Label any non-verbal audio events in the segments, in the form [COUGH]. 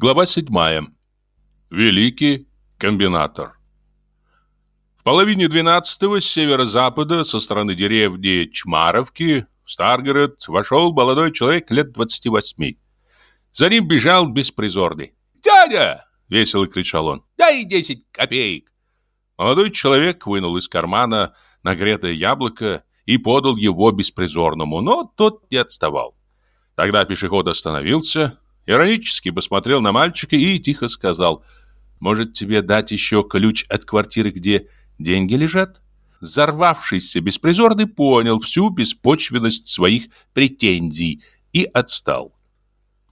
Глава 7. Великий комбинатор. В половине двенадцатого с северо-запада, со стороны деревни Чмаровки, в Старгород вошел молодой человек лет 28. За ним бежал беспризорный. «Дядя!» — весело кричал он. «Дай десять копеек!» Молодой человек вынул из кармана нагретое яблоко и подал его беспризорному, но тот не отставал. Тогда пешеход остановился, Иронически посмотрел на мальчика и тихо сказал, «Может, тебе дать еще ключ от квартиры, где деньги лежат?» Зарвавшийся беспризорный понял всю беспочвенность своих претензий и отстал.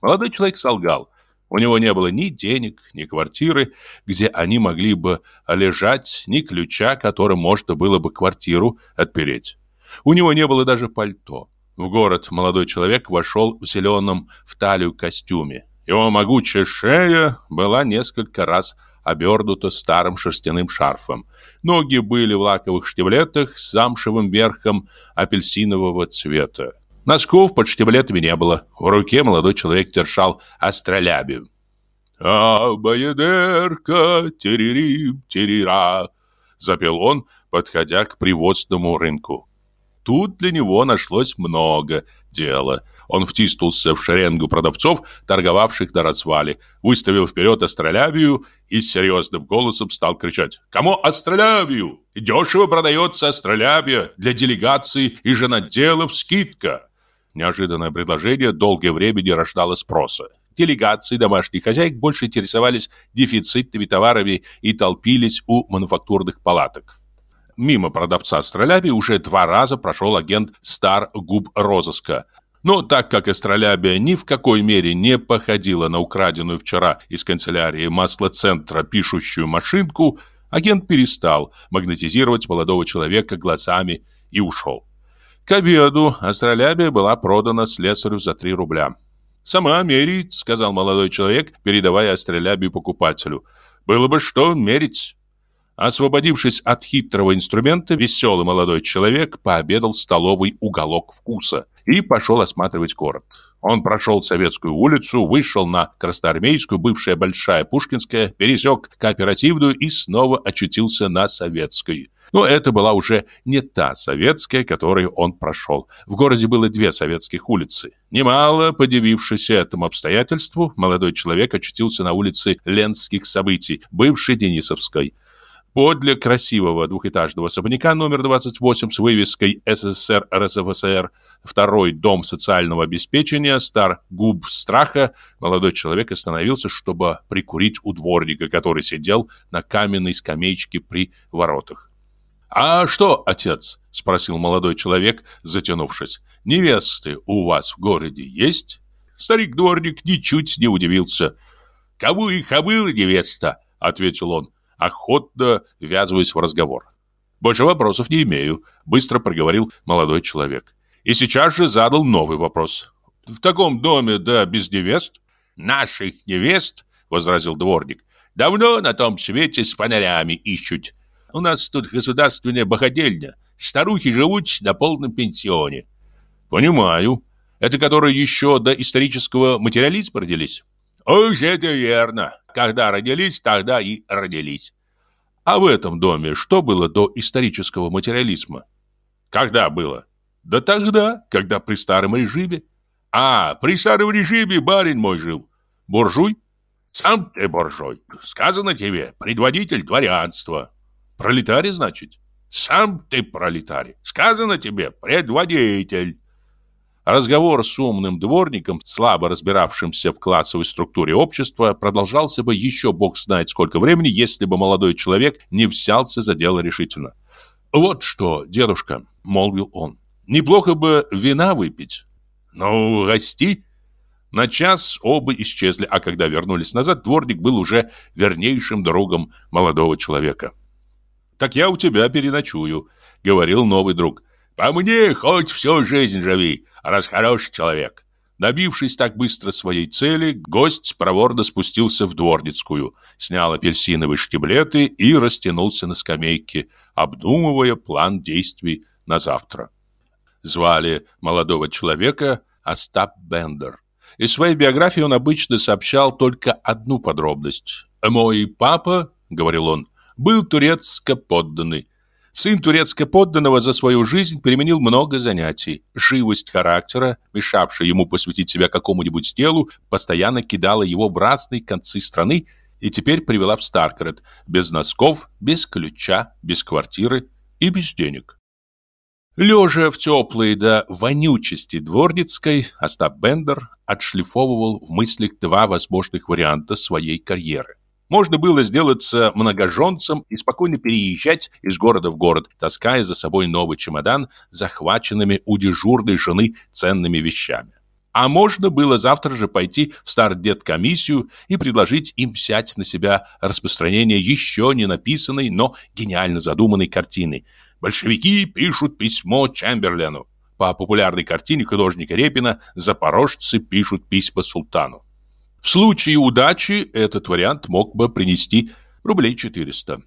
Молодой человек солгал. У него не было ни денег, ни квартиры, где они могли бы лежать, ни ключа, которым можно было бы квартиру отпереть. У него не было даже пальто. В город молодой человек вошел в зеленом в талию костюме. Его могучая шея была несколько раз обернута старым шерстяным шарфом. Ноги были в лаковых штиблетах с замшевым верхом апельсинового цвета. Носков под штиблетами не было. В руке молодой человек держал астролябию. «А, баядерка, терерим, терера», — запел он, подходя к привозному рынку. Тут для него нашлось много дела. Он втиснулся в шеренгу продавцов, торговавших на развале, выставил вперед астролябию и с серьезным голосом стал кричать «Кому астролябию? Дешево продается астролябия для делегации и женоделов скидка!» Неожиданное предложение долгое время не рождало спроса. Делегации домашних хозяек больше интересовались дефицитными товарами и толпились у мануфактурных палаток мимо продавца астролябии уже два раза прошел агент Стар Губ Розыска. Но так как астролябия ни в какой мере не походила на украденную вчера из канцелярии маслоцентра пишущую машинку, агент перестал магнетизировать молодого человека глазами и ушел. К обеду астролябия была продана слесарю за 3 рубля. «Сама меряет», — сказал молодой человек, передавая астролябию покупателю. «Было бы что мерить». Освободившись от хитрого инструмента, веселый молодой человек пообедал в столовый уголок вкуса и пошел осматривать город. Он прошел Советскую улицу, вышел на Красноармейскую, бывшая Большая Пушкинская, пересек Кооперативную и снова очутился на Советской. Но это была уже не та советская, которую он прошел. В городе было две советских улицы. Немало подивившись этому обстоятельству, молодой человек очутился на улице Ленских событий, бывшей Денисовской. Подле красивого двухэтажного особняка номер 28 с вывеской СССР РСФСР второй дом социального обеспечения стар губ страха молодой человек остановился, чтобы прикурить у дворника, который сидел на каменной скамеечке при воротах. «А что, отец?» – спросил молодой человек, затянувшись. «Невесты у вас в городе есть?» Старик-дворник ничуть не удивился. «Кому и кобыла невеста?» – ответил он охотно ввязываясь в разговор. «Больше вопросов не имею», — быстро проговорил молодой человек. И сейчас же задал новый вопрос. «В таком доме, да без невест?» «Наших невест», — возразил дворник, «давно на том свете с фонарями ищут. У нас тут государственная богадельня. Старухи живут на полном пенсионе». «Понимаю. Это которые еще до исторического материализма родились?» Уж это верно. Когда родились, тогда и родились. А в этом доме что было до исторического материализма? Когда было? Да тогда, когда при старом режиме. А, при старом режиме барин мой жил. Буржуй? Сам ты буржуй. Сказано тебе, предводитель дворянства. Пролетарий, значит? Сам ты пролетарий. Сказано тебе, предводитель. Разговор с умным дворником, слабо разбиравшимся в классовой структуре общества, продолжался бы еще бог знает сколько времени, если бы молодой человек не взялся за дело решительно. «Вот что, дедушка», — молвил он, — «неплохо бы вина выпить». «Ну, гости». На час оба исчезли, а когда вернулись назад, дворник был уже вернейшим другом молодого человека. «Так я у тебя переночую», — говорил новый друг. По мне, хоть всю жизнь живи, раз хороший человек. Добившись так быстро своей цели, гость проворно спустился в Дворницкую, снял апельсиновые штиблеты и растянулся на скамейке, обдумывая план действий на завтра. Звали молодого человека Остап Бендер. Из своей биографии он обычно сообщал только одну подробность. «Мой папа, — говорил он, — был турецко подданный. Сын турецко подданного за свою жизнь применил много занятий. Живость характера, мешавшая ему посвятить себя какому-нибудь делу, постоянно кидала его в разные концы страны и теперь привела в Старкород, без носков, без ключа, без квартиры и без денег. Лежа в теплой до вонючести дворницкой, Остап Бендер отшлифовывал в мыслях два возможных варианта своей карьеры. Можно было сделаться многоженцем и спокойно переезжать из города в город, таская за собой новый чемодан, захваченными у дежурной жены ценными вещами. А можно было завтра же пойти в стартдет-комиссию и предложить им взять на себя распространение еще не написанной, но гениально задуманной картины. «Большевики пишут письмо Чемберлену». По популярной картине художника Репина «Запорожцы пишут письма султану». В случае удачи этот вариант мог бы принести рублей 400.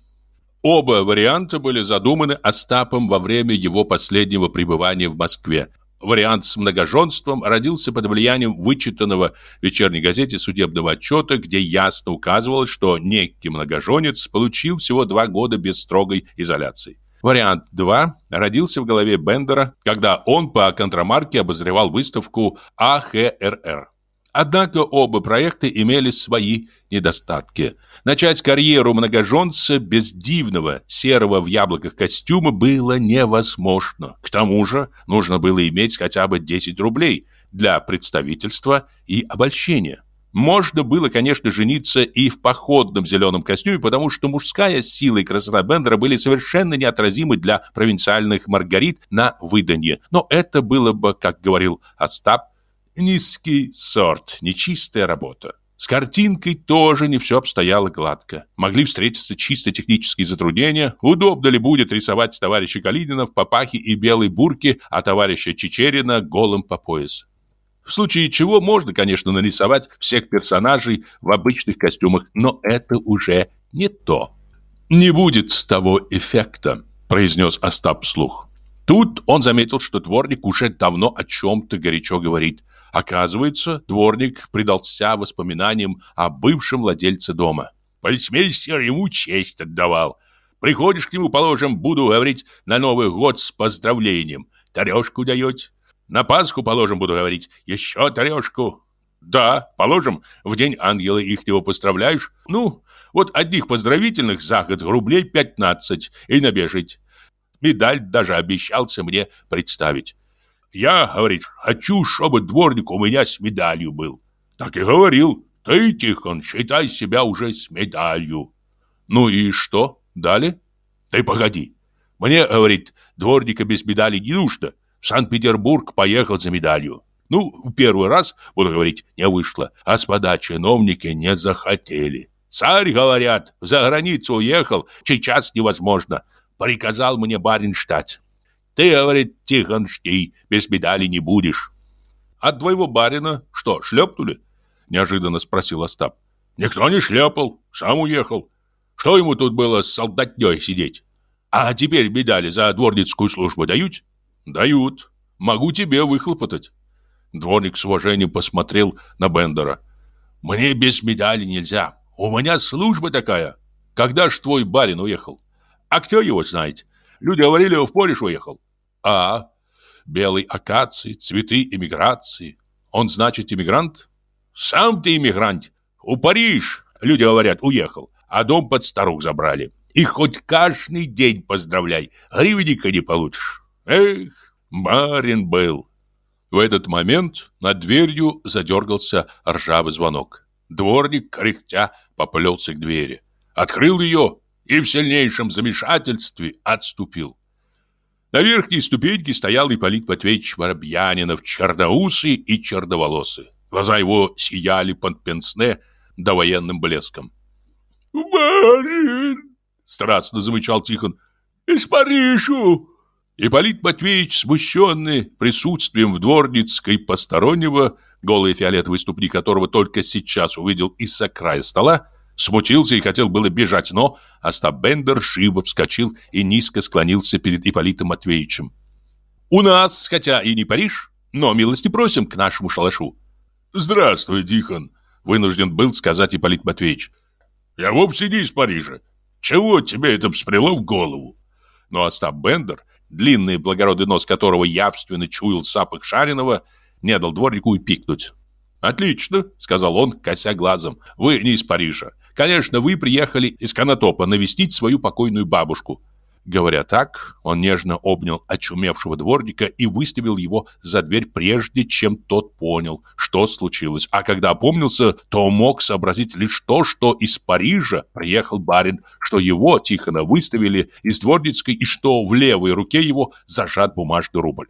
Оба варианта были задуманы Остапом во время его последнего пребывания в Москве. Вариант с многоженством родился под влиянием вычитанного в вечерней газете судебного отчета, где ясно указывалось, что некий многоженец получил всего два года без строгой изоляции. Вариант 2 родился в голове Бендера, когда он по контрамарке обозревал выставку АХРР. Однако оба проекта имели свои недостатки. Начать карьеру многоженца без дивного серого в яблоках костюма было невозможно. К тому же нужно было иметь хотя бы 10 рублей для представительства и обольщения. Можно было, конечно, жениться и в походном зеленом костюме, потому что мужская сила и красота Бендера были совершенно неотразимы для провинциальных маргарит на выданье. Но это было бы, как говорил Остап, Низкий сорт, нечистая работа. С картинкой тоже не все обстояло гладко. Могли встретиться чисто технические затруднения. Удобно ли будет рисовать товарища Калинина в папахе и белой бурке, а товарища Чечерина голым по пояс? В случае чего можно, конечно, нарисовать всех персонажей в обычных костюмах, но это уже не то. «Не будет того эффекта», – произнес Остап вслух. Тут он заметил, что дворник уже давно о чем-то горячо говорит. Оказывается, дворник предался воспоминаниям о бывшем владельце дома. Полицмейстер ему честь отдавал. Приходишь к нему, положим, буду говорить на Новый год с поздравлением. Тарешку даете. На Пасху, положим, буду говорить, еще тарешку. Да, положим, в день ангела их его поздравляешь. Ну, вот одних поздравительных за год рублей 15 и набежить. Медаль даже обещался мне представить. Я, говорит, хочу, чтобы дворник у меня с медалью был. Так и говорил. Ты, Тихон, считай себя уже с медалью. Ну и что? Дали? Ты погоди. Мне, говорит, дворника без медали не нужно. В Санкт-Петербург поехал за медалью. Ну, в первый раз, буду говорить, не вышло. А с подачи чиновники не захотели. Царь, говорят, за границу уехал, сейчас невозможно. Приказал мне барин ждать. Ты, говорит, Тихон, жди, без медали не будешь. От твоего барина что, шлепнули? Неожиданно спросил Остап. Никто не шлепал, сам уехал. Что ему тут было с солдатней сидеть? А теперь медали за дворницкую службу дают? Дают. Могу тебе выхлопотать. Дворник с уважением посмотрел на Бендера. Мне без медали нельзя. У меня служба такая. Когда ж твой барин уехал? А кто его знает? Люди говорили, в Париж уехал. А, белый акации, цветы эмиграции. Он, значит, иммигрант? Сам ты иммигрант. У Париж, люди говорят, уехал, а дом под старух забрали. И хоть каждый день поздравляй, гривенника не получишь. Эх, барин был. В этот момент над дверью задергался ржавый звонок. Дворник, кряхтя, поплелся к двери. Открыл ее и в сильнейшем замешательстве отступил. На верхней ступеньке стоял Ипполит Матвеевич Воробьянинов, черноусый и черноволосый. Глаза его сияли под пенсне довоенным блеском. «Барин!» — страстно замычал Тихон. «Из Парижу!» Ипполит Матвеевич, смущенный присутствием в дворницкой постороннего, голые фиолетовые ступни которого только сейчас увидел из-за края стола, Смутился и хотел было бежать, но Остап Бендер живо вскочил и низко склонился перед Ипполитом Матвеевичем. «У нас, хотя и не Париж, но милости просим к нашему шалашу». Здравствуй, Тихон, вынужден был сказать Ипполит Матвеевич. Я вовсе не из Парижа. Чего тебе это всплело в голову? Но Остап Бендер, длинный благородный нос которого явственно чуял запах шареного, не дал дворнику и пикнуть. «Отлично», — сказал он, кося глазом. «Вы не из Парижа. Конечно, вы приехали из Конотопа навестить свою покойную бабушку. Говоря так, он нежно обнял очумевшего дворника и выставил его за дверь прежде, чем тот понял, что случилось. А когда опомнился, то мог сообразить лишь то, что из Парижа приехал барин, что его, Тихона, выставили из дворницкой и что в левой руке его зажат бумажный рубль.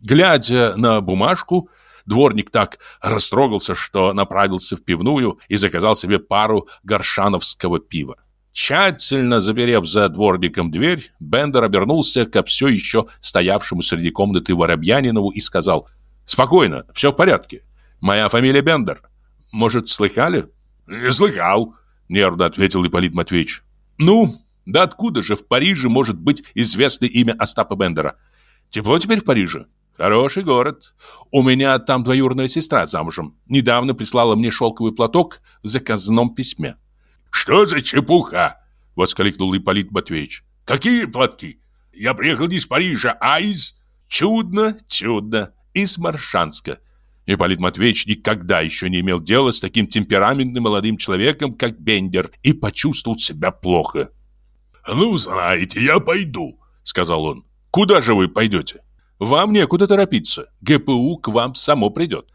Глядя на бумажку, дворник так растрогался, что направился в пивную и заказал себе пару горшановского пива. Тщательно заперев за дворником дверь, Бендер обернулся ко все еще стоявшему среди комнаты Воробьянинову и сказал «Спокойно, все в порядке. Моя фамилия Бендер. Может, слыхали?» «Не слыхал», — нервно ответил Ипполит Матвеевич. «Ну, да откуда же в Париже может быть известно имя Остапа Бендера? Тепло теперь в Париже?» «Хороший город. У меня там двоюродная сестра замужем. Недавно прислала мне шелковый платок в заказном письме. «Что за чепуха?» — воскликнул Ипполит Матвеевич. «Какие платки? Я приехал не из Парижа, а из...» «Чудно, чудно, из Маршанска». Ипполит Матвеевич никогда еще не имел дела с таким темпераментным молодым человеком, как Бендер, и почувствовал себя плохо. «Ну, знаете, я пойду», — сказал он. «Куда же вы пойдете? Вам некуда торопиться. ГПУ к вам само придет.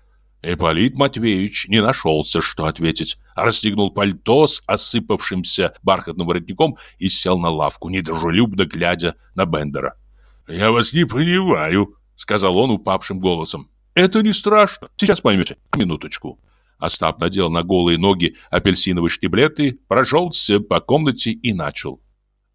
Ипполит Матвеевич не нашелся, что ответить. Расстегнул пальто с осыпавшимся бархатным воротником и сел на лавку, недружелюбно глядя на Бендера. «Я вас не понимаю», — сказал он упавшим голосом. «Это не страшно. Сейчас поймете. Минуточку». Остап надел на голые ноги апельсиновые штиблеты, прошелся по комнате и начал.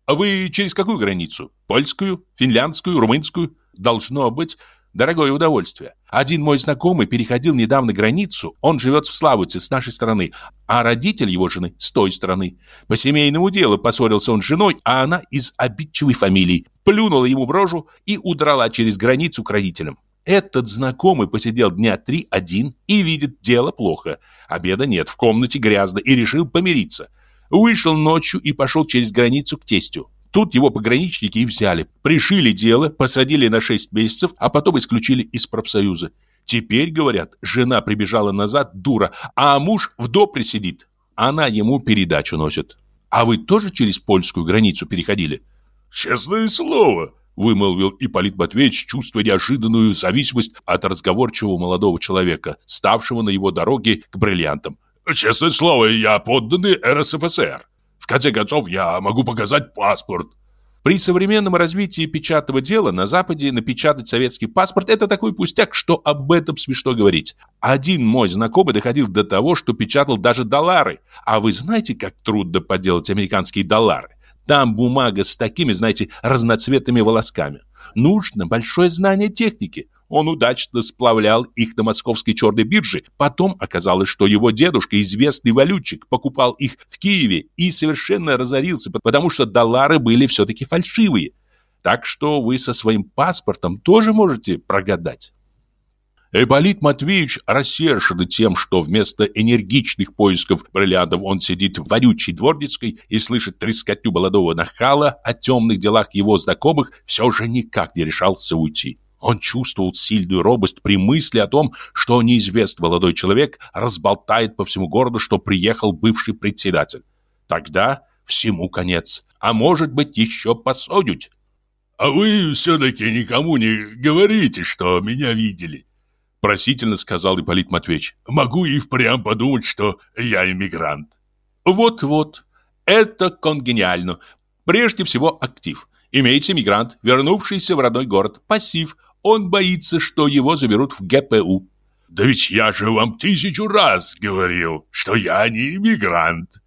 «А вы через какую границу? Польскую? Финляндскую? Румынскую? Должно быть, Дорогое удовольствие. Один мой знакомый переходил недавно границу, он живет в Славуте с нашей стороны, а родитель его жены с той стороны. По семейному делу поссорился он с женой, а она из обидчивой фамилии. Плюнула ему в рожу и удрала через границу к родителям. Этот знакомый посидел дня три один и видит, дело плохо. Обеда нет, в комнате грязно и решил помириться. Вышел ночью и пошел через границу к тестю. Тут его пограничники и взяли, пришили дело, посадили на 6 месяцев, а потом исключили из профсоюза. Теперь, говорят, жена прибежала назад, дура, а муж в допре сидит. Она ему передачу носит. А вы тоже через польскую границу переходили? Честное слово, вымолвил Ипполит Матвеевич, чувствуя неожиданную зависимость от разговорчивого молодого человека, ставшего на его дороге к бриллиантам. Честное слово, я подданный РСФСР конце концов, я могу показать паспорт. При современном развитии печатного дела на Западе напечатать советский паспорт – это такой пустяк, что об этом смешно говорить. Один мой знакомый доходил до того, что печатал даже доллары. А вы знаете, как трудно поделать американские доллары? Там бумага с такими, знаете, разноцветными волосками. Нужно большое знание техники. Он удачно сплавлял их на московской черной бирже. Потом оказалось, что его дедушка, известный валютчик, покупал их в Киеве и совершенно разорился, потому что доллары были все-таки фальшивые. Так что вы со своим паспортом тоже можете прогадать. Ипполит Матвеевич, рассерженный тем, что вместо энергичных поисков бриллиантов он сидит в вонючей дворницкой и слышит трескотню молодого нахала о темных делах его знакомых, все же никак не решался уйти. Он чувствовал сильную робость при мысли о том, что неизвестный молодой человек разболтает по всему городу, что приехал бывший председатель. Тогда всему конец, а может быть еще посадить. «А вы все-таки никому не говорите, что меня видели?» Просительно сказал Ипполит Матвеевич. «Могу и впрямь подумать, что я иммигрант». «Вот-вот, это конгениально. Прежде всего актив. Имеется мигрант, вернувшийся в родной город. Пассив – он боится, что его заберут в ГПУ. Да ведь я же вам тысячу раз говорил, что я не иммигрант.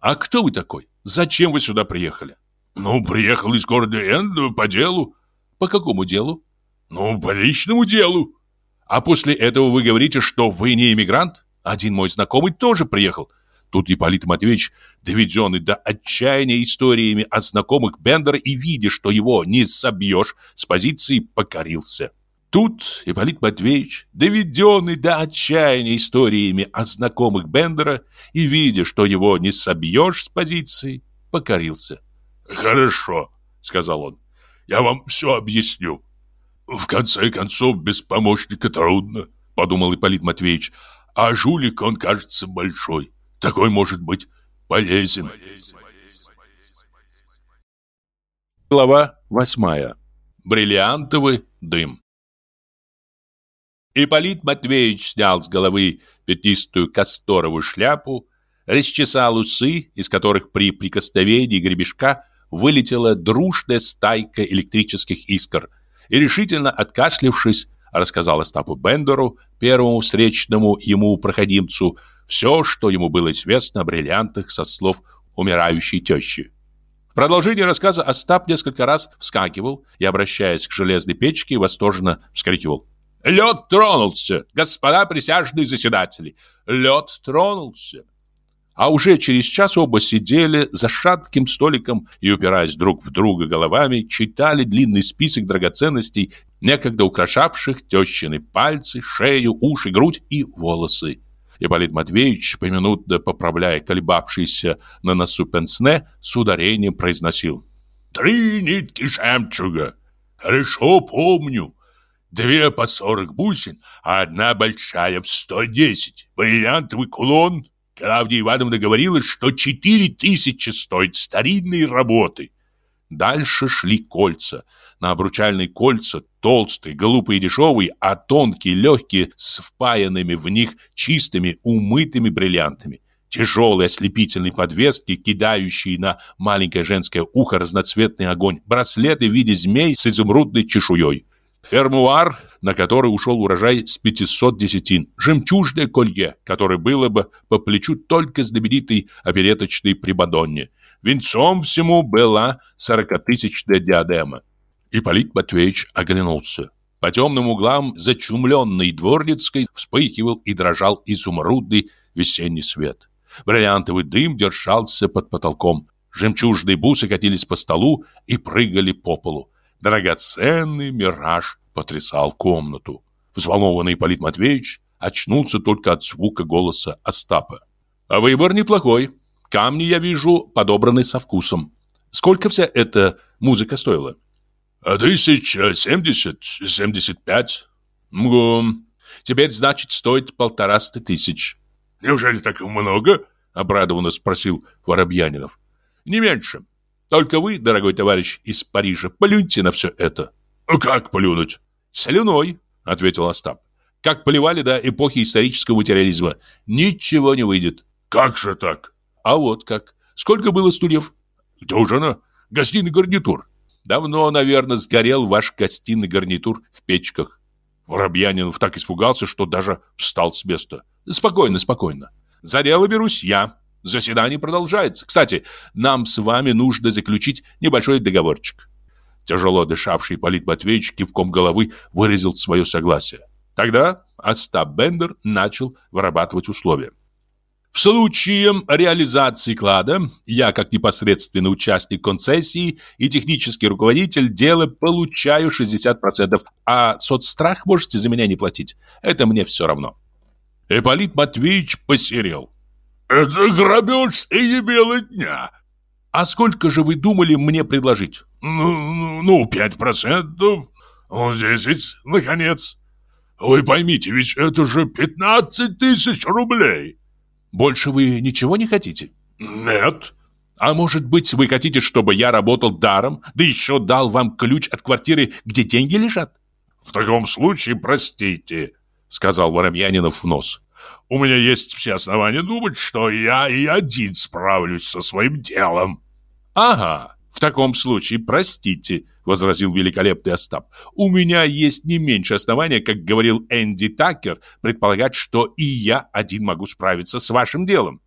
А кто вы такой? Зачем вы сюда приехали? Ну, приехал из города Энд по делу. По какому делу? Ну, по личному делу. А после этого вы говорите, что вы не иммигрант? Один мой знакомый тоже приехал. Тут Ипполит Матвеевич, доведенный до отчаяния историями от знакомых Бендера и видя, что его не собьешь, с позиции покорился. Тут Ипполит Матвеевич, доведенный до отчаяния историями о знакомых Бендера и видя, что его не собьешь с позиции, покорился. «Хорошо», — сказал он, — «я вам все объясню». «В конце концов, без помощника трудно», — подумал Ипполит Матвеевич, «а жулик, он кажется большой. Такой может быть полезен». Глава восьмая. Бриллиантовый дым. Ипполит Матвеевич снял с головы пятнистую касторовую шляпу, расчесал усы, из которых при прикосновении гребешка вылетела дружная стайка электрических искр, и решительно откашлившись, рассказал Остапу Бендеру, первому встречному ему проходимцу, все, что ему было известно о бриллиантах со слов умирающей тещи. В продолжении рассказа Остап несколько раз вскакивал и, обращаясь к железной печке, восторженно вскрикивал. Лед тронулся, господа присяжные заседатели. Лед тронулся. А уже через час оба сидели за шатким столиком и, упираясь друг в друга головами, читали длинный список драгоценностей, некогда украшавших тещины пальцы, шею, уши, грудь и волосы. Ипполит Матвеевич, поминутно поправляя колебавшийся на носу пенсне, с ударением произносил. «Три нитки жемчуга! Хорошо помню!» Две по сорок бусин, а одна большая в сто десять. Бриллиантовый кулон. Клавдия Ивановна говорила, что четыре тысячи стоит старинные работы. Дальше шли кольца. На обручальные кольца толстые, глупые и дешевые, а тонкие, легкие, с впаянными в них чистыми, умытыми бриллиантами. Тяжелые ослепительные подвески, кидающие на маленькое женское ухо разноцветный огонь. Браслеты в виде змей с изумрудной чешуей. Фермуар, на который ушел урожай с 500 десятин. Жемчужное колье, которое было бы по плечу только знаменитой опереточной прибадонне. Венцом всему была сорокатысячная диадема. Ипполит Матвеевич оглянулся. По темным углам зачумленной дворницкой вспыхивал и дрожал изумрудный весенний свет. Бриллиантовый дым держался под потолком. Жемчужные бусы катились по столу и прыгали по полу. Драгоценный мираж потрясал комнату. Взволнованный Ипполит Матвеевич очнулся только от звука голоса Остапа. «А выбор неплохой. Камни, я вижу, подобраны со вкусом. Сколько вся эта музыка стоила?» «А «Тысяча семьдесят, семьдесят пять». «Мгу. Теперь, значит, стоит полтораста тысяч». «Неужели так много?» — обрадованно спросил Воробьянинов. «Не меньше. Только вы, дорогой товарищ из Парижа, плюньте на все это. «А как плюнуть? Слюной, ответил Остап. Как поливали до эпохи исторического материализма. Ничего не выйдет. Как же так? А вот как. Сколько было стульев? Дюжина. Гостиный гарнитур. Давно, наверное, сгорел ваш гостиный гарнитур в печках. Воробьянинов так испугался, что даже встал с места. Спокойно, спокойно. За дело берусь я. Заседание продолжается. Кстати, нам с вами нужно заключить небольшой договорчик. Тяжело дышавший Полит Матвеевич кивком головы выразил свое согласие. Тогда Остап Бендер начал вырабатывать условия. В случае реализации клада я, как непосредственный участник концессии и технический руководитель дела, получаю 60%, а соцстрах можете за меня не платить. Это мне все равно. Ипполит Матвеевич посерел. Это грабеж и не белого дня. А сколько же вы думали мне предложить? Ну, ну, пять процентов. Ну, десять, наконец. Вы поймите, ведь это же пятнадцать тысяч рублей. Больше вы ничего не хотите? Нет. А может быть, вы хотите, чтобы я работал даром, да еще дал вам ключ от квартиры, где деньги лежат? В таком случае, простите, сказал Воромьянинов в нос. У меня есть все основания думать, что я и один справлюсь со своим делом. Ага, в таком случае, простите, возразил великолепный Остап. У меня есть не меньше основания, как говорил Энди Такер, предполагать, что и я один могу справиться с вашим делом.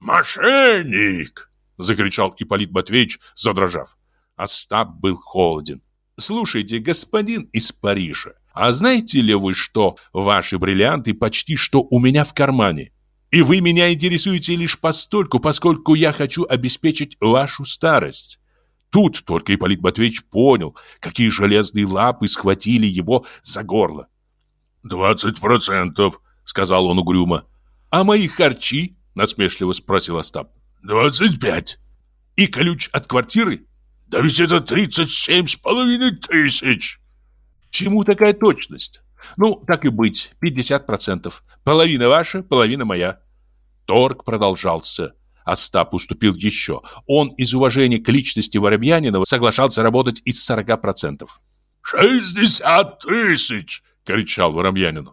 Мошенник! закричал Ипполит Матвеевич, задрожав. Остап был холоден. Слушайте, господин из Парижа, а знаете ли вы, что ваши бриллианты почти что у меня в кармане? И вы меня интересуете лишь постольку, поскольку я хочу обеспечить вашу старость. Тут только Ипполит Матвеевич понял, какие железные лапы схватили его за горло. «Двадцать процентов», — сказал он угрюмо. «А мои харчи?» — насмешливо спросил Остап. «Двадцать пять». «И ключ от квартиры?» «Да ведь это тридцать семь с половиной тысяч!» «Чему такая точность?» «Ну, так и быть, пятьдесят процентов. Половина ваша, половина моя». Торг продолжался. Остап уступил еще. Он из уважения к личности Воробьянинова соглашался работать из сорока процентов. «Шестьдесят тысяч!» — кричал Воробьянин.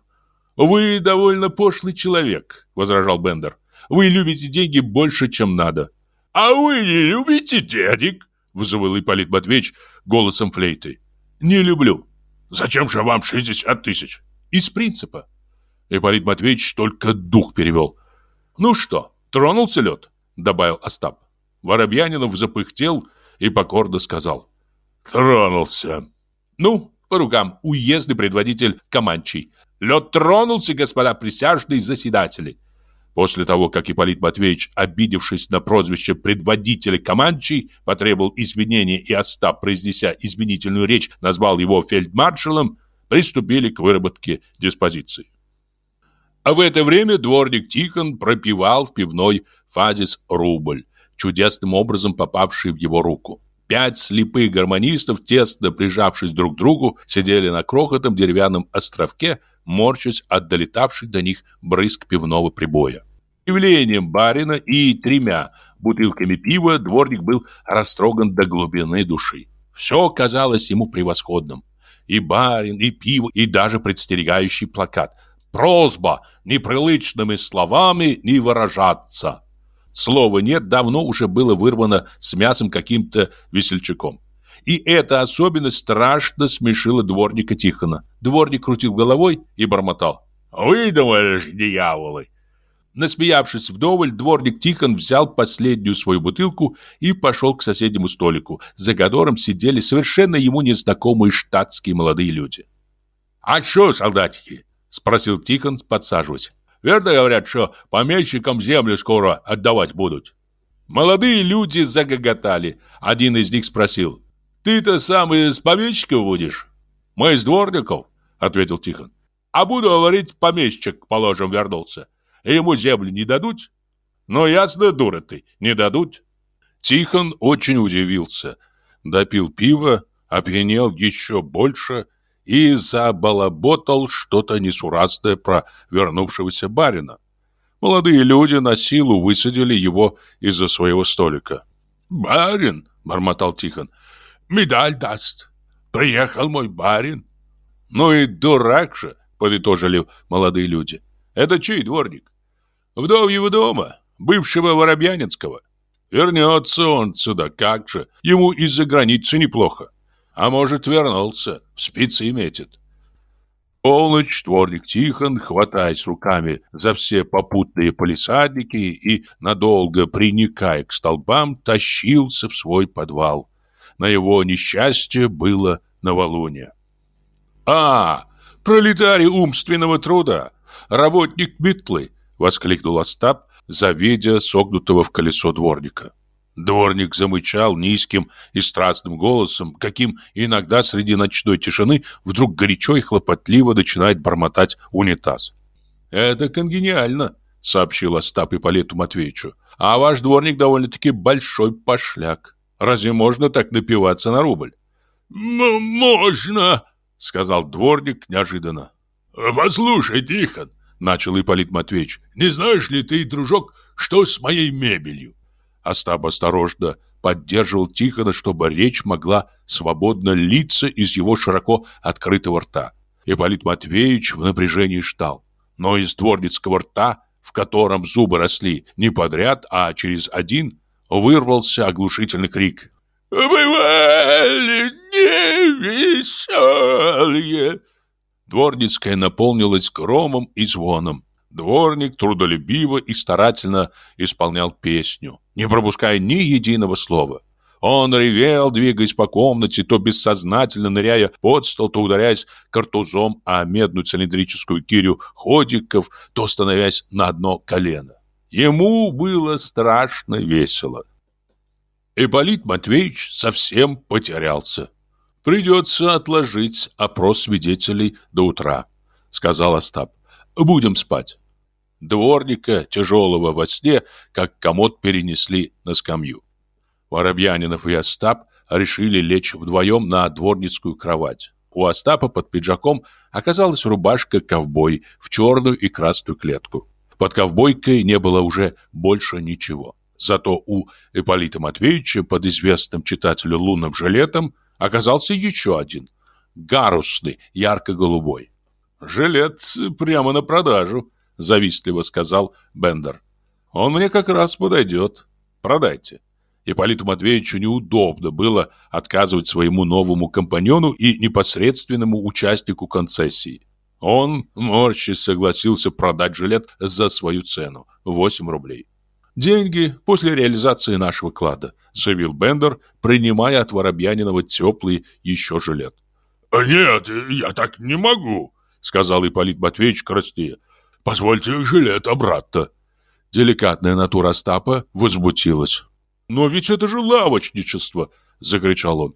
«Вы довольно пошлый человек», — возражал Бендер. «Вы любите деньги больше, чем надо». «А вы не любите денег?» — вызывал Ипполит Матвеевич голосом флейты. «Не люблю». «Зачем же вам 60 тысяч?» «Из принципа». Ипполит Матвеевич только дух перевел. «Ну что, тронулся лед?» — добавил Остап. Воробьянинов запыхтел и покорно сказал. «Тронулся». «Ну, по рукам, уездный предводитель Каманчий. Лед тронулся, господа присяжные заседатели. После того, как Ипполит Матвеевич, обидевшись на прозвище предводителя Каманчий, потребовал извинения и Остап, произнеся изменительную речь, назвал его фельдмаршалом, приступили к выработке диспозиции. А в это время дворник Тихон пропивал в пивной фазис рубль, чудесным образом попавший в его руку. Пять слепых гармонистов, тесно прижавшись друг к другу, сидели на крохотном деревянном островке, морщась от долетавших до них брызг пивного прибоя. Явлением барина и тремя бутылками пива дворник был растроган до глубины души. Все казалось ему превосходным. И барин, и пиво, и даже предстерегающий плакат. Просьба неприличными словами не выражаться. Слово «нет» давно уже было вырвано с мясом каким-то весельчаком. И это особенно страшно смешило дворника Тихона. Дворник крутил головой и бормотал. «Выдумали дьяволы!» Насмеявшись вдоволь, дворник Тихон взял последнюю свою бутылку и пошел к соседнему столику, за которым сидели совершенно ему незнакомые штатские молодые люди. «А что, солдатики?» – спросил Тихон, подсаживаясь. Верно говорят, что помещикам землю скоро отдавать будут. Молодые люди загоготали. Один из них спросил. «Ты-то сам из помещиков будешь?» «Мы из дворников», — ответил Тихон. «А буду говорить, помещик, положим, вернулся. Ему землю не дадут?» «Ну, ясно, дура ты, не дадут». Тихон очень удивился. Допил пиво, опьянел еще больше и забалаботал что-то несуразное про вернувшегося барина. Молодые люди на силу высадили его из-за своего столика. «Барин!» — бормотал Тихон. «Медаль даст! Приехал мой барин!» «Ну и дурак же!» — подытожили молодые люди. «Это чей дворник?» «Вдовьего дома, бывшего Воробьянинского. Вернется он сюда, как же! Ему из-за границы неплохо. А может, вернулся, в спицы метит. Полночь дворник Тихон, хватаясь руками за все попутные полисадники и, надолго приникая к столбам, тащился в свой подвал. На его несчастье было новолуние. «А, пролетарий умственного труда, работник метлы!» — воскликнул Остап, завидя согнутого в колесо дворника. Дворник замычал низким и страстным голосом, каким иногда среди ночной тишины вдруг горячо и хлопотливо начинает бормотать унитаз. «Это конгениально», — сообщил Остап Ипполиту Матвеевичу. «А ваш дворник довольно-таки большой пошляк. Разве можно так напиваться на рубль?» «Можно», — сказал дворник неожиданно. «Послушай, Тихон», — начал Ипполит Матвеевич, «не знаешь ли ты, дружок, что с моей мебелью?» Остап осторожно поддерживал Тихона, чтобы речь могла свободно литься из его широко открытого рта. Ипполит Матвеевич в напряжении ждал. Но из дворницкого рта, в котором зубы росли не подряд, а через один, вырвался оглушительный крик. «Бывали невеселые!» Дворницкая наполнилась громом и звоном. Дворник трудолюбиво и старательно исполнял песню, не пропуская ни единого слова. Он ревел, двигаясь по комнате, то бессознательно ныряя под стол, то ударяясь картузом о медную цилиндрическую кирю ходиков, то становясь на одно колено. Ему было страшно весело. Ипполит Матвеевич совсем потерялся. «Придется отложить опрос свидетелей до утра», — сказал Остап. «Будем спать». Дворника, тяжелого во сне, как комод перенесли на скамью. Воробьянинов и Остап решили лечь вдвоем на дворницкую кровать. У Остапа под пиджаком оказалась рубашка-ковбой в черную и красную клетку. Под ковбойкой не было уже больше ничего. Зато у Ипполита Матвеевича под известным читателю лунным жилетом оказался еще один, гарусный, ярко-голубой. «Жилет прямо на продажу», — завистливо сказал Бендер. «Он мне как раз подойдет. Продайте». Ипполиту Матвеевичу неудобно было отказывать своему новому компаньону и непосредственному участнику концессии. Он, морщись, согласился продать жилет за свою цену – 8 рублей. «Деньги после реализации нашего клада», – заявил Бендер, принимая от Воробьянинова теплый еще жилет. «Нет, я так не могу», – сказал Ипполит Матвеевич краснея. «Позвольте жилет обратно». Деликатная натура Остапа возбудилась. «Но ведь это же лавочничество!» – закричал он.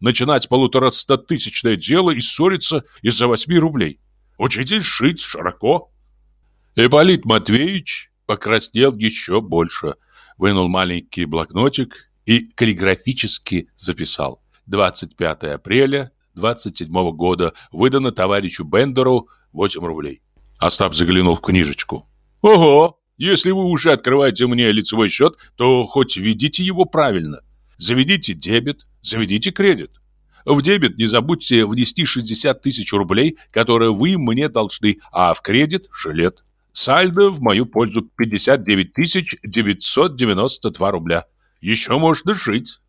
«Начинать полуторастотысячное дело и ссориться из-за восьми рублей. Учитесь шить широко». Ипполит Матвеевич покраснел еще больше, вынул маленький блокнотик и каллиграфически записал. 25 апреля 27 года выдано товарищу Бендеру 8 рублей. Остап заглянул в книжечку. «Ого! Если вы уже открываете мне лицевой счет, то хоть введите его правильно. Заведите дебет, заведите кредит. В дебет не забудьте внести 60 тысяч рублей, которые вы мне должны, а в кредит – жилет. Сальдо в мою пользу 59 тысяч 992 рубля. Еще можно жить.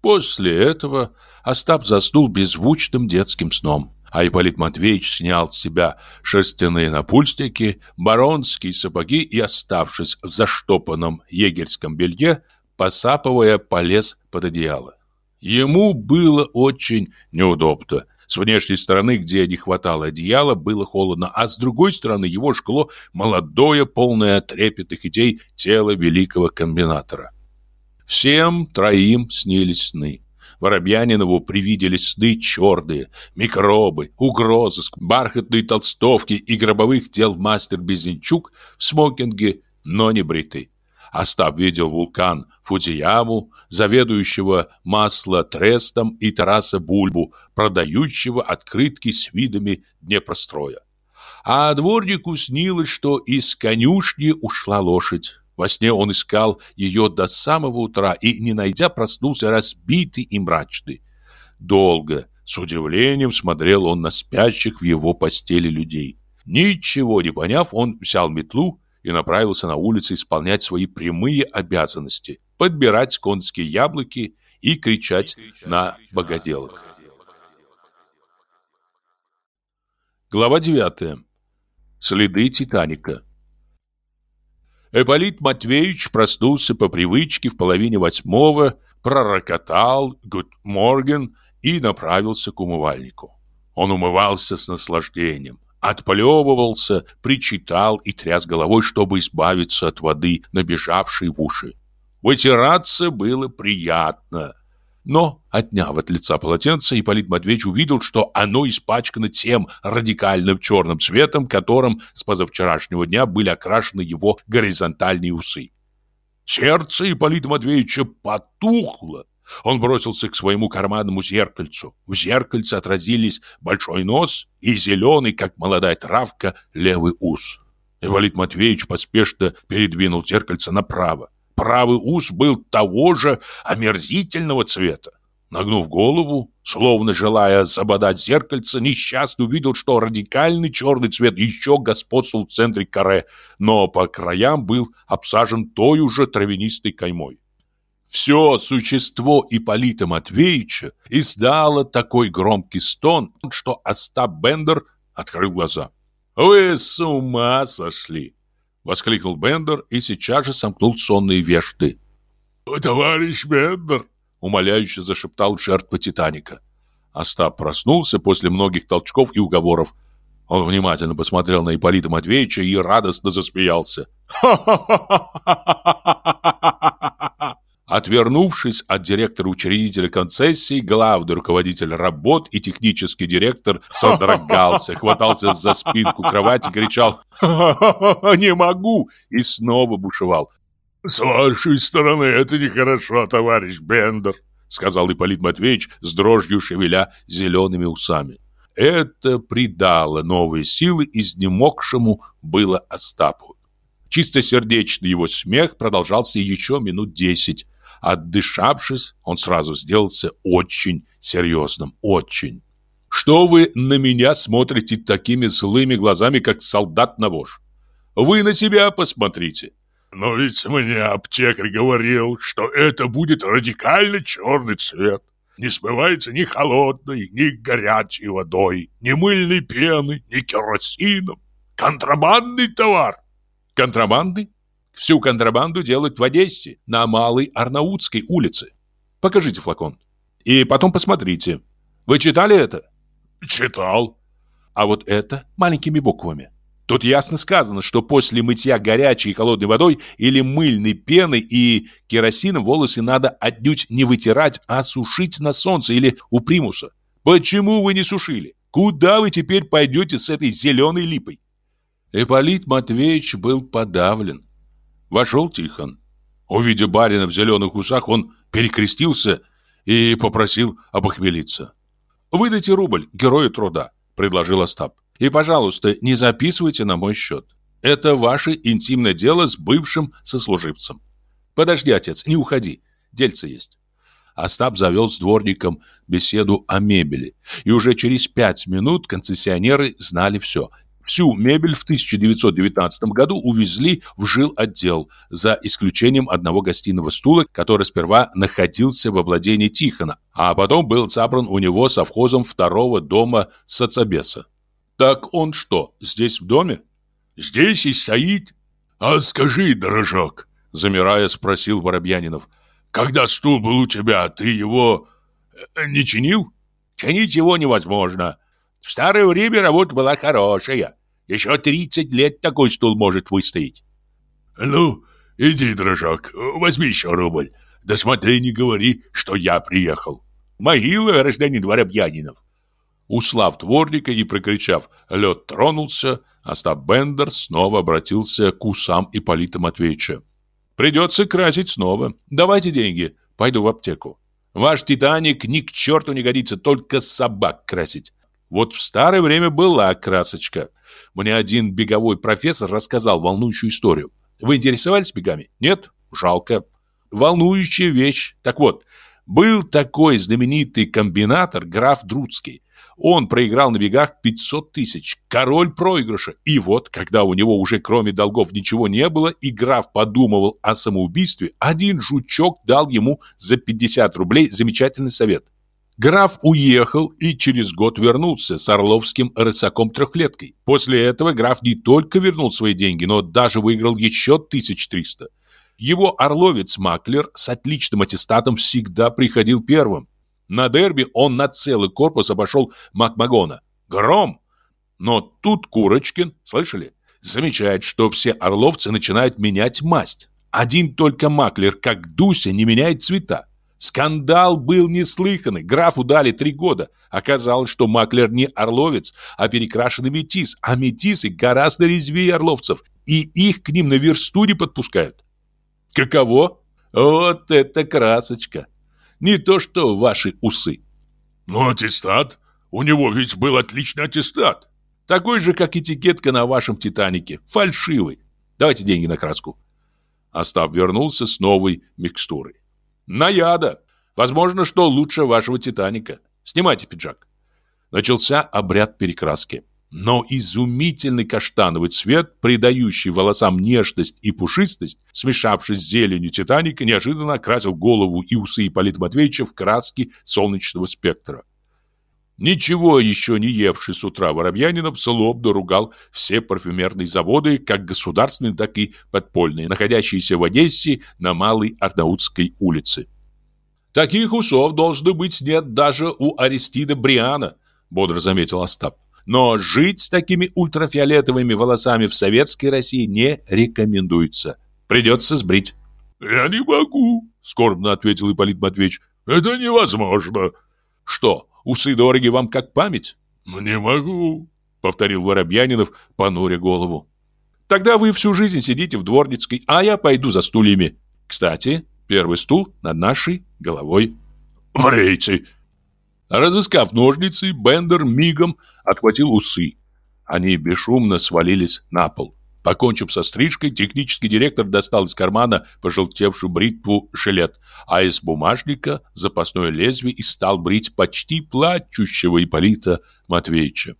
После этого Остап заснул беззвучным детским сном а Ипполит Матвеевич снял с себя шерстяные напульстики, баронские сапоги и, оставшись в заштопанном егерском белье, посапывая, полез под одеяло. Ему было очень неудобно. С внешней стороны, где не хватало одеяла, было холодно, а с другой стороны его жгло молодое, полное трепетных идей тело великого комбинатора. Всем троим снились сны. Воробьянинову привиделись сны черные, микробы, угрозы, бархатные толстовки и гробовых дел мастер Безенчук в смокинге, но не бритый. Остап видел вулкан Фудзияму, заведующего масло Трестом и Тараса Бульбу, продающего открытки с видами Днепростроя. А дворнику снилось, что из конюшни ушла лошадь. Во сне он искал ее до самого утра и, не найдя, проснулся разбитый и мрачный. Долго, с удивлением смотрел он на спящих в его постели людей. Ничего не поняв, он взял метлу и направился на улицу исполнять свои прямые обязанности, подбирать конские яблоки и кричать, и кричать на богоделок. Глава 9. Следы Титаника. Эполит Матвеевич проснулся по привычке в половине восьмого, пророкотал «Гуд Морген» и направился к умывальнику. Он умывался с наслаждением, отплевывался, причитал и тряс головой, чтобы избавиться от воды, набежавшей в уши. Вытираться было приятно. Но, отняв от лица полотенце, Ипполит Матвеевич увидел, что оно испачкано тем радикальным черным цветом, которым с позавчерашнего дня были окрашены его горизонтальные усы. Сердце Ипполита Матвеевича потухло. Он бросился к своему карманному зеркальцу. В зеркальце отразились большой нос и зеленый, как молодая травка, левый ус. Ипполит Матвеевич поспешно передвинул зеркальце направо. Правый ус был того же омерзительного цвета. Нагнув голову, словно желая забодать зеркальце, несчастный увидел, что радикальный черный цвет еще господствовал в центре каре, но по краям был обсажен той уже травянистой каймой. Все существо Ипполита Матвеевича издало такой громкий стон, что Остап Бендер открыл глаза. «Вы с ума сошли!» Воскликнул Бендер и сейчас же сомкнул сонные вешты. «Товарищ Бендер!» Умоляюще зашептал жертва Титаника. Остап проснулся после многих толчков и уговоров. Он внимательно посмотрел на Ипполита Матвеевича и радостно засмеялся. Отвернувшись от директора-учредителя концессии, главный руководитель работ и технический директор содрогался, [LAUGHS] хватался за спинку кровати, кричал «Не могу!» и снова бушевал. «С вашей стороны это нехорошо, товарищ Бендер», сказал Ипполит Матвеевич с дрожью шевеля зелеными усами. Это придало новые силы изнемогшему было Остапу. Чистосердечный его смех продолжался еще минут десять. Отдышавшись, он сразу сделался очень серьезным, очень. «Что вы на меня смотрите такими злыми глазами, как солдат на вож? Вы на себя посмотрите. Но ведь мне аптекарь говорил, что это будет радикально черный цвет. Не смывается ни холодной, ни горячей водой, ни мыльной пены, ни керосином. Контрабандный товар. Контрабанды? Всю контрабанду делают в Одессе, на Малой Арнаутской улице. Покажите флакон. И потом посмотрите. Вы читали это? Читал. А вот это маленькими буквами. Тут ясно сказано, что после мытья горячей и холодной водой или мыльной пеной и керосином волосы надо отнюдь не вытирать, а сушить на солнце или у примуса. Почему вы не сушили? Куда вы теперь пойдете с этой зеленой липой? Ипполит Матвеевич был подавлен. Вошел Тихон. Увидев барина в зеленых усах, он перекрестился и попросил обохмелиться. «Выдайте рубль герою труда», — предложил Остап. И, пожалуйста, не записывайте на мой счет. Это ваше интимное дело с бывшим сослуживцем. Подожди, отец, не уходи. Дельце есть. Остап завел с дворником беседу о мебели. И уже через пять минут концессионеры знали все. Всю мебель в 1919 году увезли в жил отдел, за исключением одного гостиного стула, который сперва находился во владении Тихона, а потом был забран у него совхозом второго дома соцобеса. Так он что, здесь в доме? Здесь и стоит. А скажи, дорожок, замирая, спросил Воробьянинов. Когда стул был у тебя, ты его э, не чинил? Чинить его невозможно. В старое время работа была хорошая. Еще 30 лет такой стул может выстоять. Ну, иди, дрожок, возьми еще рубль. Да смотри, не говори, что я приехал. Могила, гражданин Воробьянинов. Услав дворника и прокричав «Лед тронулся», Остап Бендер снова обратился к усам Ипполита Матвеевича. «Придется красить снова. Давайте деньги. Пойду в аптеку. Ваш «Титаник» ни к черту не годится, только собак красить. Вот в старое время была красочка. Мне один беговой профессор рассказал волнующую историю. Вы интересовались бегами? Нет? Жалко. Волнующая вещь. Так вот, был такой знаменитый комбинатор граф Друцкий. Он проиграл на бегах 500 тысяч. Король проигрыша. И вот, когда у него уже кроме долгов ничего не было, и граф подумывал о самоубийстве, один жучок дал ему за 50 рублей замечательный совет. Граф уехал и через год вернулся с орловским рысаком-трехлеткой. После этого граф не только вернул свои деньги, но даже выиграл еще 1300. Его орловец-маклер с отличным аттестатом всегда приходил первым. На дерби он на целый корпус обошел Макмагона. Гром! Но тут Курочкин, слышали, замечает, что все орловцы начинают менять масть. Один только маклер, как Дуся, не меняет цвета. Скандал был неслыханный. Графу дали три года. Оказалось, что маклер не орловец, а перекрашенный метис. А метисы гораздо резвее орловцев. И их к ним на версту не подпускают. Каково? Вот это красочка! Не то что ваши усы. Ну, аттестат? У него ведь был отличный аттестат. Такой же, как этикетка на вашем «Титанике». Фальшивый. Давайте деньги на краску. Остап вернулся с новой микстурой. Наяда. Возможно, что лучше вашего «Титаника». Снимайте пиджак. Начался обряд перекраски. Но изумительный каштановый цвет, придающий волосам нежность и пушистость, смешавшись с зеленью Титаника, неожиданно окрасил голову и усы Ипполита Матвеевича в краски солнечного спектра. Ничего еще не евший с утра Воробьянинов злобно ругал все парфюмерные заводы, как государственные, так и подпольные, находящиеся в Одессе на Малой Арнаутской улице. «Таких усов, должно быть, нет даже у Аристида Бриана», — бодро заметил Остап. Но жить с такими ультрафиолетовыми волосами в советской России не рекомендуется. Придется сбрить. «Я не могу», — скорбно ответил Ипполит Матвеевич. Это невозможно. Что, усы дороги вам как память? Не могу, повторил Воробьянинов, понуря голову. Тогда вы всю жизнь сидите в дворницкой, а я пойду за стульями. Кстати, первый стул над нашей головой. Врейте. Разыскав ножницы, Бендер мигом отхватил усы. Они бесшумно свалились на пол. Покончив со стрижкой, технический директор достал из кармана пожелтевшую бритву жилет, а из бумажника запасное лезвие и стал брить почти плачущего Ипполита Матвеевича.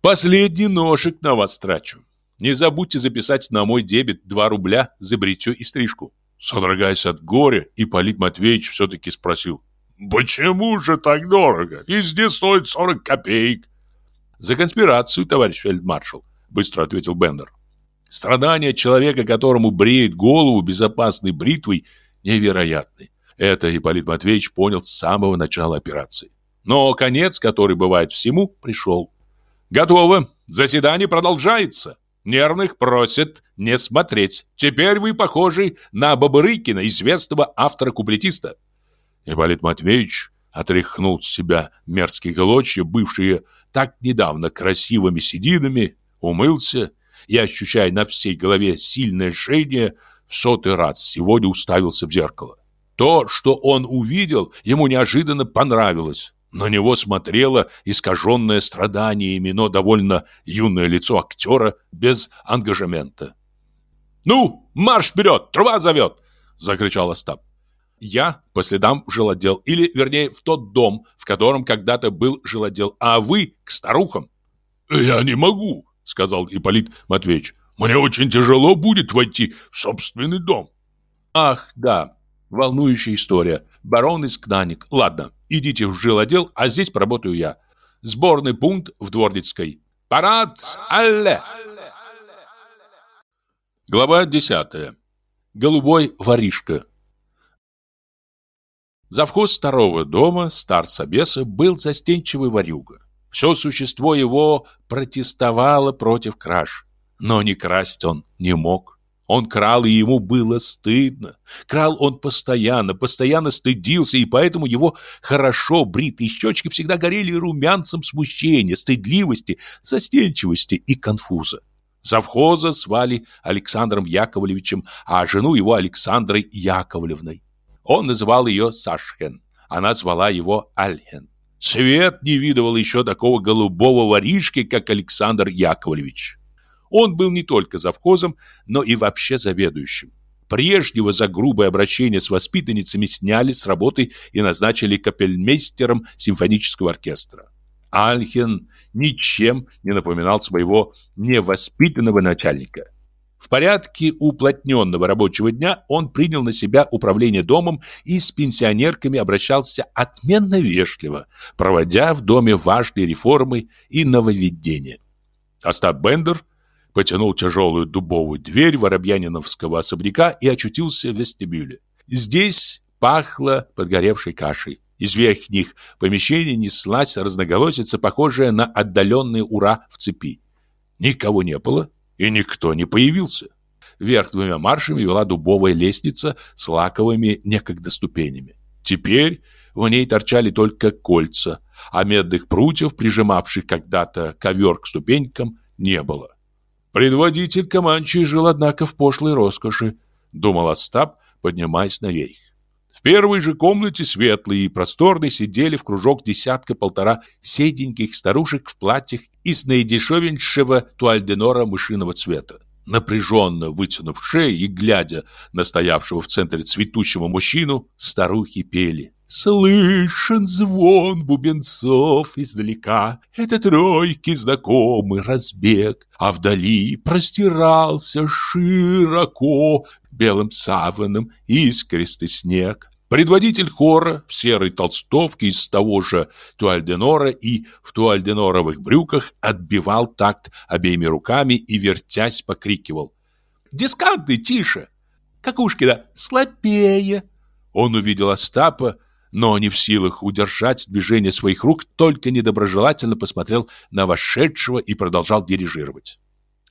«Последний ножик на вас трачу. Не забудьте записать на мой дебет 2 рубля за бритье и стрижку». Содрогаясь от горя, Ипполит Матвеевич все-таки спросил. «Почему же так дорого? Везде стоит 40 копеек». «За конспирацию, товарищ фельдмаршал», — быстро ответил Бендер. Страдания человека, которому бреет голову безопасной бритвой, невероятны. Это Ипполит Матвеевич понял с самого начала операции. Но конец, который бывает всему, пришел. «Готово. Заседание продолжается. Нервных просят не смотреть. Теперь вы похожи на Бабырыкина, известного автора-куплетиста». Ипполит Матвеевич отряхнул с себя мерзкие голочья, бывшие так недавно красивыми сединами, умылся и, ощущая на всей голове сильное жжение, в сотый раз сегодня уставился в зеркало. То, что он увидел, ему неожиданно понравилось. На него смотрело искаженное страданиями, но довольно юное лицо актера без ангажемента. «Ну, марш вперед! Труба зовет!» — закричал Остап. «Я по следам в жилотдел, или, вернее, в тот дом, в котором когда-то был жилотдел, а вы к старухам». «Я не могу сказал Ипполит Матвеевич. Мне очень тяжело будет войти в собственный дом. Ах, да, волнующая история. Барон из Кнаник. Ладно, идите в жилотдел, а здесь поработаю я. Сборный пункт в Дворницкой. Парад! Алле! Глава десятая. Голубой воришка. Завхоз старого дома, стар Собеса, был застенчивый ворюга. Все существо его протестовало против краж. Но не красть он не мог. Он крал, и ему было стыдно. Крал он постоянно, постоянно стыдился, и поэтому его хорошо бритые щечки всегда горели румянцем смущения, стыдливости, застенчивости и конфуза. Завхоза звали Александром Яковлевичем, а жену его Александрой Яковлевной. Он называл ее Сашхен, она звала его Альхен. Свет не видывал еще такого голубого воришки, как Александр Яковлевич. Он был не только завхозом, но и вообще заведующим. Прежнего за грубое обращение с воспитанницами сняли с работы и назначили капельмейстером симфонического оркестра. Альхен ничем не напоминал своего невоспитанного начальника. В порядке уплотненного рабочего дня он принял на себя управление домом и с пенсионерками обращался отменно вежливо, проводя в доме важные реформы и нововведения. Остап Бендер потянул тяжелую дубовую дверь воробьяниновского особняка и очутился в вестибюле. Здесь пахло подгоревшей кашей. Из верхних помещений неслась разноголосица, похожая на отдаленные ура в цепи. Никого не было, и никто не появился. Вверх двумя маршами вела дубовая лестница с лаковыми некогда ступенями. Теперь в ней торчали только кольца, а медных прутьев, прижимавших когда-то ковер к ступенькам, не было. Предводитель Каманчи жил, однако, в пошлой роскоши, думал Остап, поднимаясь наверх. В первой же комнате, светлой и просторной, сидели в кружок десятка-полтора седеньких старушек в платьях из наидешевеньшего туальденора мышиного цвета. Напряженно вытянув шею и глядя на стоявшего в центре цветущего мужчину, старухи пели. Слышен звон бубенцов издалека, Это тройки знакомый разбег, А вдали простирался широко Белым саваном искристый снег. Предводитель хора в серой толстовке из того же туальденора и в туальденоровых брюках отбивал такт обеими руками и, вертясь, покрикивал. «Дисканты тише! Какушкина слабее!» Он увидел Остапа, но не в силах удержать движение своих рук, только недоброжелательно посмотрел на вошедшего и продолжал дирижировать.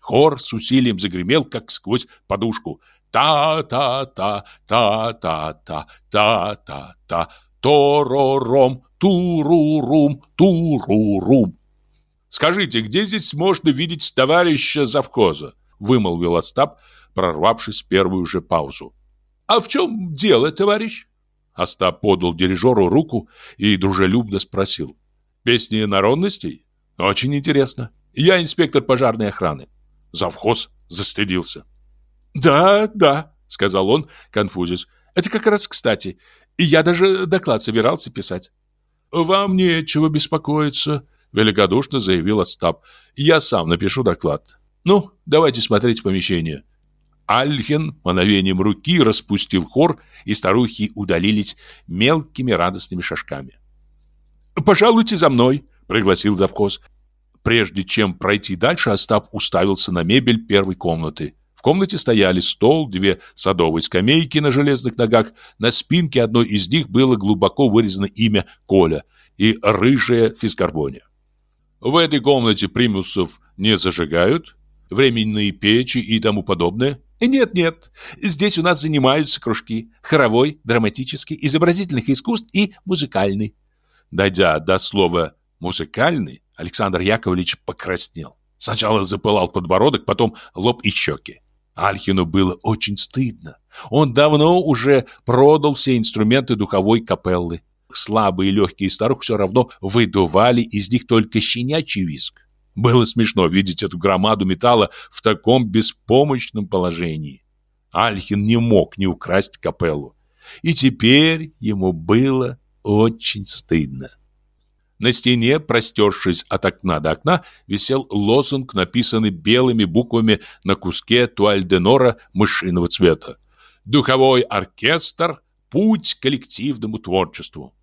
Хор с усилием загремел, как сквозь подушку. Та-та-та, та-та-та, та-та-та, торором, турурум, турурум. «Скажите, где здесь можно видеть товарища завхоза?» Вымолвил Остап, прорвавшись первую же паузу. «А в чем дело, товарищ?» Остап подал дирижеру руку и дружелюбно спросил. «Песни народностей? Очень интересно. Я инспектор пожарной охраны». Завхоз застыдился. «Да, да», — сказал он, конфузясь. «Это как раз кстати. И я даже доклад собирался писать». «Вам нечего беспокоиться», — великодушно заявил Остап. «Я сам напишу доклад. Ну, давайте смотреть помещение». Альхен мановением руки распустил хор, и старухи удалились мелкими радостными шажками. «Пожалуйте за мной», — пригласил завхоз. Прежде чем пройти дальше, Остап уставился на мебель первой комнаты. В комнате стояли стол, две садовые скамейки на железных ногах. На спинке одной из них было глубоко вырезано имя Коля и рыжая физкарбония. В этой комнате примусов не зажигают, временные печи и тому подобное. Нет-нет, здесь у нас занимаются кружки. Хоровой, драматический, изобразительных искусств и музыкальный. Дойдя до слова «музыкальный», Александр Яковлевич покраснел. Сначала запылал подбородок, потом лоб и щеки. Альхину было очень стыдно. Он давно уже продал все инструменты духовой капеллы. Слабые легкие старух все равно выдували из них только щенячий виск. Было смешно видеть эту громаду металла в таком беспомощном положении. Альхин не мог не украсть капеллу. И теперь ему было очень стыдно. На стене, простершись от окна до окна, висел лозунг, написанный белыми буквами на куске туаль-де-нора мышиного цвета. «Духовой оркестр. Путь к коллективному творчеству».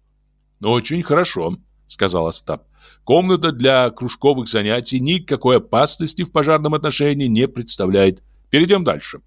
«Очень хорошо», — сказал Остап. Комната для кружковых занятий никакой опасности в пожарном отношении не представляет. Перейдем дальше.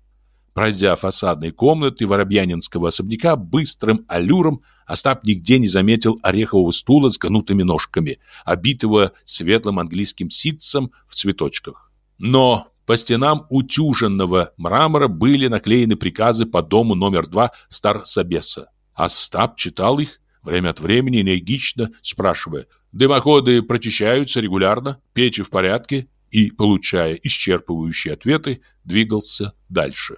Пройдя фасадные комнаты Воробьянинского особняка быстрым аллюром, Остап нигде не заметил орехового стула с гнутыми ножками, обитого светлым английским ситцем в цветочках. Но по стенам утюженного мрамора были наклеены приказы по дому номер два Старсобеса. Остап читал их, время от времени энергично спрашивая, Дымоходы прочищаются регулярно, печи в порядке, и, получая исчерпывающие ответы, двигался дальше.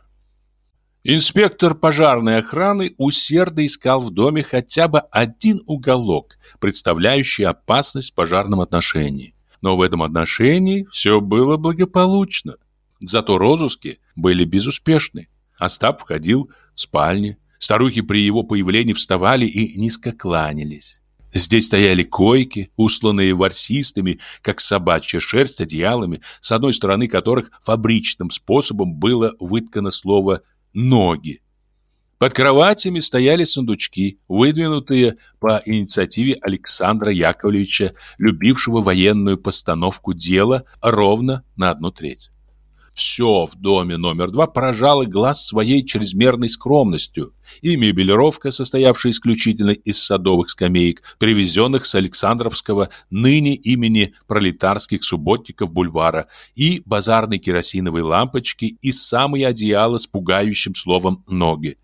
Инспектор пожарной охраны усердно искал в доме хотя бы один уголок, представляющий опасность в пожарном отношении. Но в этом отношении все было благополучно. Зато розыски были безуспешны. Остап входил в спальню. Старухи при его появлении вставали и низко кланялись. Здесь стояли койки, усланные ворсистыми, как собачья шерсть, одеялами, с одной стороны которых фабричным способом было выткано слово «ноги». Под кроватями стояли сундучки, выдвинутые по инициативе Александра Яковлевича, любившего военную постановку дела ровно на одну треть. Все в доме номер два поражало глаз своей чрезмерной скромностью. И мебелировка, состоявшая исключительно из садовых скамеек, привезенных с Александровского ныне имени пролетарских субботников бульвара, и базарные керосиновые лампочки, и самые одеяла с пугающим словом «ноги».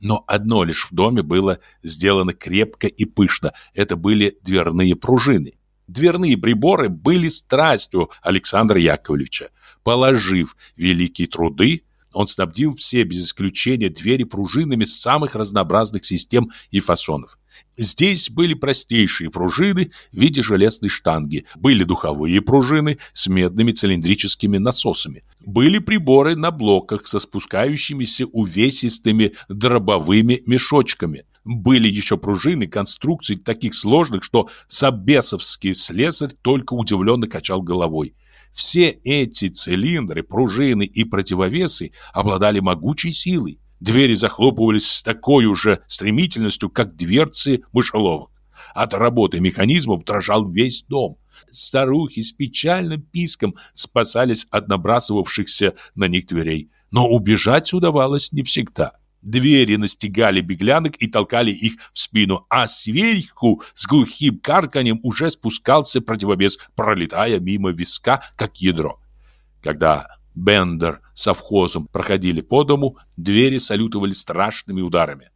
Но одно лишь в доме было сделано крепко и пышно. Это были дверные пружины. Дверные приборы были страстью Александра Яковлевича. Положив великие труды, он снабдил все без исключения двери пружинами самых разнообразных систем и фасонов. Здесь были простейшие пружины в виде железной штанги, были духовые пружины с медными цилиндрическими насосами, были приборы на блоках со спускающимися увесистыми дробовыми мешочками, были еще пружины конструкций таких сложных, что сабесовский слесарь только удивленно качал головой. Все эти цилиндры, пружины и противовесы обладали могучей силой. Двери захлопывались с такой уже стремительностью, как дверцы мышеловок. От работы механизмов дрожал весь дом. Старухи с печальным писком спасались от набрасывавшихся на них дверей. Но убежать удавалось не всегда. Двери настигали беглянок и толкали их в спину, а сверху с глухим карканем уже спускался противовес, пролетая мимо виска, как ядро. Когда Бендер совхозом проходили по дому, двери салютовали страшными ударами.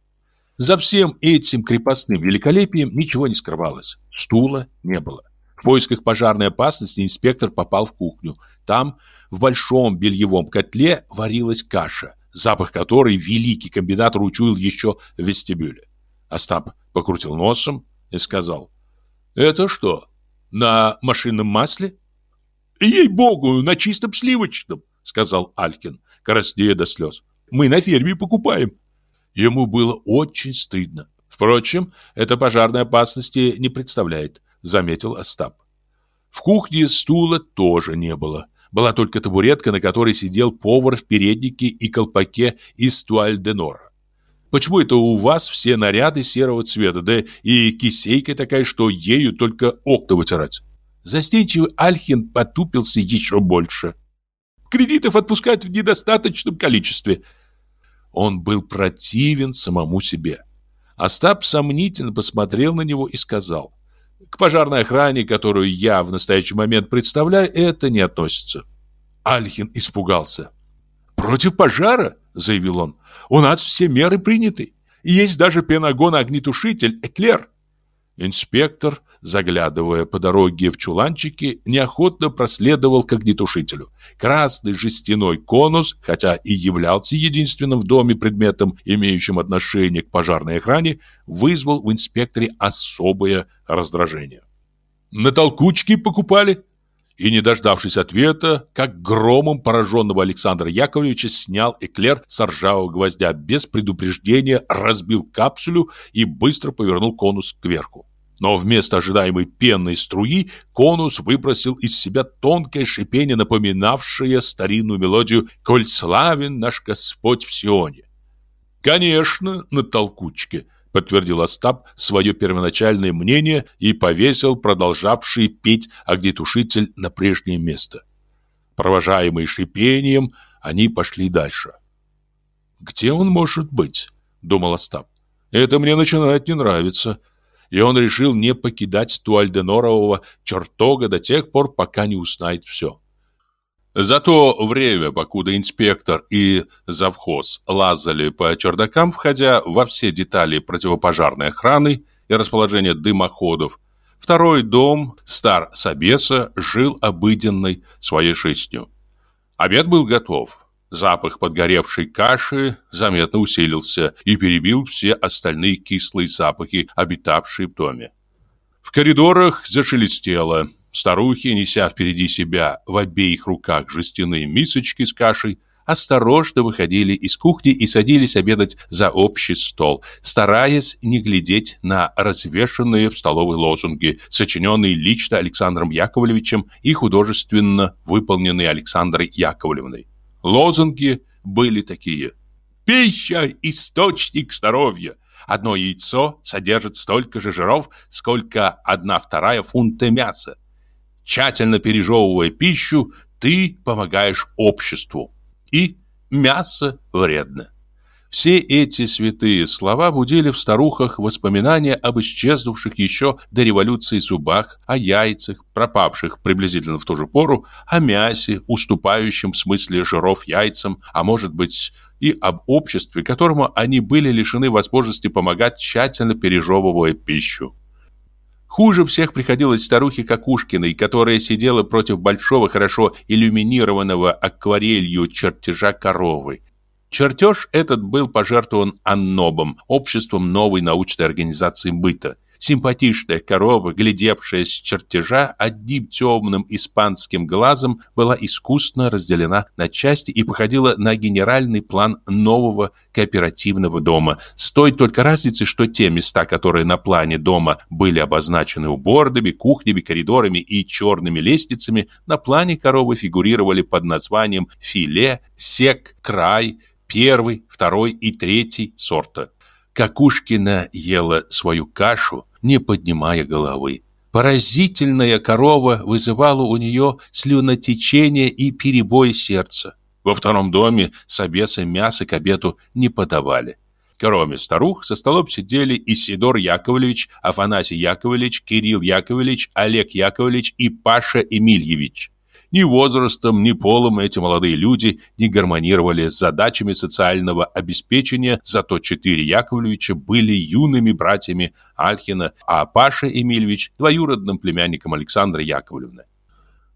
За всем этим крепостным великолепием ничего не скрывалось. Стула не было. В поисках пожарной опасности инспектор попал в кухню. Там, в большом бельевом котле, варилась каша, запах которой великий комбинатор учуял еще в вестибюле. Остап покрутил носом и сказал, «Это что, на машинном масле?» «Ей-богу, на чистом сливочном», — сказал Алькин, краснея до слез. «Мы на ферме покупаем». Ему было очень стыдно. Впрочем, это пожарной опасности не представляет, заметил Остап. В кухне стула тоже не было. Была только табуретка, на которой сидел повар в переднике и колпаке из туаль-де-нора. Почему это у вас все наряды серого цвета, да и кисейка такая, что ею только окна вытирать? Застенчивый Альхин потупился еще больше. Кредитов отпускают в недостаточном количестве – он был противен самому себе. Остап сомнительно посмотрел на него и сказал, «К пожарной охране, которую я в настоящий момент представляю, это не относится». Альхин испугался. «Против пожара?» – заявил он. «У нас все меры приняты. И есть даже пенагон-огнетушитель «Эклер». Инспектор заглядывая по дороге в чуланчики, неохотно проследовал к огнетушителю. Красный жестяной конус, хотя и являлся единственным в доме предметом, имеющим отношение к пожарной охране, вызвал в инспекторе особое раздражение. «На толкучки покупали?» И, не дождавшись ответа, как громом пораженного Александра Яковлевича снял эклер с ржавого гвоздя без предупреждения, разбил капсулю и быстро повернул конус кверху. Но вместо ожидаемой пенной струи конус выбросил из себя тонкое шипение, напоминавшее старинную мелодию «Коль славен наш Господь в Сионе». «Конечно, на толкучке», — подтвердил Остап свое первоначальное мнение и повесил продолжавший петь огнетушитель на прежнее место. Провожаемые шипением, они пошли дальше. «Где он может быть?» — думал Остап. «Это мне начинает не нравиться и он решил не покидать Туальденорового чертога до тех пор, пока не узнает все. За то время, покуда инспектор и завхоз лазали по чердакам, входя во все детали противопожарной охраны и расположения дымоходов, второй дом Стар Собеса жил обыденной своей жизнью. Обед был готов. Запах подгоревшей каши заметно усилился и перебил все остальные кислые запахи, обитавшие в доме. В коридорах зашелестело. Старухи, неся впереди себя в обеих руках жестяные мисочки с кашей, осторожно выходили из кухни и садились обедать за общий стол, стараясь не глядеть на развешанные в столовой лозунги, сочиненные лично Александром Яковлевичем и художественно выполненные Александрой Яковлевной. Лозунги были такие. «Пища – источник здоровья. Одно яйцо содержит столько же жиров, сколько одна вторая фунта мяса. Тщательно пережевывая пищу, ты помогаешь обществу. И мясо вредно. Все эти святые слова будили в старухах воспоминания об исчезнувших еще до революции зубах, о яйцах, пропавших приблизительно в ту же пору, о мясе, уступающем в смысле жиров яйцам, а может быть и об обществе, которому они были лишены возможности помогать тщательно пережевывая пищу. Хуже всех приходилось старухе Какушкиной, которая сидела против большого, хорошо иллюминированного акварелью чертежа коровы, Чертеж этот был пожертвован Аннобом, обществом новой научной организации быта. Симпатичная корова, глядевшая с чертежа одним темным испанским глазом, была искусно разделена на части и походила на генеральный план нового кооперативного дома, с той только разницей, что те места, которые на плане дома были обозначены уборными, кухнями, коридорами и черными лестницами, на плане коровы фигурировали под названием филе, сек, край – первый, второй и третий сорта. Какушкина ела свою кашу, не поднимая головы. Поразительная корова вызывала у нее слюнотечение и перебой сердца. Во втором доме собеса мясо к обеду не подавали. Кроме старух, за столом сидели Исидор Яковлевич, Афанасий Яковлевич, Кирилл Яковлевич, Олег Яковлевич и Паша Эмильевич. Ни возрастом, ни полом эти молодые люди не гармонировали с задачами социального обеспечения, зато четыре Яковлевича были юными братьями Альхина, а Паша Эмильевич – двоюродным племянником Александры Яковлевны.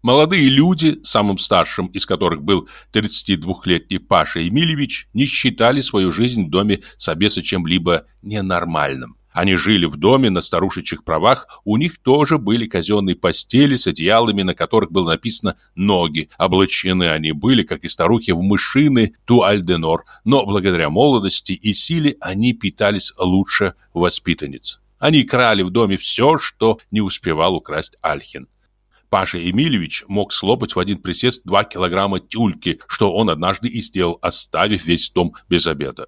Молодые люди, самым старшим из которых был 32-летний Паша Емельевич, не считали свою жизнь в доме Собеса чем-либо ненормальным. Они жили в доме на старушечьих правах, у них тоже были казенные постели с одеялами, на которых было написано «ноги». Облачены они были, как и старухи, в мышины туальденор, но благодаря молодости и силе они питались лучше воспитанниц. Они крали в доме все, что не успевал украсть Альхин. Паша Емельевич мог слопать в один присест 2 килограмма тюльки, что он однажды и сделал, оставив весь дом без обеда.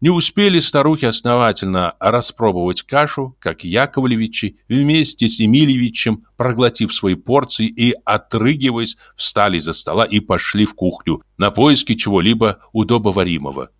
Не успели старухи основательно распробовать кашу, как Яковлевичи вместе с Емельевичем, проглотив свои порции и отрыгиваясь, встали за стола и пошли в кухню на поиски чего-либо удобоваримого.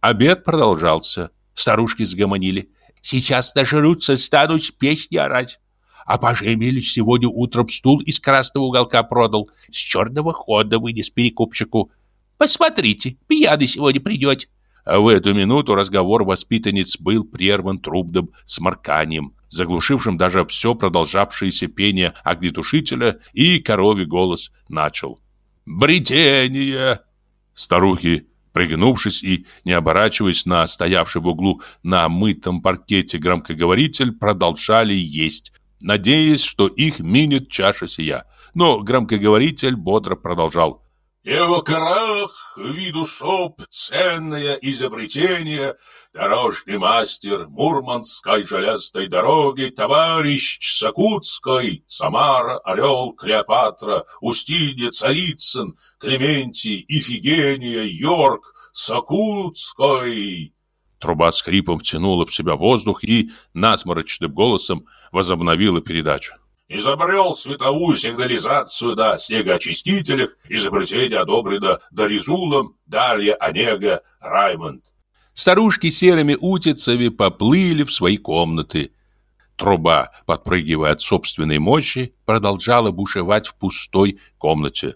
Обед продолжался. Старушки сгомонили. «Сейчас нажрутся, станут песни орать. А Паша Емельевич сегодня утром стул из красного уголка продал. С черного хода вынес перекупщику. Посмотрите, пьяный сегодня придет. А в эту минуту разговор воспитанниц был прерван трубным сморканием, заглушившим даже все продолжавшееся пение огнетушителя, и коровий голос начал. «Бретение!» Старухи Пригнувшись и не оборачиваясь на стоявший в углу на мытом паркете громкоговоритель, продолжали есть, надеясь, что их минет чаша сия. Но громкоговоритель бодро продолжал. Его крах, виду соп, ценное изобретение, дорожный мастер Мурманской железной дороги, товарищ Сакутской, Самара, Орел, Клеопатра, Устинья, Царицын, Клементий, Ифигения, Йорк, Сакутской. Труба с хрипом втянула в себя воздух и насморочным голосом возобновила передачу. Изобрел световую сигнализацию на снегоочистителях, изобретение одобрено Доризулом, Дарья, Онега, Раймонд. Старушки серыми утицами поплыли в свои комнаты. Труба, подпрыгивая от собственной мощи, продолжала бушевать в пустой комнате.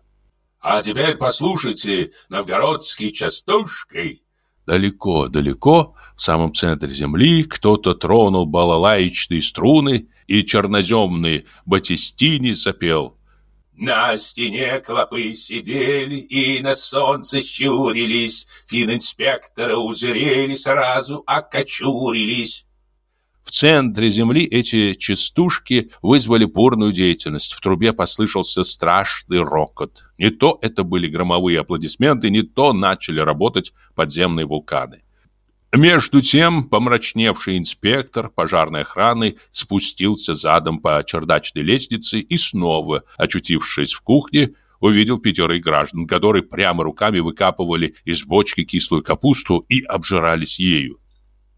«А теперь послушайте новгородские частушки», Далеко-далеко, в самом центре земли, кто-то тронул балалаечные струны, и черноземный Батистини запел. На стене клопы сидели и на солнце щурились, Фининспектора узрели, сразу окочурились. В центре земли эти частушки вызвали бурную деятельность. В трубе послышался страшный рокот. Не то это были громовые аплодисменты, не то начали работать подземные вулканы. Между тем, помрачневший инспектор пожарной охраны спустился задом по чердачной лестнице и снова, очутившись в кухне, увидел пятерых граждан, которые прямо руками выкапывали из бочки кислую капусту и обжирались ею.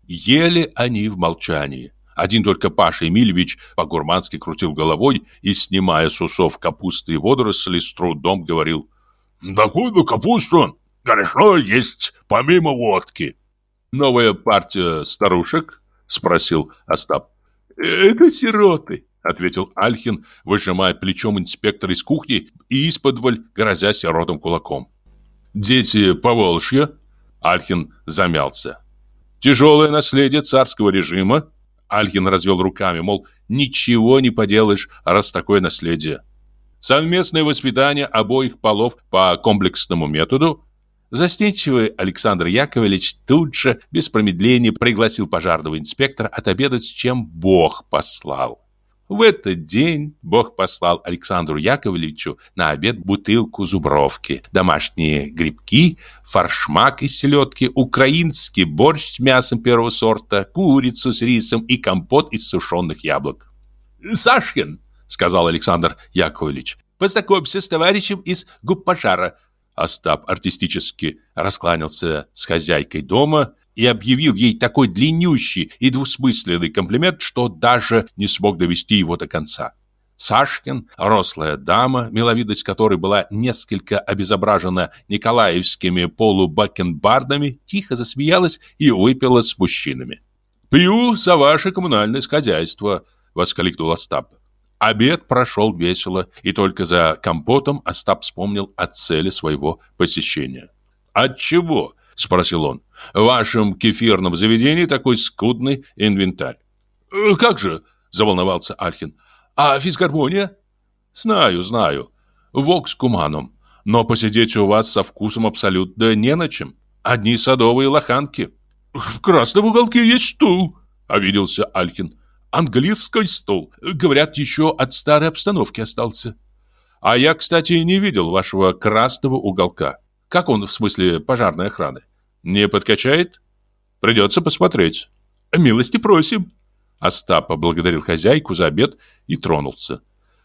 Ели они в молчании. Один только Паша Емельевич по-гурмански крутил головой и, снимая с усов капусты и водоросли, с трудом говорил «Такую капусту хорошо есть помимо водки». «Новая партия старушек?» – спросил Остап. «Это сироты», – ответил Альхин, выжимая плечом инспектора из кухни и исподволь грозя сиротом кулаком. «Дети Поволжья?» Альхин замялся. Тяжелое наследие царского режима. Альгин развел руками, мол, ничего не поделаешь, раз такое наследие. Совместное воспитание обоих полов по комплексному методу. Застенчивый Александр Яковлевич тут же, без промедления, пригласил пожарного инспектора отобедать, с чем Бог послал. В этот день Бог послал Александру Яковлевичу на обед бутылку зубровки, домашние грибки, форшмак из селедки, украинский борщ с мясом первого сорта, курицу с рисом и компот из сушеных яблок. «Сашкин», — сказал Александр Яковлевич, — «познакомься с товарищем из губпожара». Остап артистически раскланялся с хозяйкой дома и объявил ей такой длиннющий и двусмысленный комплимент, что даже не смог довести его до конца. Сашкин, рослая дама, миловидность которой была несколько обезображена николаевскими полубакенбардами, тихо засмеялась и выпила с мужчинами. «Пью за ваше коммунальное хозяйство», — воскликнул Остап. Обед прошел весело, и только за компотом Остап вспомнил о цели своего посещения. «От чего?» – спросил он. «В вашем кефирном заведении такой скудный инвентарь». «Э, «Как же?» – заволновался Альхин. «А физгармония?» «Знаю, знаю. Вокс куманом. Но посидеть у вас со вкусом абсолютно не на чем. Одни садовые лоханки». «В красном уголке есть стул», – обиделся Алькин английский стол. Говорят, еще от старой обстановки остался. А я, кстати, не видел вашего красного уголка. Как он в смысле пожарной охраны? Не подкачает? Придется посмотреть. Милости просим. Остап поблагодарил хозяйку за обед и тронулся.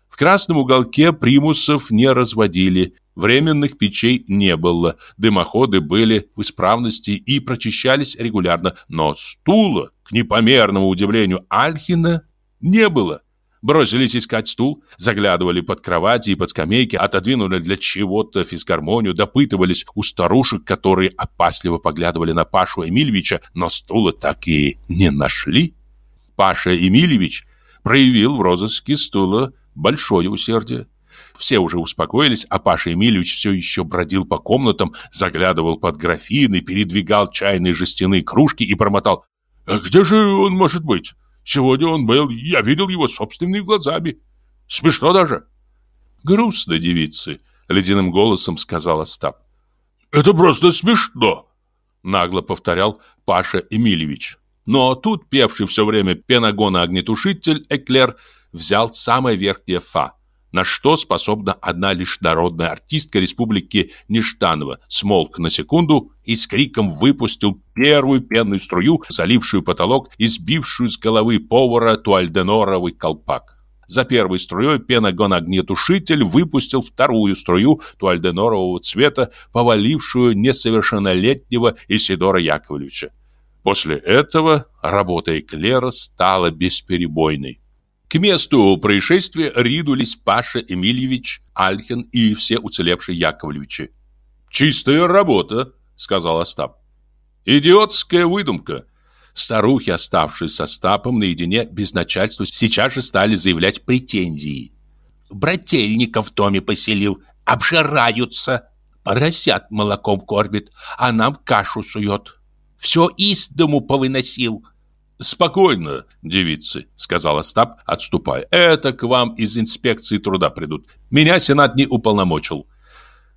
В красном уголке примусов не разводили, временных печей не было, дымоходы были в исправности и прочищались регулярно, но стула, к непомерному удивлению Альхина, не было. Бросились искать стул, заглядывали под кровати и под скамейки, отодвинули для чего-то физгармонию, допытывались у старушек, которые опасливо поглядывали на Пашу Эмильевича, но стула так и не нашли. Паша Эмильевич проявил в розыске стула большое усердие. Все уже успокоились, а Паша Емельевич все еще бродил по комнатам, заглядывал под графины, передвигал чайные жестяные кружки и промотал. «А где же он может быть? Сегодня он был, я видел его собственными глазами. Смешно даже». «Грустно, девицы», — ледяным голосом сказал Остап. «Это просто смешно», — нагло повторял Паша Емельевич. Но тут певший все время пенагона-огнетушитель Эклер взял самое верхнее фа, на что способна одна лишь народная артистка республики Ништанова, смолк на секунду и с криком выпустил первую пенную струю, залившую потолок и сбившую с головы повара туальденоровый колпак. За первой струей пенагон-огнетушитель выпустил вторую струю туальденорового цвета, повалившую несовершеннолетнего Исидора Яковлевича. После этого работа Эклера стала бесперебойной. К месту происшествия ринулись Паша Эмильевич, Альхин и все уцелевшие Яковлевичи. «Чистая работа», — сказал Остап. «Идиотская выдумка». Старухи, оставшись со Остапом наедине без начальства, сейчас же стали заявлять претензии. «Брательников в доме поселил, обжираются. Поросят молоком кормит, а нам кашу сует. Все из дому повыносил». «Спокойно, девицы», — сказал Остап, отступая. «Это к вам из инспекции труда придут. Меня Сенат не уполномочил».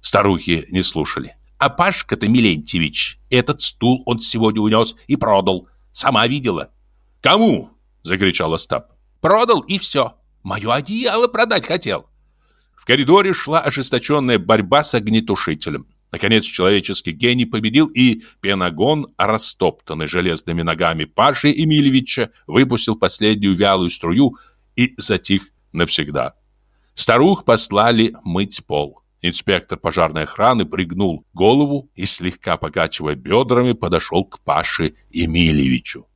Старухи не слушали. «А Пашка-то, Милентьевич, этот стул он сегодня унес и продал. Сама видела». «Кому?» — закричал Остап. «Продал и все. Мое одеяло продать хотел». В коридоре шла ожесточенная борьба с огнетушителем. Наконец человеческий гений победил, и пенагон, растоптанный железными ногами Паши Емельевича, выпустил последнюю вялую струю и затих навсегда. Старух послали мыть пол. Инспектор пожарной охраны пригнул голову и, слегка покачивая бедрами, подошел к Паше Емельевичу.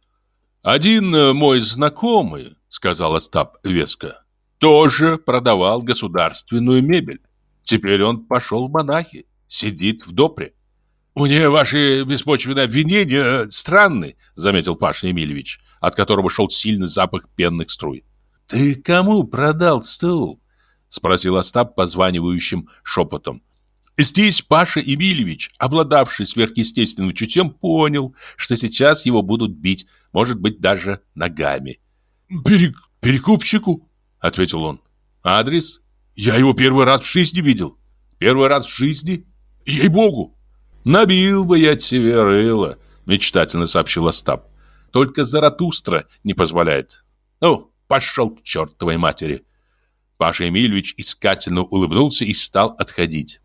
«Один мой знакомый, — сказал Остап веско, — тоже продавал государственную мебель. Теперь он пошел в монахи сидит в допре. «Мне ваши беспочвенные обвинения странны», — заметил Паша Емельевич, от которого шел сильный запах пенных струй. «Ты кому продал стул?» — спросил Остап позванивающим шепотом. Здесь Паша Емельевич, обладавший сверхъестественным чутьем, понял, что сейчас его будут бить, может быть, даже ногами. «Перек... «Перекупщику?» — ответил он. «Адрес?» «Я его первый раз в жизни видел». «Первый раз в жизни?» Ей-богу! Набил бы я тебе рыло, мечтательно сообщил Остап. Только Заратустра не позволяет. Ну, пошел к чертовой матери. Паша Емельевич искательно улыбнулся и стал отходить.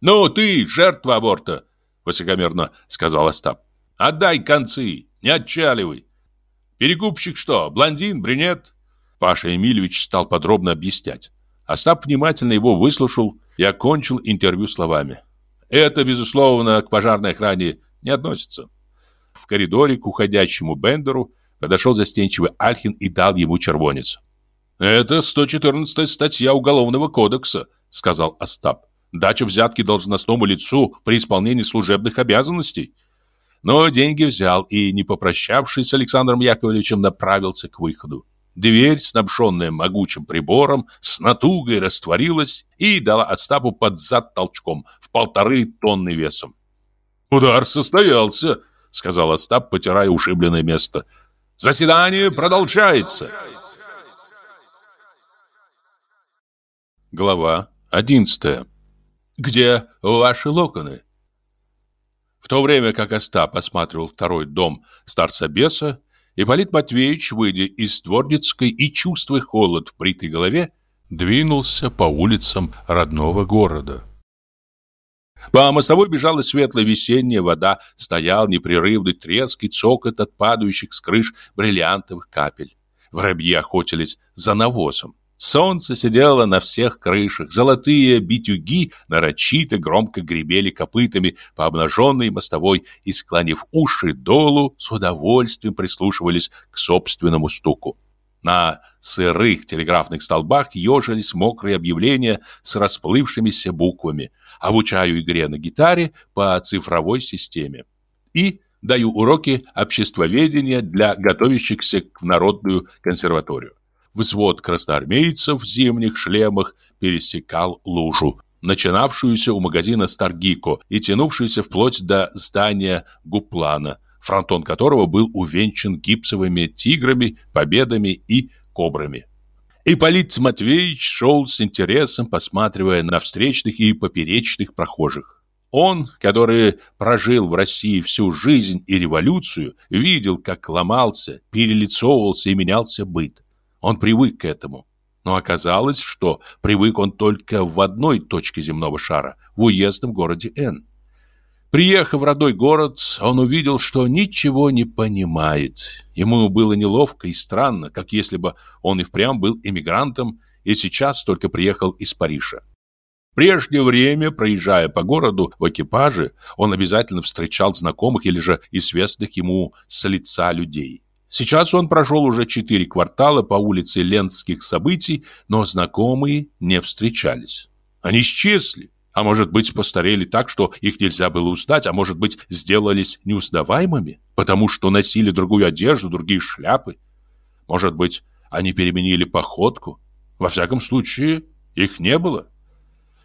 «Ну, ты, жертва аборта!» — высокомерно сказал Остап. «Отдай концы, не отчаливай. Перекупщик что, блондин, брюнет?» Паша Емельевич стал подробно объяснять. Остап внимательно его выслушал и окончил интервью словами. Это, безусловно, к пожарной охране не относится. В коридоре к уходящему Бендеру подошел застенчивый Альхин и дал ему червонец. «Это 114 статья Уголовного кодекса», — сказал Остап. «Дача взятки должностному лицу при исполнении служебных обязанностей». Но деньги взял и, не попрощавшись с Александром Яковлевичем, направился к выходу. Дверь, снабженная могучим прибором, с натугой растворилась и дала Остапу под зад толчком в полторы тонны весом. «Удар состоялся», — сказал Остап, потирая ушибленное место. «Заседание продолжается». Глава одиннадцатая. Где ваши локоны? В то время как Остап осматривал второй дом старца-беса, Ипполит Матвеевич, выйдя из Творницкой и чувствуя холод в бритой голове, двинулся по улицам родного города. По мостовой бежала светлая весенняя вода, стоял непрерывный треск и цокот от падающих с крыш бриллиантовых капель. Воробьи охотились за навозом. Солнце сидело на всех крышах, золотые битюги нарочито громко гремели копытами по обнаженной мостовой и, склонив уши долу, с удовольствием прислушивались к собственному стуку. На сырых телеграфных столбах ежились мокрые объявления с расплывшимися буквами. Обучаю игре на гитаре по цифровой системе. И даю уроки обществоведения для готовящихся в народную консерваторию. Взвод красноармейцев в зимних шлемах пересекал лужу, начинавшуюся у магазина Старгико и тянувшуюся вплоть до здания Гуплана, фронтон которого был увенчан гипсовыми тиграми, победами и кобрами. Ипполит Матвеевич шел с интересом, посматривая на встречных и поперечных прохожих. Он, который прожил в России всю жизнь и революцию, видел, как ломался, перелицовывался и менялся быт. Он привык к этому. Но оказалось, что привык он только в одной точке земного шара, в уездном городе Н. Приехав в родной город, он увидел, что ничего не понимает. Ему было неловко и странно, как если бы он и впрямь был эмигрантом и сейчас только приехал из Парижа. В прежнее время, проезжая по городу в экипаже, он обязательно встречал знакомых или же известных ему с лица людей. Сейчас он прошел уже четыре квартала по улице Ленских событий, но знакомые не встречались. Они исчезли, а может быть постарели так, что их нельзя было узнать, а может быть сделались неузнаваемыми, потому что носили другую одежду, другие шляпы. Может быть, они переменили походку. Во всяком случае, их не было.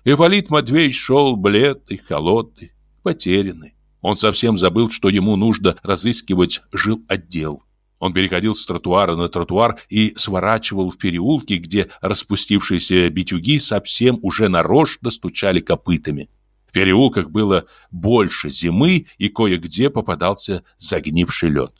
Ипполит Матвеевич шел бледный, холодный, потерянный. Он совсем забыл, что ему нужно разыскивать жил отдел. Он переходил с тротуара на тротуар и сворачивал в переулки, где распустившиеся битюги совсем уже нарочно стучали копытами. В переулках было больше зимы, и кое-где попадался загнивший лед.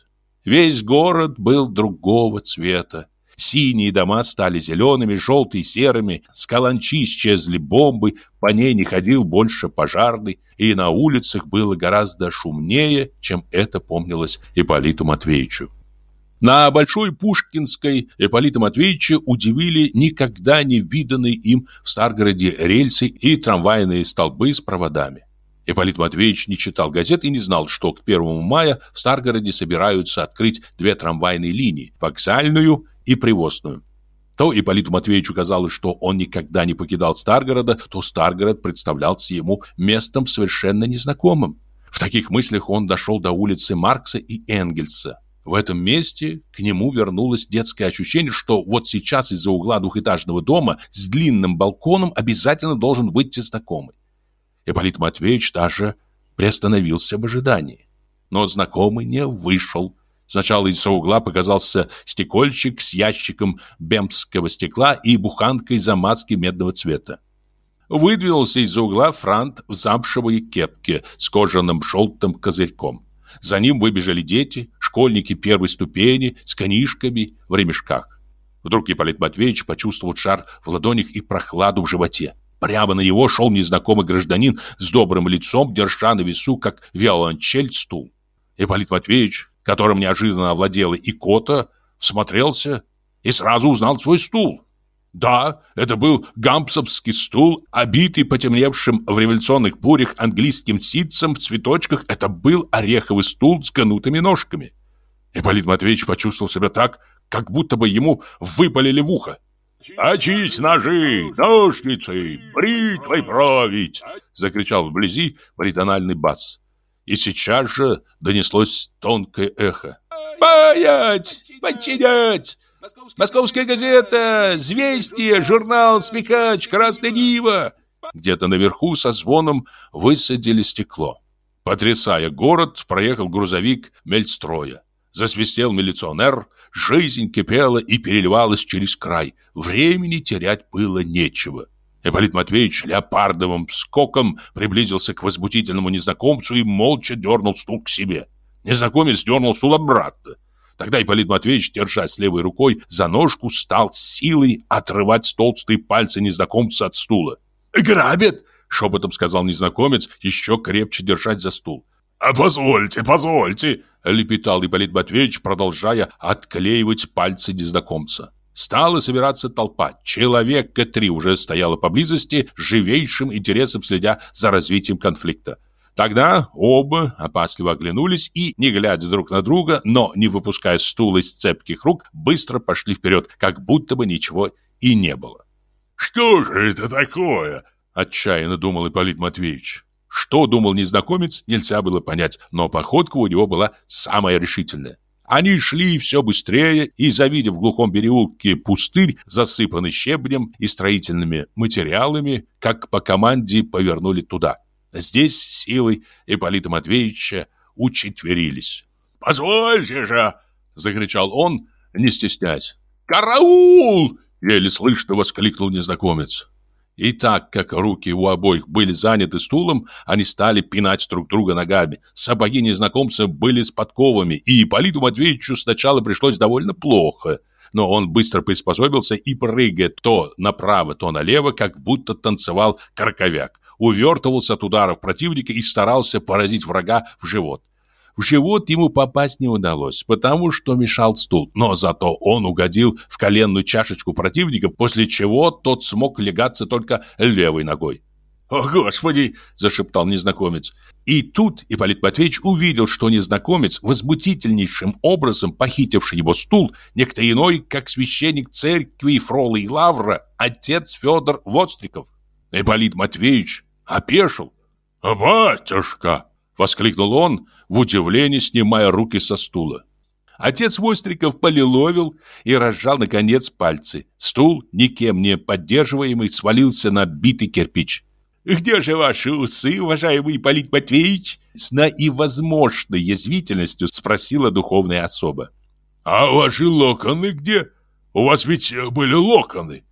Весь город был другого цвета. Синие дома стали зелеными, желтые серыми, с каланчи исчезли бомбы, по ней не ходил больше пожарный, и на улицах было гораздо шумнее, чем это помнилось Ипполиту Матвеевичу. На Большой Пушкинской Ипполита Матвеевича удивили никогда не виданные им в Старгороде рельсы и трамвайные столбы с проводами. Ипполит Матвеевич не читал газет и не знал, что к 1 мая в Старгороде собираются открыть две трамвайные линии – вокзальную и привозную. То Ипполиту Матвеевичу казалось, что он никогда не покидал Старгорода, то Старгород представлялся ему местом совершенно незнакомым. В таких мыслях он дошел до улицы Маркса и Энгельса. В этом месте к нему вернулось детское ощущение, что вот сейчас из-за угла двухэтажного дома с длинным балконом обязательно должен выйти знакомый. Ипполит Матвеевич даже приостановился в ожидании. Но знакомый не вышел. Сначала из-за угла показался стекольчик с ящиком бембского стекла и буханкой замазки медного цвета. Выдвинулся из-за угла франт в замшевой кепке с кожаным желтым козырьком. За ним выбежали дети, школьники первой ступени с конишками в ремешках. Вдруг Ипполит Матвеевич почувствовал шар в ладонях и прохладу в животе. Прямо на него шел незнакомый гражданин с добрым лицом, держа на весу, как виолончель, стул. Ипполит Матвеевич, которым неожиданно овладела икота, всмотрелся и сразу узнал свой стул. Да, это был гампсовский стул, обитый потемневшим в революционных бурях английским ситцем в цветочках. Это был ореховый стул с гнутыми ножками. Ипполит Матвеевич почувствовал себя так, как будто бы ему выпалили в ухо. «Очись ножи, ножницы, бритвой править!» Закричал вблизи баритональный бас. И сейчас же донеслось тонкое эхо. «Паять! Подчинять! Московская газета, «Звестия», журнал «Смекач», «Красное диво». Где-то наверху со звоном высадили стекло. Потрясая город, проехал грузовик мельстроя. Засвистел милиционер, жизнь кипела и переливалась через край. Времени терять было нечего. Ипполит Матвеевич леопардовым скоком приблизился к возбудительному незнакомцу и молча дернул стул к себе. Незнакомец дернул стул обратно. Тогда Ипполит Матвеевич, держась левой рукой за ножку, стал силой отрывать толстые пальцы незнакомца от стула. «Грабят!» — шепотом сказал незнакомец, еще крепче держать за стул. «А позвольте, позвольте!» — лепетал Ипполит Матвеевич, продолжая отклеивать пальцы незнакомца. Стала собираться толпа. Человека три уже стояло поблизости, живейшим интересом следя за развитием конфликта. Тогда оба опасливо оглянулись и, не глядя друг на друга, но не выпуская стула из цепких рук, быстро пошли вперед, как будто бы ничего и не было. «Что же это такое?» – отчаянно думал Ипполит Матвеевич. Что думал незнакомец, нельзя было понять, но походка у него была самая решительная. Они шли все быстрее и, завидев в глухом переулке пустырь, засыпанный щебнем и строительными материалами, как по команде повернули туда. Здесь силой Ипполита Матвеевича учетверились. «Позвольте же!» — закричал он, не стесняясь. «Караул!» — еле слышно воскликнул незнакомец. И так как руки у обоих были заняты стулом, они стали пинать друг друга ногами. Сапоги незнакомца были с подковами, и Ипполиту Матвеевичу сначала пришлось довольно плохо. Но он быстро приспособился и, прыгая то направо, то налево, как будто танцевал карковяк, увертывался от ударов противника и старался поразить врага в живот. В живот ему попасть не удалось, потому что мешал стул, но зато он угодил в коленную чашечку противника, после чего тот смог легаться только левой ногой. «О, Господи!» – зашептал незнакомец. И тут Ипполит Матвеевич увидел, что незнакомец, возмутительнейшим образом похитивший его стул, некто иной, как священник церкви Фролы и Лавра, отец Федор Водстриков. Ипполит Матвеевич опешил. «Батюшка!» — воскликнул он, в удивлении снимая руки со стула. Отец Востриков полиловил и разжал, наконец, пальцы. Стул, никем не поддерживаемый, свалился на битый кирпич. «Где же ваши усы, уважаемый Ипполит Матвеевич?» С наивозможной язвительностью спросила духовная особа. «А ваши локоны где? У вас ведь были локоны!»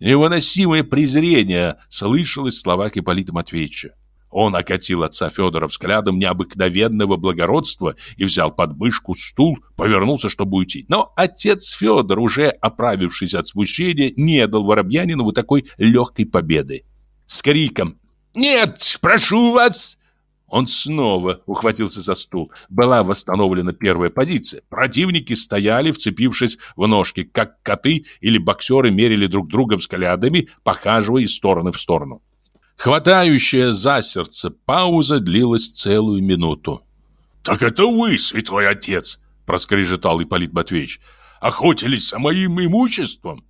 Невыносимое презрение слышалось в словах Ипполита Матвеевича. Он окатил отца Федора взглядом необыкновенного благородства и взял под мышку стул, повернулся, чтобы уйти. Но отец Федор, уже оправившись от смущения, не дал Воробьянинову такой легкой победы. С криком «Нет, прошу вас!» Он снова ухватился за стул. Была восстановлена первая позиция. Противники стояли, вцепившись в ножки, как коты или боксеры мерили друг друга взглядами, похаживая из стороны в сторону. Хватающая за сердце пауза длилась целую минуту. «Так это вы, святой отец!» – проскрежетал Ипполит Матвеевич. «Охотились за моим имуществом!»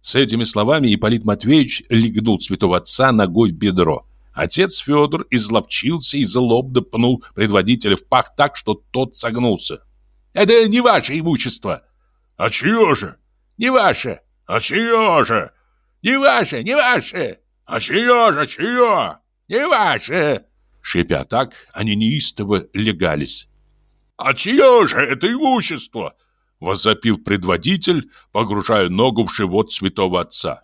С этими словами Ипполит Матвеевич легнул святого отца ногой в бедро. Отец Федор изловчился и злобно пнул предводителя в пах так, что тот согнулся. «Это не ваше имущество!» «А чье же?» «Не ваше!» «А чье же?» «Не ваше, не ваше!» «А чье же, чье?» «Не ваше!» Шипя так, они неистово легались. «А чье же это имущество?» Возопил предводитель, погружая ногу в живот святого отца.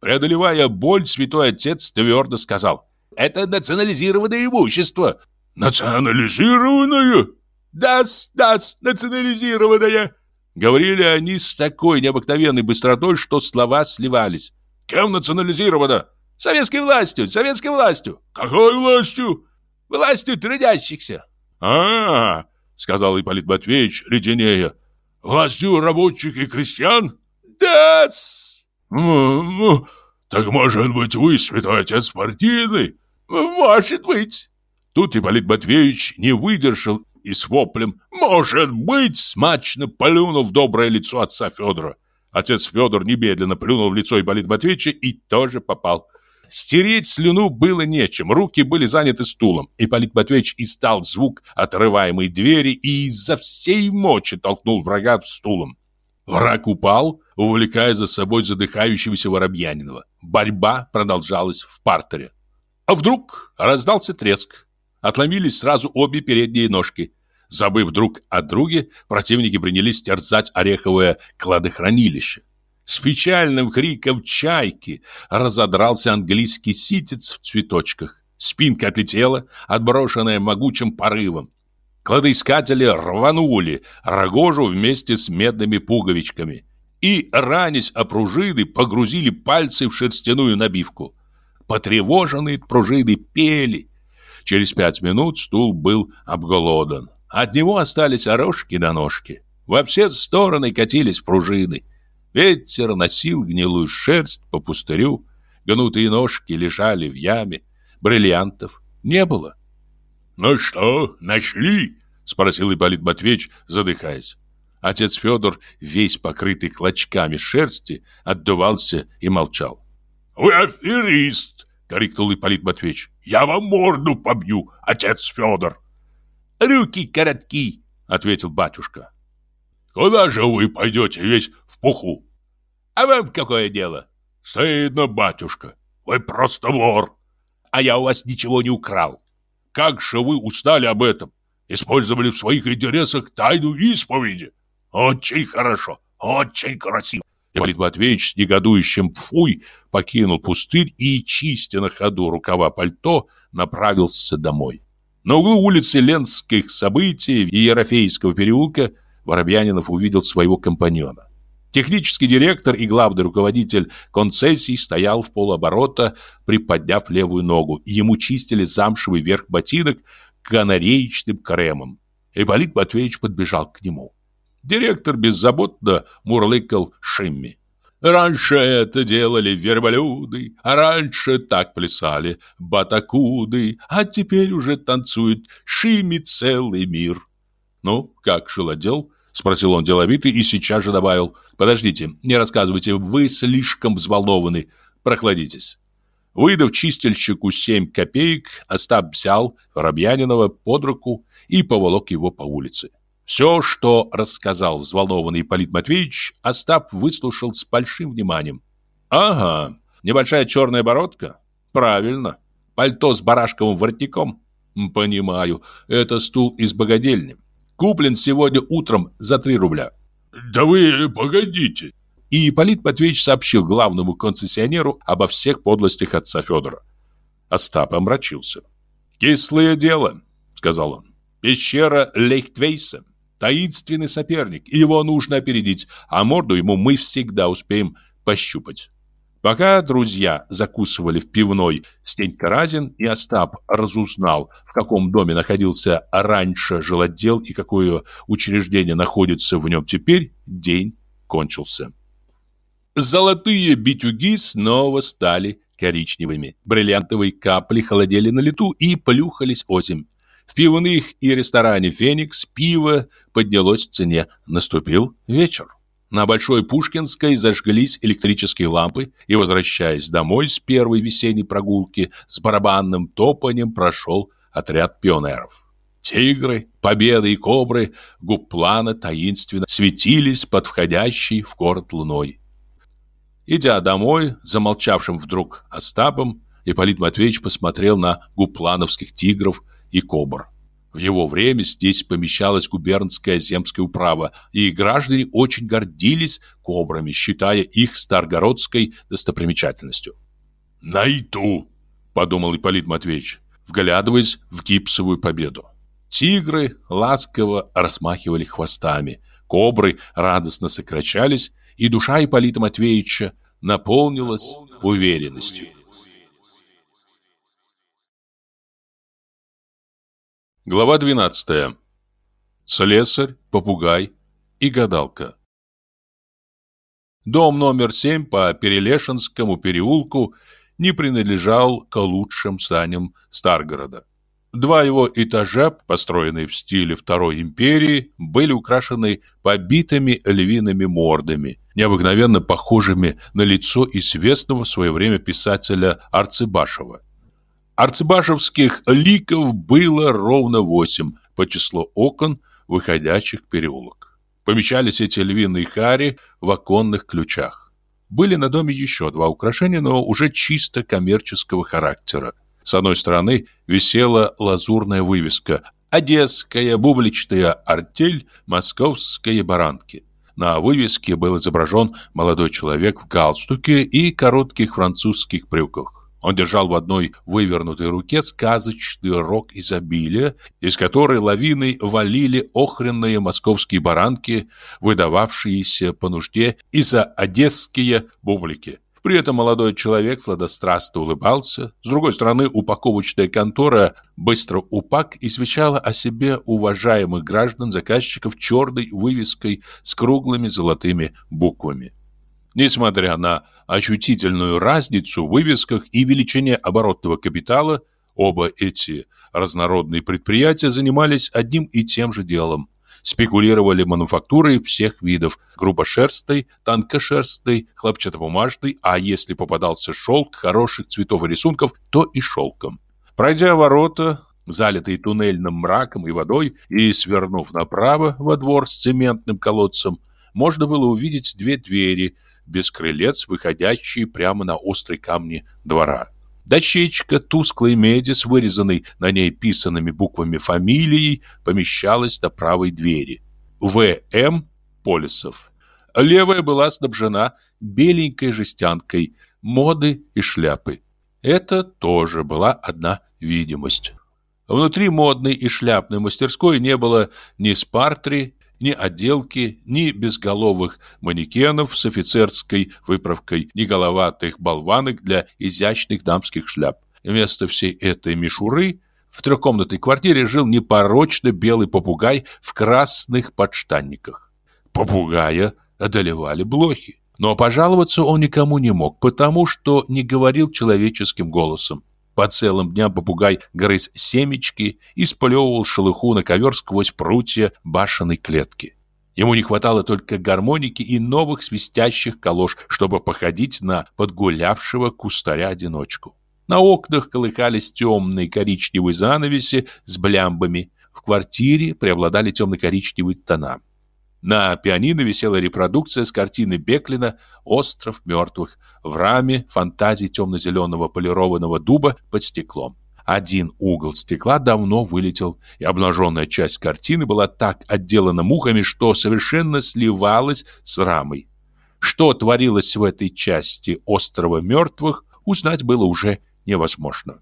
Преодолевая боль, святой отец твердо сказал. «Это национализированное имущество!» «Национализированное?» «Да-с, да-с, национализированное!» Говорили они с такой необыкновенной быстротой, что слова сливались. «Кем национализировано?» Советской властью, советской властью. Какой властью? Властью трудящихся. А, -а, -а сказал Ипполит Матвеевич, леденея. Властью рабочих и крестьян? Да-с. Ну, так может быть вы, святой отец, партийный? Может быть. Тут Ипполит Матвеевич не выдержал и с воплем «Может быть!» смачно плюнул в доброе лицо отца Федора. Отец Федор немедленно плюнул в лицо Ипполита Матвеевича и тоже попал. Стереть слюну было нечем, руки были заняты стулом. Ипполит Матвеевич истал звук отрываемой двери и изо всей мочи толкнул врага стулом. Враг упал, увлекая за собой задыхающегося Воробьянинова. Борьба продолжалась в партере. А вдруг раздался треск. Отломились сразу обе передние ножки. Забыв друг о друге, противники принялись терзать ореховое кладохранилище. С печальным криком чайки разодрался английский ситец в цветочках. Спинка отлетела, отброшенная могучим порывом. Кладоискатели рванули рогожу вместе с медными пуговичками и, ранясь о пружины, погрузили пальцы в шерстяную набивку. Потревоженные пружины пели. Через пять минут стул был обголодан. От него остались орожки до ножки. Во все стороны катились пружины. Ветер носил гнилую шерсть по пустырю. Гнутые ножки лежали в яме. Бриллиантов не было. «Ну что, нашли?» — спросил Ипполит Матвеевич, задыхаясь. Отец Федор, весь покрытый клочками шерсти, отдувался и молчал. «Вы аферист!» — крикнул Ипполит Матвеевич. «Я вам морду побью, отец Федор!» «Руки коротки!» — ответил батюшка. «Куда же вы пойдете весь в пуху?» «А вам какое дело?» «Стыдно, батюшка! Вы просто вор!» «А я у вас ничего не украл!» Как же вы устали об этом? Использовали в своих интересах тайну исповеди. Очень хорошо, очень красиво. Ипполит Матвеевич с негодующим «пфуй» покинул пустырь и, чистя на ходу рукава пальто, направился домой. На углу улицы Ленских событий и Ерофейского переулка Воробьянинов увидел своего компаньона. Технический директор и главный руководитель концессий стоял в полоборота, приподняв левую ногу, и ему чистили замшевый верх ботинок канареечным кремом. Ипполит Матвеевич подбежал к нему. Директор беззаботно мурлыкал Шимми. Раньше это делали верблюды, а раньше так плясали батакуды, а теперь уже танцует Шимми целый мир. Ну, как жилодел? Спросил он деловито и сейчас же добавил. Подождите, не рассказывайте, вы слишком взволнованы. Прохладитесь. Выдав чистильщику семь копеек, Остап взял Воробьянинова под руку и поволок его по улице. Все, что рассказал взволнованный Ипполит Матвеевич, Остап выслушал с большим вниманием. «Ага, небольшая черная бородка? Правильно. Пальто с барашковым воротником? Понимаю, это стул из богадельни. Куплен сегодня утром за 3 рубля. Да вы погодите. И Ипполит Матвеевич сообщил главному концессионеру обо всех подлостях отца Федора. Остап омрачился. «Кислое дело», — сказал он. «Пещера Лейхтвейса. Таинственный соперник, его нужно опередить, а морду ему мы всегда успеем пощупать». Пока друзья закусывали в пивной, Стенька Разин и Остап разузнал, в каком доме находился раньше жилотдел и какое учреждение находится в нем теперь, день кончился. Золотые битюги снова стали коричневыми. Бриллиантовые капли холодели на лету и плюхались озимь. В пивных и ресторане «Феникс» пиво поднялось в цене. Наступил вечер. На Большой Пушкинской зажглись электрические лампы, и, возвращаясь домой с первой весенней прогулки, с барабанным топанием прошел отряд пионеров. Тигры, победы и кобры губплана таинственно светились под входящей в город луной. Идя домой, замолчавшим вдруг Остапом, Ипполит Матвеевич посмотрел на губплановских тигров и кобр. В его время здесь помещалась губернская земская управа, и граждане очень гордились кобрами, считая их старгородской достопримечательностью. «Найду», — подумал Ипполит Матвеевич, вглядываясь в гипсовую победу. Тигры ласково расмахивали хвостами, кобры радостно сокращались, и душа Ипполита Матвеевича наполнилась уверенностью. Глава 12. Слесарь, попугай и гадалка. Дом номер 7 по Перелешинскому переулку не принадлежал к лучшим зданиям Старгорода. Два его этажа, построенные в стиле Второй империи, были украшены побитыми львиными мордами, необыкновенно похожими на лицо известного в свое время писателя Арцебашева. Арцебашевских ликов было ровно восемь по числу окон, выходящих в переулок. Помещались эти львиные хари в оконных ключах. Были на доме еще два украшения, но уже чисто коммерческого характера. С одной стороны висела лазурная вывеска «Одесская бубличная артель московской баранки». На вывеске был изображен молодой человек в галстуке и коротких французских брюках. Он держал в одной вывернутой руке сказочный рог изобилия, из которой лавиной валили охренные московские баранки, выдававшиеся по нужде из-за одесские бублики. При этом молодой человек сладострастно улыбался. С другой стороны, упаковочная контора «Быстро упак» извещала о себе уважаемых граждан-заказчиков черной вывеской с круглыми золотыми буквами. Несмотря на ощутительную разницу в вывесках и величине оборотного капитала, оба эти разнородные предприятия занимались одним и тем же делом. Спекулировали мануфактурой всех видов – грубошерстой, тонкошерстой, хлопчатобумажной, а если попадался шелк хороших цветов и рисунков, то и шелком. Пройдя ворота, залитые туннельным мраком и водой, и свернув направо во двор с цементным колодцем, можно было увидеть две двери – без крылец, выходящие прямо на острые камни двора. Дощечка тусклой меди с вырезанной на ней писанными буквами фамилией помещалась до правой двери. В.М. Полисов. Левая была снабжена беленькой жестянкой, моды и шляпы. Это тоже была одна видимость. Внутри модной и шляпной мастерской не было ни спартри, ни отделки, ни безголовых манекенов с офицерской выправкой, ни головатых болванок для изящных дамских шляп. Вместо всей этой мишуры в трехкомнатной квартире жил непорочно белый попугай в красных подштанниках. Попугая одолевали блохи. Но пожаловаться он никому не мог, потому что не говорил человеческим голосом. По целым дням попугай грыз семечки и сплевывал шелуху на ковер сквозь прутья башенной клетки. Ему не хватало только гармоники и новых свистящих колош, чтобы походить на подгулявшего кустаря-одиночку. На окнах колыхались темные коричневые занавеси с блямбами. В квартире преобладали темно-коричневые тона. На пианино висела репродукция с картины Беклина «Остров мертвых» в раме фантазии темно-зеленого полированного дуба под стеклом. Один угол стекла давно вылетел, и обнаженная часть картины была так отделана мухами, что совершенно сливалась с рамой. Что творилось в этой части острова мертвых, узнать было уже невозможно.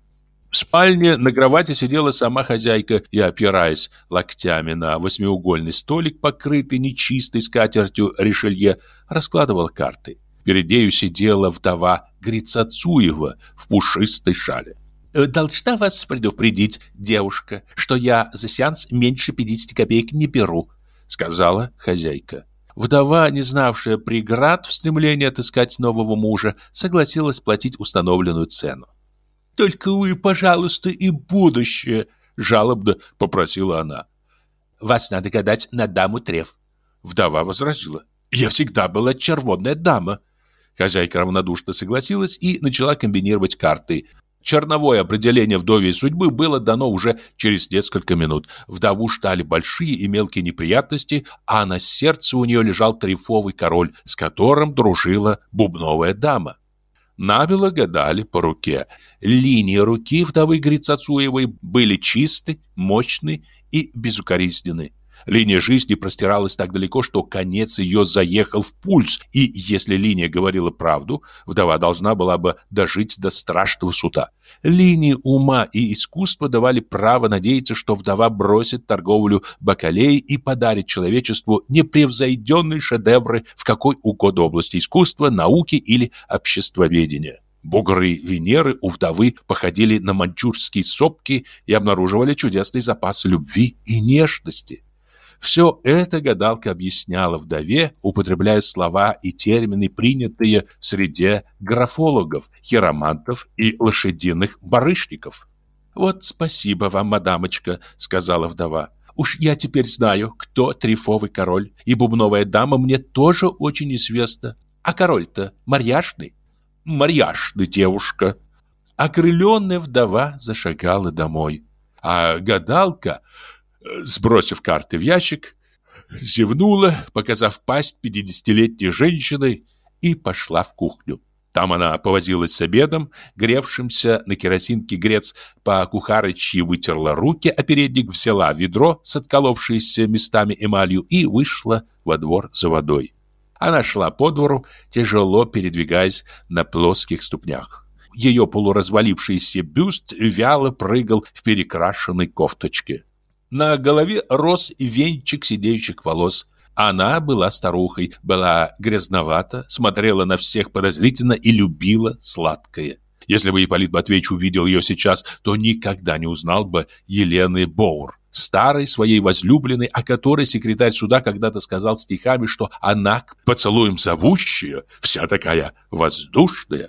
В спальне на кровати сидела сама хозяйка и, опираясь локтями на восьмиугольный столик, покрытый нечистой скатертью решелье, раскладывала карты. Перед нею сидела вдова Грицацуева в пушистой шале. «Э, «Должна вас предупредить, девушка, что я за сеанс меньше 50 копеек не беру», — сказала хозяйка. Вдова, не знавшая преград в стремлении отыскать нового мужа, согласилась платить установленную цену. Только вы, пожалуйста, и будущее, жалобно попросила она. Вас надо гадать на даму Трев. Вдова возразила. Я всегда была червонная дама. Хозяйка равнодушно согласилась и начала комбинировать карты. Черновое определение вдовьей судьбы было дано уже через несколько минут. Вдову ждали большие и мелкие неприятности, а на сердце у нее лежал трефовый король, с которым дружила бубновая дама. Набело гадали по руке. Линии руки вдовы Грицацуевой были чисты, мощны и безукоризненны. Линия жизни простиралась так далеко, что конец ее заехал в пульс, и если линия говорила правду, вдова должна была бы дожить до страшного суда. Линии ума и искусства давали право надеяться, что вдова бросит торговлю бакалеей и подарит человечеству непревзойденные шедевры в какой угодно области искусства, науки или обществоведения. Бугры Венеры у вдовы походили на маньчжурские сопки и обнаруживали чудесный запас любви и нежности. Все это гадалка объясняла вдове, употребляя слова и термины, принятые в среде графологов, хиромантов и лошадиных барышников. «Вот спасибо вам, мадамочка», — сказала вдова. «Уж я теперь знаю, кто трифовый король, и бубновая дама мне тоже очень известна. А король-то марьяшный?» «Марьяшный, девушка». Окрыленная вдова зашагала домой. А гадалка сбросив карты в ящик, зевнула, показав пасть пятидесятилетней женщины, и пошла в кухню. Там она повозилась с обедом, гревшимся на керосинке грец по кухарычьи вытерла руки, а передник взяла ведро с отколовшейся местами эмалью и вышла во двор за водой. Она шла по двору, тяжело передвигаясь на плоских ступнях. Ее полуразвалившийся бюст вяло прыгал в перекрашенной кофточке. На голове рос венчик сидеющих волос. Она была старухой, была грязновата, смотрела на всех подозрительно и любила сладкое. Если бы Ипполит Матвеевич увидел ее сейчас, то никогда не узнал бы Елены Боур, старой своей возлюбленной, о которой секретарь суда когда-то сказал стихами, что она к поцелуям зовущая, вся такая воздушная.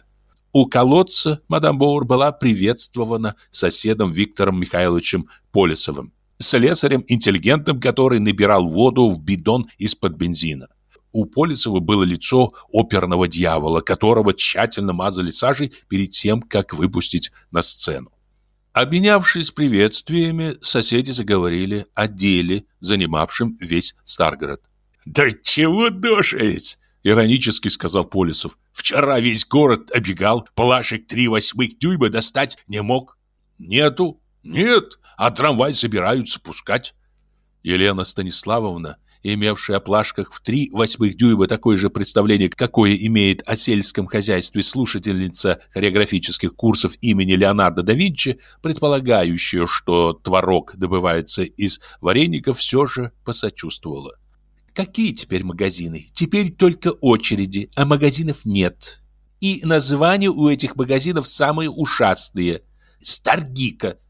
У колодца мадам Боур была приветствована соседом Виктором Михайловичем Полисовым слесарем-интеллигентом, который набирал воду в бидон из-под бензина. У Полисова было лицо оперного дьявола, которого тщательно мазали сажей перед тем, как выпустить на сцену. Обменявшись приветствиями, соседи заговорили о деле, занимавшем весь Старгород. «Да чего душить?» — иронически сказал Полисов. «Вчера весь город обегал, плашек три восьмых дюйма достать не мог». «Нету?» «Нет, а трамвай собираются пускать. Елена Станиславовна, имевшая о плашках в три восьмых дюйма такое же представление, какое имеет о сельском хозяйстве слушательница хореографических курсов имени Леонардо да Винчи, предполагающая, что творог добывается из вареников, все же посочувствовала. Какие теперь магазины? Теперь только очереди, а магазинов нет. И названия у этих магазинов самые ушастые. Старгика –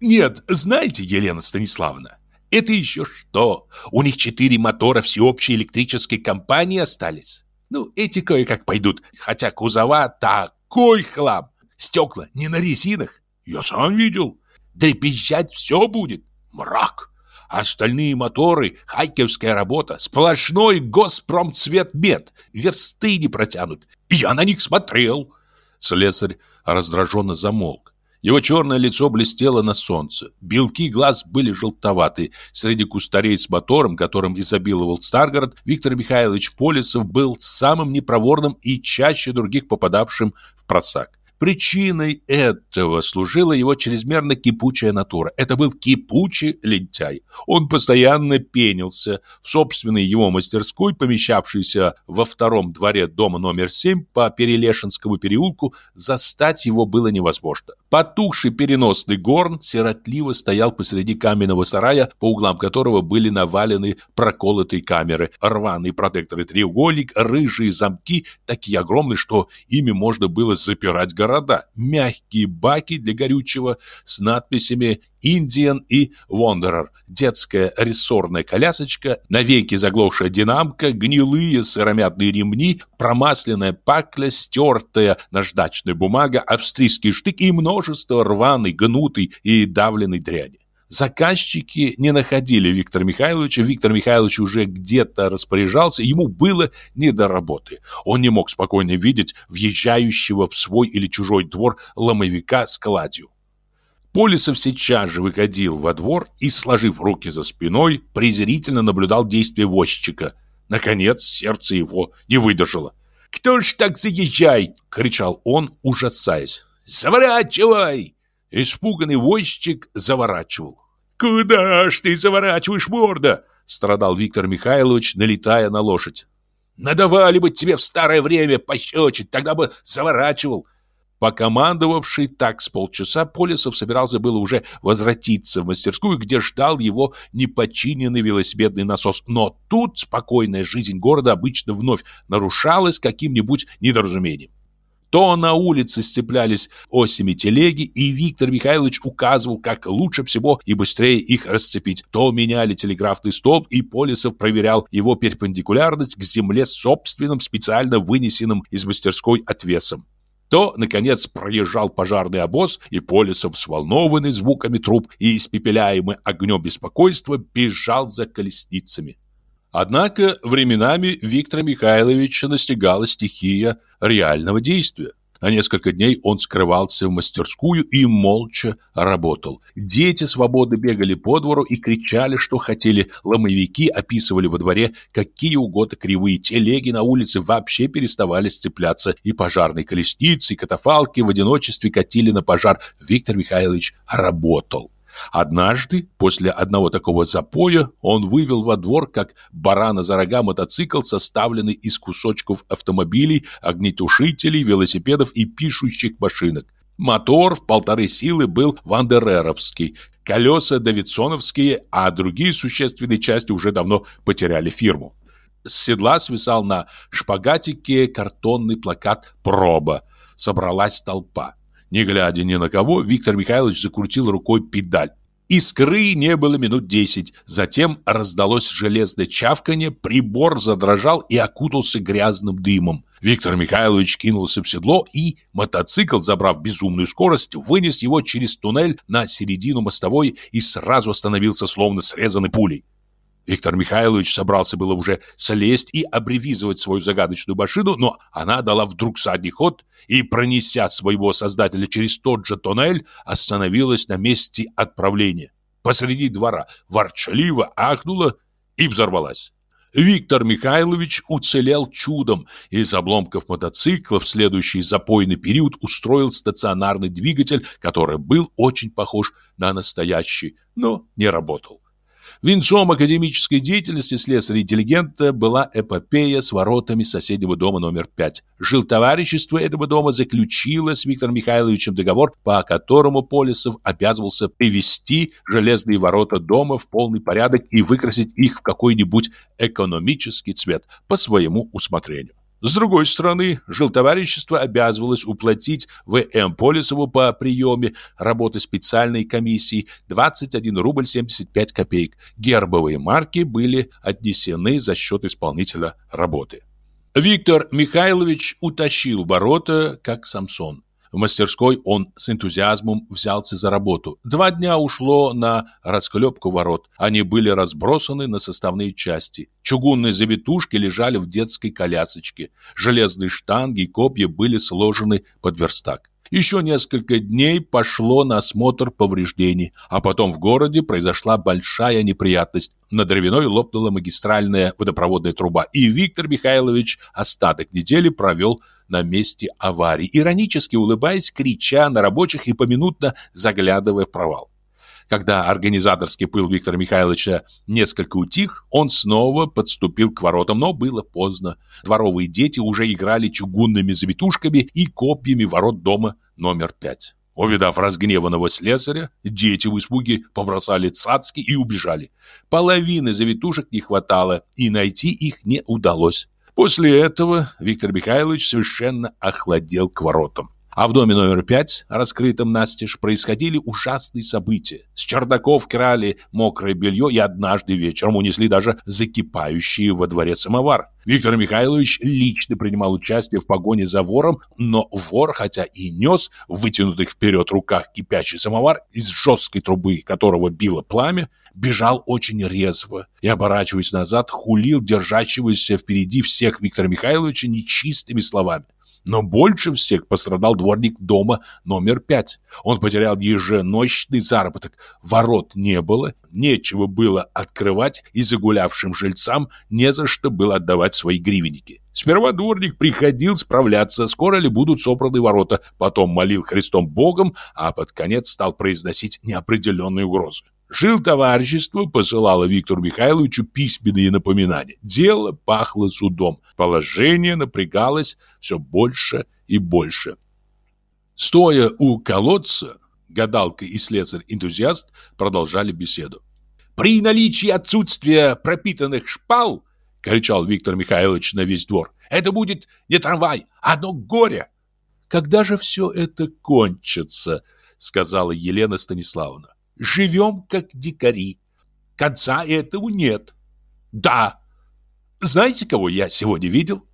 нет, знаете, Елена Станиславовна, это еще что? У них четыре мотора всеобщей электрической компании остались. Ну, эти кое-как пойдут, хотя кузова такой хлам. Стекла не на резинах. Я сам видел. Дребезжать все будет. Мрак. Остальные моторы – хайкевская работа, сплошной госпромцветмет, версты не протянут. Я на них смотрел. Слесарь раздраженно замолк. Его черное лицо блестело на солнце. Белки глаз были желтоваты. Среди кустарей с мотором, которым изобиловал Старгород, Виктор Михайлович Полисов был самым непроворным и чаще других попадавшим в просак. Причиной этого служила его чрезмерно кипучая натура. Это был кипучий лентяй. Он постоянно пенился в собственной его мастерской, помещавшейся во втором дворе дома номер 7 по Перелешинскому переулку, застать его было невозможно. Потухший переносный горн сиротливо стоял посреди каменного сарая, по углам которого были навалены проколотые камеры, рваный протекторы треугольник, рыжие замки, такие огромные, что ими можно было запирать города города, мягкие баки для горючего с надписями «Индиан» и «Вондерер», детская рессорная колясочка, навеки заглохшая динамка, гнилые сыромятные ремни, промасленная пакля, стертая наждачная бумага, австрийский штык и множество рваной, гнутой и давленной дряни. Заказчики не находили Виктора Михайловича, Виктор Михайлович уже где-то распоряжался, ему было не до работы. Он не мог спокойно видеть въезжающего в свой или чужой двор ломовика с кладью. Полисов сейчас же выходил во двор и, сложив руки за спиной, презрительно наблюдал действия возчика. Наконец, сердце его не выдержало. «Кто ж так заезжает?» — кричал он, ужасаясь. «Заворачивай!» Испуганный возчик заворачивал. «Куда ж ты заворачиваешь, морда?» Страдал Виктор Михайлович, налетая на лошадь. «Надавали бы тебе в старое время пощечить, тогда бы заворачивал». Покомандовавший так с полчаса, Полисов собирался было уже возвратиться в мастерскую, где ждал его неподчиненный велосипедный насос. Но тут спокойная жизнь города обычно вновь нарушалась каким-нибудь недоразумением. То на улице сцеплялись осями телеги, и Виктор Михайлович указывал, как лучше всего и быстрее их расцепить. То меняли телеграфный столб, и Полисов проверял его перпендикулярность к земле собственным специально вынесенным из мастерской отвесом. То, наконец, проезжал пожарный обоз, и Полисов, взволнованный звуками труб и испепеляемый огнем беспокойства, бежал за колесницами. Однако временами Виктора Михайловича настигала стихия реального действия. На несколько дней он скрывался в мастерскую и молча работал. Дети свободно бегали по двору и кричали, что хотели. Ломовики описывали во дворе какие угодно кривые телеги на улице вообще переставали сцепляться. И пожарные колесницы, и катафалки в одиночестве катили на пожар. Виктор Михайлович работал. Однажды, после одного такого запоя, он вывел во двор, как барана за рога, мотоцикл, составленный из кусочков автомобилей, огнетушителей, велосипедов и пишущих машинок. Мотор в полторы силы был вандереровский, колеса давидсоновские, а другие существенные части уже давно потеряли фирму. С седла свисал на шпагатике картонный плакат «Проба». Собралась толпа. Не глядя ни на кого, Виктор Михайлович закрутил рукой педаль. Искры не было минут десять. Затем раздалось железное чавканье, прибор задрожал и окутался грязным дымом. Виктор Михайлович кинулся в седло и, мотоцикл, забрав безумную скорость, вынес его через туннель на середину мостовой и сразу остановился, словно срезанный пулей. Виктор Михайлович собрался было уже слезть и аббревизовать свою загадочную машину, но она дала вдруг задний ход и, пронеся своего создателя через тот же тоннель, остановилась на месте отправления. Посреди двора ворчливо ахнула и взорвалась. Виктор Михайлович уцелел чудом. Из обломков мотоцикла в следующий запойный период устроил стационарный двигатель, который был очень похож на настоящий, но не работал. Венцом академической деятельности слесаря-интеллигента была эпопея с воротами соседнего дома номер 5. Жилтоварищество этого дома заключило с Виктором Михайловичем договор, по которому Полисов обязывался привести железные ворота дома в полный порядок и выкрасить их в какой-нибудь экономический цвет по своему усмотрению. С другой стороны, жилтоварищество обязывалось уплатить В.М. Полисову по приеме работы специальной комиссии 21 рубль 75 копеек. Гербовые марки были отнесены за счет исполнителя работы. Виктор Михайлович утащил ворота, как Самсон. В мастерской он с энтузиазмом взялся за работу. Два дня ушло на расклепку ворот. Они были разбросаны на составные части. Чугунные завитушки лежали в детской колясочке. Железные штанги и копья были сложены под верстак. Еще несколько дней пошло на осмотр повреждений, а потом в городе произошла большая неприятность. На дровяной лопнула магистральная водопроводная труба, и Виктор Михайлович остаток недели провел на месте аварии, иронически улыбаясь, крича на рабочих и поминутно заглядывая в провал. Когда организаторский пыл Виктора Михайловича несколько утих, он снова подступил к воротам, но было поздно. Дворовые дети уже играли чугунными завитушками и копьями ворот дома номер пять. Увидав разгневанного слесаря, дети в испуге побросали цацки и убежали. Половины завитушек не хватало, и найти их не удалось. После этого Виктор Михайлович совершенно охладел к воротам. А в доме номер пять, раскрытом настежь, происходили ужасные события. С чердаков крали мокрое белье и однажды вечером унесли даже закипающий во дворе самовар. Виктор Михайлович лично принимал участие в погоне за вором, но вор, хотя и нес в вытянутых вперед руках кипящий самовар, из жесткой трубы которого било пламя, бежал очень резво и, оборачиваясь назад, хулил держащегося впереди всех Виктора Михайловича нечистыми словами. Но больше всех пострадал дворник дома номер пять. Он потерял еженочный заработок. Ворот не было, нечего было открывать, и загулявшим жильцам не за что было отдавать свои гривенники. Сперва дворник приходил справляться, скоро ли будут собраны ворота, потом молил Христом Богом, а под конец стал произносить неопределенные угрозы. Жил товарищество, посылало Виктору Михайловичу письменные напоминания. Дело пахло судом. Положение напрягалось все больше и больше. Стоя у колодца, гадалка и слесарь-энтузиаст продолжали беседу. «При наличии отсутствия пропитанных шпал, — кричал Виктор Михайлович на весь двор, — это будет не трамвай, а одно горе!» «Когда же все это кончится?» — сказала Елена Станиславовна живем как дикари. Конца этому нет. Да. Знаете, кого я сегодня видел?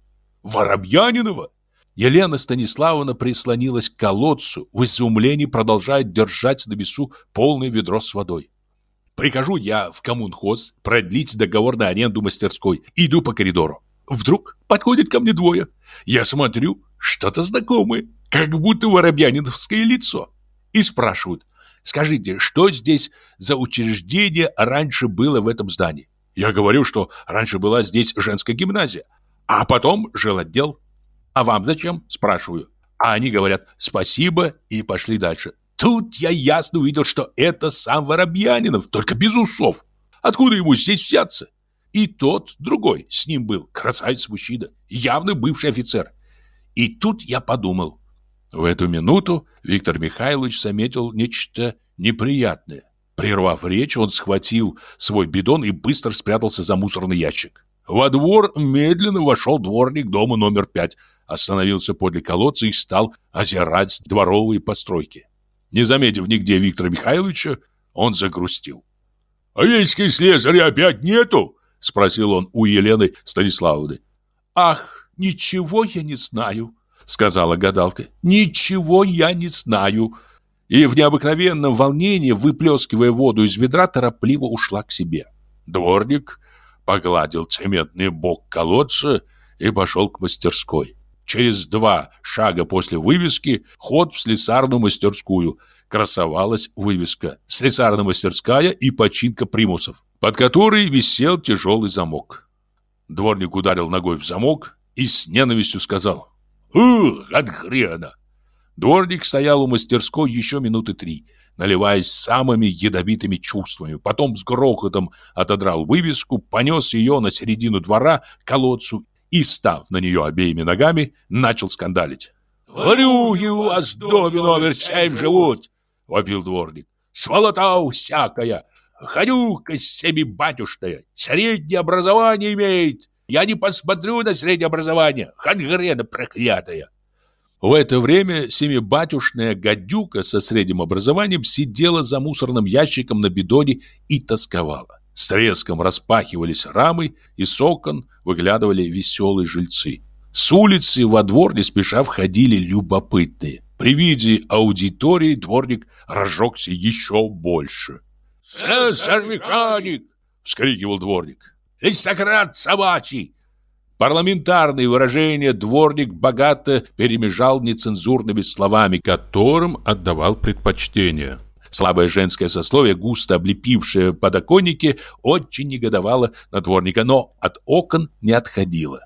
Воробьянинова. Елена Станиславовна прислонилась к колодцу, в изумлении продолжая держать на весу полное ведро с водой. Прихожу я в коммунхоз продлить договор на аренду мастерской. Иду по коридору. Вдруг подходит ко мне двое. Я смотрю, что-то знакомое. как будто воробьяниновское лицо. И спрашивают, скажите, что здесь за учреждение раньше было в этом здании? Я говорю, что раньше была здесь женская гимназия, а потом жил отдел. А вам зачем? Спрашиваю. А они говорят «спасибо» и пошли дальше. Тут я ясно увидел, что это сам Воробьянинов, только без усов. Откуда ему здесь взяться? И тот, другой, с ним был, красавец-мужчина, явно бывший офицер. И тут я подумал. В эту минуту Виктор Михайлович заметил нечто неприятное. Прервав речь, он схватил свой бидон и быстро спрятался за мусорный ящик. Во двор медленно вошел дворник дома номер пять, остановился подле колодца и стал озирать дворовые постройки. Не заметив нигде Виктора Михайловича, он загрустил. «А если слесаря опять нету?» — спросил он у Елены Станиславовны. «Ах, ничего я не знаю», — сказала гадалка. «Ничего я не знаю». И в необыкновенном волнении, выплескивая воду из ведра, торопливо ушла к себе. Дворник погладил цементный бок колодца и пошел к мастерской. Через два шага после вывески ход в слесарную мастерскую. Красовалась вывеска «Слесарная мастерская и починка примусов», под которой висел тяжелый замок. Дворник ударил ногой в замок и с ненавистью сказал «Ух, от хрена!». Дворник стоял у мастерской еще минуты три, наливаясь самыми ядовитыми чувствами. Потом с грохотом отодрал вывеску, понес ее на середину двора к колодцу и, став на нее обеими ногами, начал скандалить. «Варюги у вас в доме номер семь живут!» — вопил дворник. «Сволота всякая! Ходюка себе батюшная! Среднее образование имеет! Я не посмотрю на среднее образование! Хангрена проклятая!» В это время семибатюшная гадюка со средним образованием сидела за мусорным ящиком на бидоне и тосковала. С треском распахивались рамы, и с окон выглядывали веселые жильцы. С улицы во двор не спеша входили любопытные. При виде аудитории дворник разжегся еще больше. «Цесарь-механик!» — вскрикивал дворник. «Листократ собачий!» Парламентарные выражения дворник богато перемежал нецензурными словами, которым отдавал предпочтение. Слабое женское сословие, густо облепившее подоконники, очень негодовало на дворника, но от окон не отходило.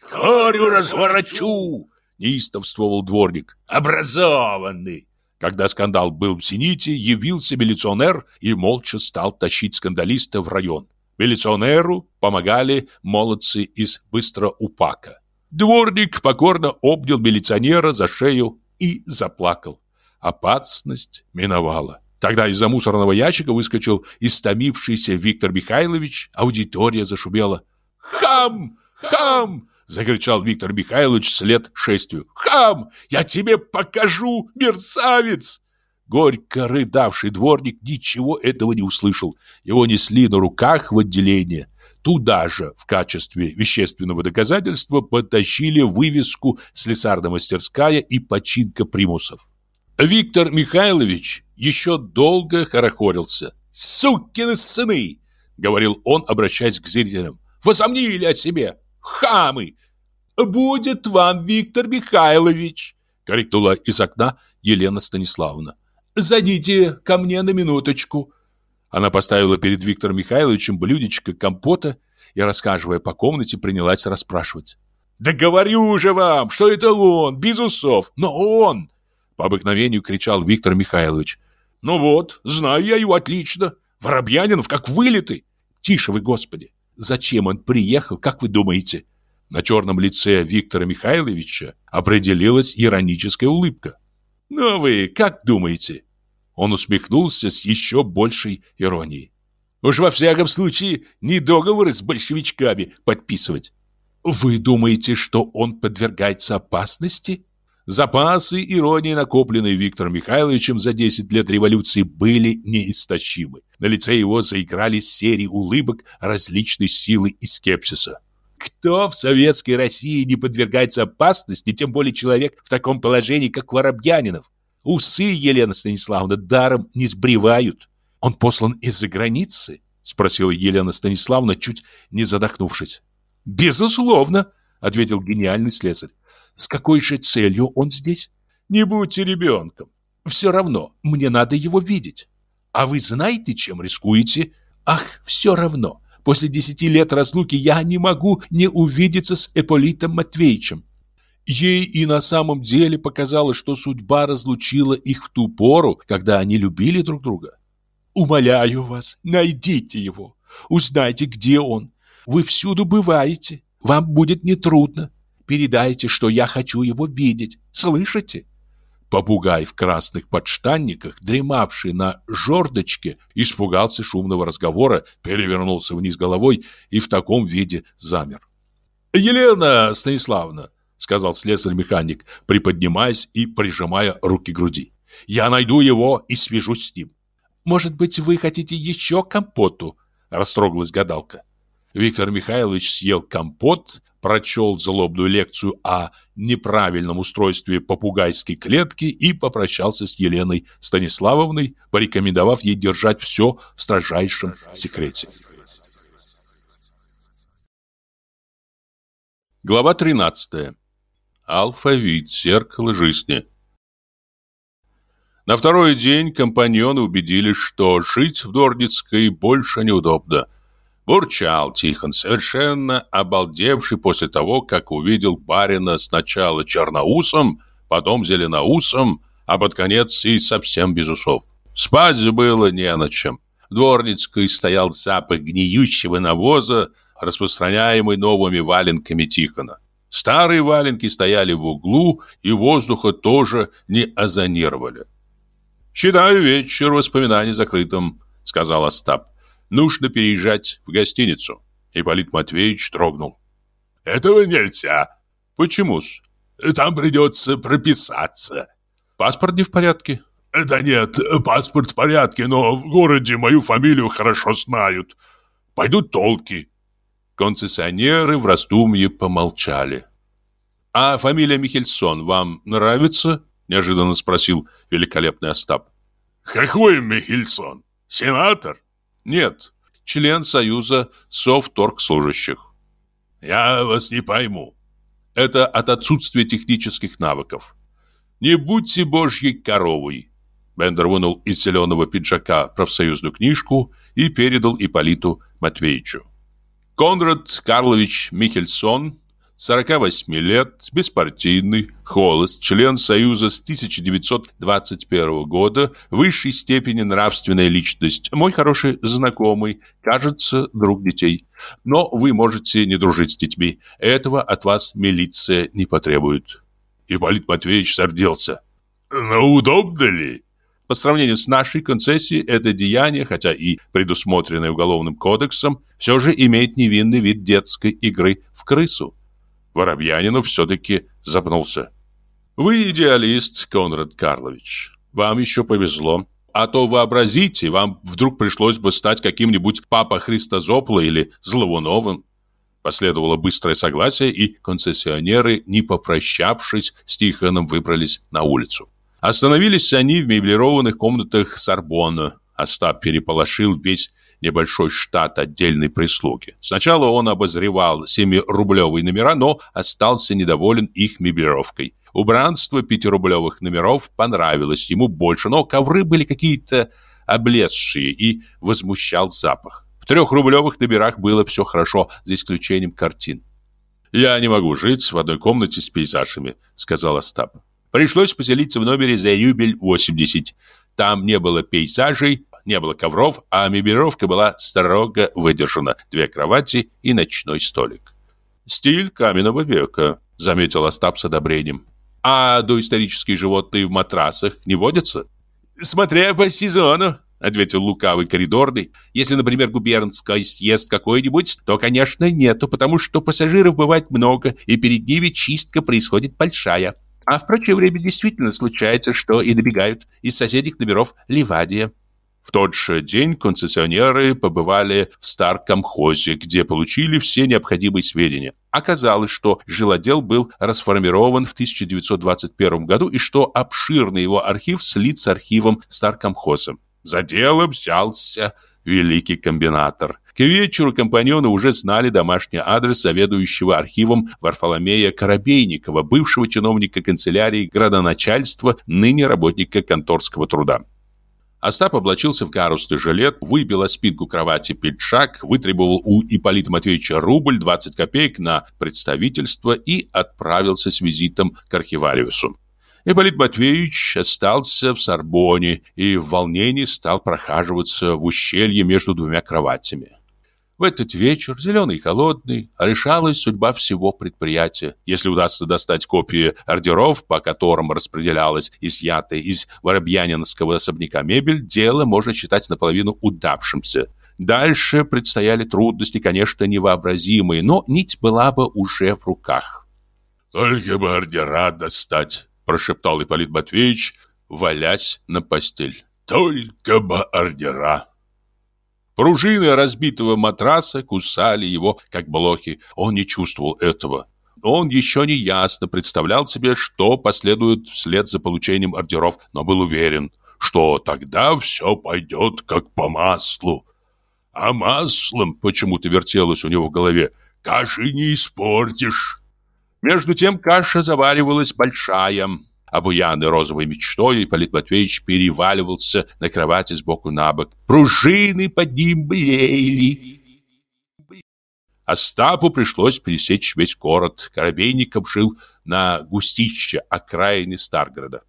«Харю разворочу!» — неистовствовал дворник. «Образованный!» Когда скандал был в зените, явился милиционер и молча стал тащить скандалиста в район. Милиционеру помогали молодцы из Быстроупака. Дворник покорно обнял милиционера за шею и заплакал. Опасность миновала. Тогда из-за мусорного ящика выскочил истомившийся Виктор Михайлович. Аудитория зашумела. «Хам! Хам!» — закричал Виктор Михайлович вслед шествию. «Хам! Я тебе покажу, мерзавец!» Горько рыдавший дворник ничего этого не услышал. Его несли на руках в отделение. Туда же, в качестве вещественного доказательства, потащили вывеску «Слесарная мастерская» и «Починка примусов». Виктор Михайлович еще долго хорохорился. «Сукины сыны!» — говорил он, обращаясь к зрителям. «Возомнили о себе! Хамы! Будет вам, Виктор Михайлович!» — крикнула из окна Елена Станиславовна. «Зайдите ко мне на минуточку!» Она поставила перед Виктором Михайловичем блюдечко компота и, рассказывая по комнате, принялась расспрашивать. «Да говорю же вам, что это он, без усов, но он!» По обыкновению кричал Виктор Михайлович. «Ну вот, знаю я его отлично. Воробьянинов как вылитый. Тише вы, господи! Зачем он приехал, как вы думаете?» На черном лице Виктора Михайловича определилась ироническая улыбка. «Ну вы как думаете?» Он усмехнулся с еще большей иронией. «Уж во всяком случае не договоры с большевичками подписывать». «Вы думаете, что он подвергается опасности?» Запасы иронии, накопленные Виктором Михайловичем за 10 лет революции, были неистощимы. На лице его заиграли серии улыбок различной силы и скепсиса. Кто в советской России не подвергается опасности, тем более человек в таком положении, как Воробьянинов? Усы Елена Станиславовна даром не сбривают. Он послан из-за границы? Спросила Елена Станиславовна, чуть не задохнувшись. Безусловно, ответил гениальный слесарь. С какой же целью он здесь? Не будьте ребенком. Все равно, мне надо его видеть. А вы знаете, чем рискуете? Ах, все равно. После десяти лет разлуки я не могу не увидеться с Эполитом Матвеевичем. Ей и на самом деле показалось, что судьба разлучила их в ту пору, когда они любили друг друга. Умоляю вас, найдите его. Узнайте, где он. Вы всюду бываете. Вам будет нетрудно. Передайте, что я хочу его видеть. Слышите? Попугай в красных подштанниках, дремавший на жердочке, испугался шумного разговора, перевернулся вниз головой и в таком виде замер. «Елена Станиславна!» — сказал слесарь-механик, приподнимаясь и прижимая руки к груди. «Я найду его и свяжусь с ним». «Может быть, вы хотите еще компоту?» — растрогалась гадалка. Виктор Михайлович съел компот, прочел злобную лекцию о неправильном устройстве попугайской клетки и попрощался с Еленой Станиславовной, порекомендовав ей держать все в строжайшем секрете. Глава 13. Алфавит, зеркало жизни. На второй день компаньоны убедились, что жить в Дордицкой больше неудобно. Бурчал Тихон, совершенно обалдевший после того, как увидел барина сначала черноусом, потом зеленоусом, а под конец и совсем без усов. Спать было не на чем. В Дворницкой стоял запах гниющего навоза, распространяемый новыми валенками Тихона. Старые валенки стояли в углу и воздуха тоже не озонировали. «Считаю вечер воспоминаний закрытым», — сказал Остап нужно переезжать в гостиницу. Ипполит Матвеевич трогнул. Этого нельзя. Почему-с? Там придется прописаться. Паспорт не в порядке? Да нет, паспорт в порядке, но в городе мою фамилию хорошо знают. Пойдут толки. Концессионеры в раздумье помолчали. «А фамилия Михельсон вам нравится?» Неожиданно спросил великолепный Остап. «Какой Михельсон? Сенатор?» Нет, член Союза совторгслужащих. Я вас не пойму. Это от отсутствия технических навыков. Не будьте божьей коровой. Бендер вынул из зеленого пиджака профсоюзную книжку и передал Иполиту Матвеевичу. Конрад Карлович Михельсон 48 лет, беспартийный, холост, член Союза с 1921 года, высшей степени нравственная личность, мой хороший знакомый, кажется, друг детей. Но вы можете не дружить с детьми, этого от вас милиция не потребует. Ипполит Матвеевич сердился. Но удобно ли? По сравнению с нашей концессией, это деяние, хотя и предусмотренное Уголовным кодексом, все же имеет невинный вид детской игры в крысу. Воробьянинов все-таки запнулся. «Вы идеалист, Конрад Карлович. Вам еще повезло. А то вообразите, вам вдруг пришлось бы стать каким-нибудь Папа Христозопло или Зловуновым». Последовало быстрое согласие, и концессионеры, не попрощавшись, с Тихоном выбрались на улицу. Остановились они в меблированных комнатах Сорбонна. Остап переполошил весь небольшой штат отдельной прислуги. Сначала он обозревал семирублевые номера, но остался недоволен их мебелировкой. Убранство пятирублевых номеров понравилось ему больше, но ковры были какие-то облезшие и возмущал запах. В трехрублевых номерах было все хорошо, за исключением картин. «Я не могу жить в одной комнате с пейзажами», — сказал Остап. Пришлось поселиться в номере за юбель 80. Там не было пейзажей, не было ковров, а мебелировка была строго выдержана. Две кровати и ночной столик. «Стиль каменного века», — заметил Остап с одобрением. «А доисторические животные в матрасах не водятся?» «Смотря по сезону», — ответил лукавый коридорный. «Если, например, губернская съест какой-нибудь, то, конечно, нету, потому что пассажиров бывает много, и перед ними чистка происходит большая. А в прочее время действительно случается, что и добегают из соседних номеров Ливадия». В тот же день концессионеры побывали в Старкомхозе, где получили все необходимые сведения. Оказалось, что жилотдел был расформирован в 1921 году и что обширный его архив слит с архивом Старкомхоза. За дело взялся великий комбинатор. К вечеру компаньоны уже знали домашний адрес заведующего архивом Варфоломея Коробейникова, бывшего чиновника канцелярии градоначальства, ныне работника конторского труда. Остап облачился в гарусный жилет, выбил о спинку кровати пиджак, вытребовал у Ипполита Матвеевича рубль 20 копеек на представительство и отправился с визитом к архивариусу. Ипполит Матвеевич остался в Сорбоне и в волнении стал прохаживаться в ущелье между двумя кроватями. В этот вечер, зеленый и холодный, решалась судьба всего предприятия. Если удастся достать копии ордеров, по которым распределялась изъятая из Воробьянинского особняка мебель, дело можно считать наполовину удавшимся. Дальше предстояли трудности, конечно, невообразимые, но нить была бы уже в руках. «Только бы ордера достать», – прошептал Ипполит Матвеевич, валясь на постель. «Только бы ордера». Пружины разбитого матраса кусали его, как блохи. Он не чувствовал этого. Он еще не ясно представлял себе, что последует вслед за получением ордеров, но был уверен, что тогда все пойдет как по маслу. А маслом почему-то вертелось у него в голове. Каши не испортишь. Между тем каша заваривалась большая. Обуянный розовой мечтой, Ипполит Матвеевич переваливался на кровати сбоку на бок. Пружины под ним блеяли. Остапу пришлось пересечь весь город. Коробейником жил на Густище, окраине Старгорода.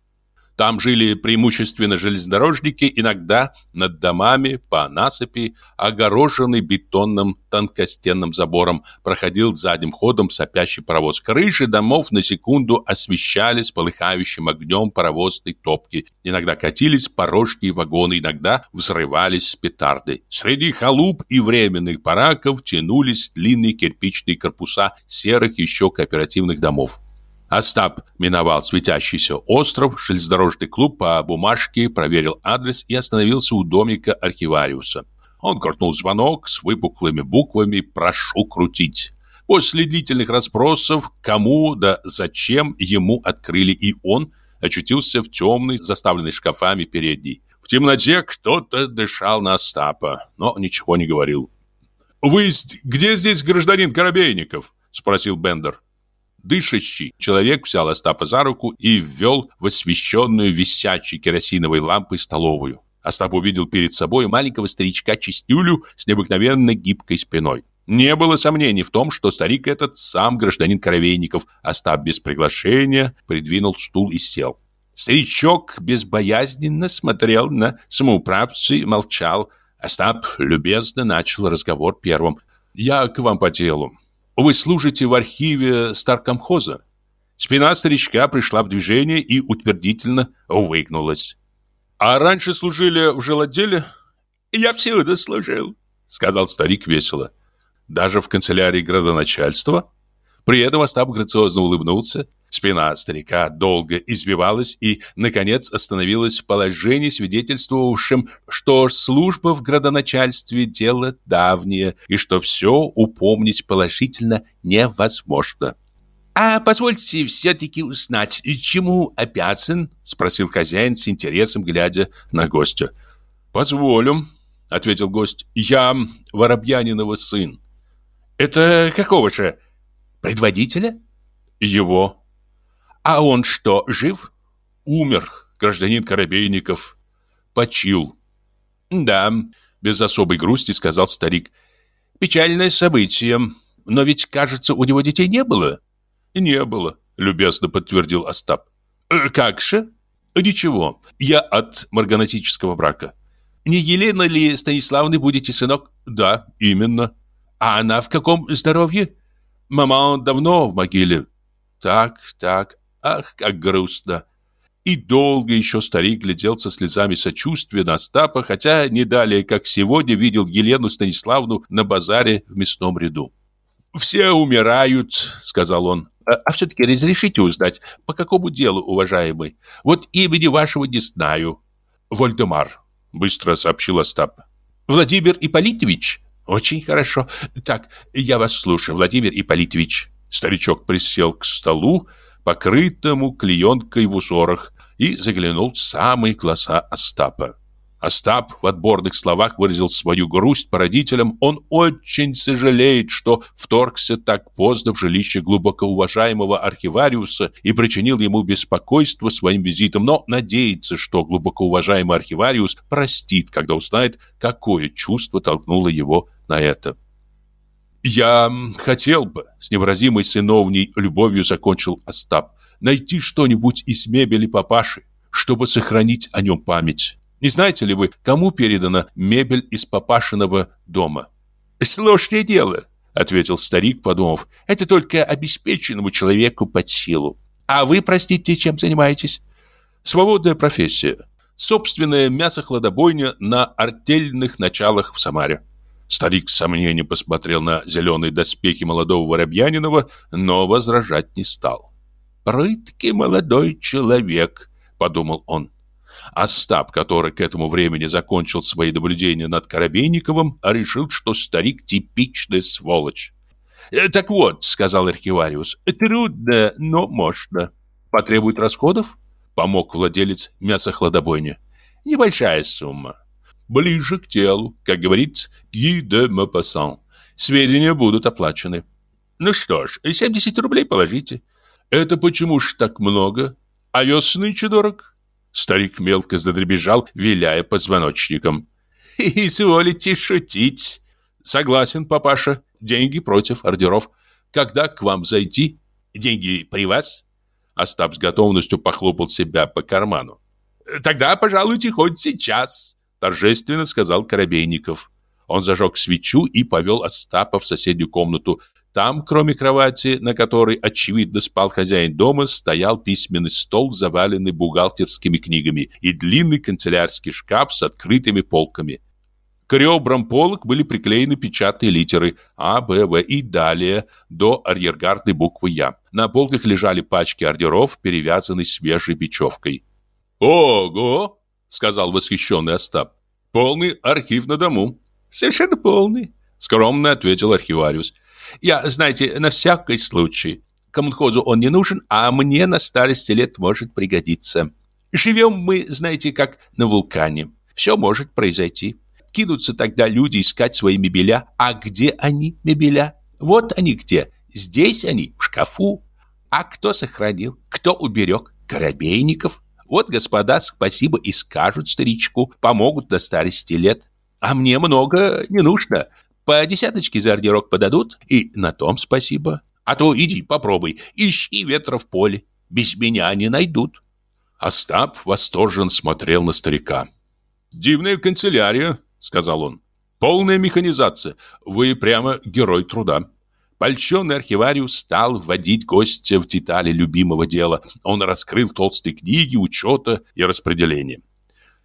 Там жили преимущественно железнодорожники, иногда над домами по насыпи, огороженный бетонным тонкостенным забором, проходил задним ходом сопящий паровоз. Крыши домов на секунду освещались полыхающим огнем паровозной топки. Иногда катились порожние вагоны, иногда взрывались петарды. Среди халуп и временных бараков тянулись длинные кирпичные корпуса серых еще кооперативных домов. Остап миновал светящийся остров, железнодорожный клуб по бумажке проверил адрес и остановился у домика архивариуса. Он крутнул звонок с выпуклыми буквами «Прошу крутить». После длительных расспросов, кому да зачем ему открыли, и он очутился в темной, заставленной шкафами передней. В темноте кто-то дышал на Остапа, но ничего не говорил. «Вы где здесь гражданин Коробейников?» – спросил Бендер дышащий человек взял Остапа за руку и ввел в освещенную висячей керосиновой лампой столовую. Остап увидел перед собой маленького старичка-чистюлю с необыкновенно гибкой спиной. Не было сомнений в том, что старик этот сам гражданин Коровейников. Остап без приглашения придвинул стул и сел. Старичок безбоязненно смотрел на самоуправца и молчал. Остап любезно начал разговор первым. «Я к вам по делу. Вы служите в архиве старкомхоза?» Спина старичка пришла в движение и утвердительно выгнулась. «А раньше служили в жилотделе?» «Я всюду служил», — сказал старик весело. «Даже в канцелярии градоначальства?» При этом Остап грациозно улыбнулся. Спина старика долго избивалась и, наконец, остановилась в положении, свидетельствовавшем, что служба в градоначальстве – дело давнее, и что все упомнить положительно невозможно. «А позвольте все-таки узнать, чему обязан?» – спросил хозяин с интересом, глядя на гостя. «Позволю», – ответил гость. «Я Воробьянинова сын». «Это какого же? Предводителя?» «Его». А он что, жив? Умер, гражданин Коробейников. Почил. Да, без особой грусти сказал старик. Печальное событие. Но ведь, кажется, у него детей не было. Не было, любезно подтвердил Остап. «Э, как же? Ничего, я от марганатического брака. Не Елена ли Станиславны будете, сынок? Да, именно. А она в каком здоровье? Мама давно в могиле. Так, так. Ах, как грустно! И долго еще старик глядел со слезами сочувствия на Остапа, хотя не далее, как сегодня, видел Елену Станиславну на базаре в мясном ряду. «Все умирают», — сказал он. «А, а все-таки разрешите узнать, по какому делу, уважаемый? Вот имени вашего не знаю». «Вольдемар», — быстро сообщил Остап. «Владимир Ипполитович?» «Очень хорошо. Так, я вас слушаю, Владимир Ипполитович». Старичок присел к столу, покрытому клеенкой в узорах, и заглянул в самые глаза Остапа. Остап в отборных словах выразил свою грусть по родителям. Он очень сожалеет, что вторгся так поздно в жилище глубоко уважаемого архивариуса и причинил ему беспокойство своим визитом, но надеется, что глубоко уважаемый архивариус простит, когда узнает, какое чувство толкнуло его на это. «Я хотел бы», — с невыразимой сыновней любовью закончил Остап, «найти что-нибудь из мебели папаши, чтобы сохранить о нем память. Не знаете ли вы, кому передана мебель из папашиного дома? Сложное дело, ответил старик, подумав. Это только обеспеченному человеку под силу. А вы, простите, чем занимаетесь? Свободная профессия. Собственная мясохладобойня на артельных началах в Самаре. Старик с сомнением посмотрел на зеленые доспехи молодого Воробьянинова, но возражать не стал. «Прыткий молодой человек», — подумал он. Остап, который к этому времени закончил свои наблюдения над Коробейниковым, решил, что старик типичная сволочь. «Э, «Так вот», — сказал архивариус, — «трудно, но можно». «Потребует расходов?» — помог владелец мясохладобойни. «Небольшая сумма». «Ближе к телу, как говорит Ги де Мапассан. Сведения будут оплачены». «Ну что ж, 70 рублей положите». «Это почему ж так много? А вес нынче дорог?» Старик мелко задребежал, виляя позвоночником. [LAUGHS] «Изволите шутить!» «Согласен, папаша. Деньги против ордеров. Когда к вам зайти?» «Деньги при вас?» Остап с готовностью похлопал себя по карману. «Тогда, пожалуйте, хоть сейчас», — торжественно сказал Коробейников. Он зажег свечу и повел Остапа в соседнюю комнату, там, кроме кровати, на которой, очевидно, спал хозяин дома, стоял письменный стол, заваленный бухгалтерскими книгами, и длинный канцелярский шкаф с открытыми полками. К ребрам полок были приклеены печатные литеры А, Б, В и далее до арьергардной буквы Я. На полках лежали пачки ордеров, перевязанные свежей бечевкой. «Ого!» — сказал восхищенный Остап. «Полный архив на дому». «Совершенно полный», — скромно ответил архивариус. Я, знаете, на всякий случай. Коммунхозу он не нужен, а мне на старости лет может пригодиться. Живем мы, знаете, как на вулкане. Все может произойти. Кинутся тогда люди искать свои мебеля. А где они, мебеля? Вот они где. Здесь они, в шкафу. А кто сохранил? Кто уберег? Коробейников. Вот, господа, спасибо и скажут старичку, помогут до старости лет. А мне много не нужно. По десяточке за ордерок подадут, и на том спасибо. А то иди попробуй, ищи ветра в поле. Без меня не найдут. Остап восторжен смотрел на старика. «Дивная канцелярия», — сказал он. «Полная механизация. Вы прямо герой труда». Польщенный архивариус стал вводить гостя в детали любимого дела. Он раскрыл толстые книги учета и распределения.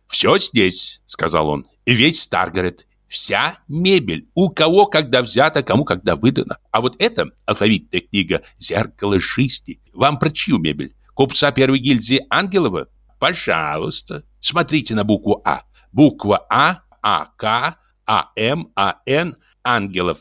«Все здесь», — сказал он, — «весь Старгарет, Вся мебель. У кого когда взята, кому когда выдана. А вот это алфавитная книга «Зеркало жизни». Вам про чью мебель? Купца первой гильдии Ангелова? Пожалуйста. Смотрите на букву А. Буква А, АК, АМ, АН, Ангелов.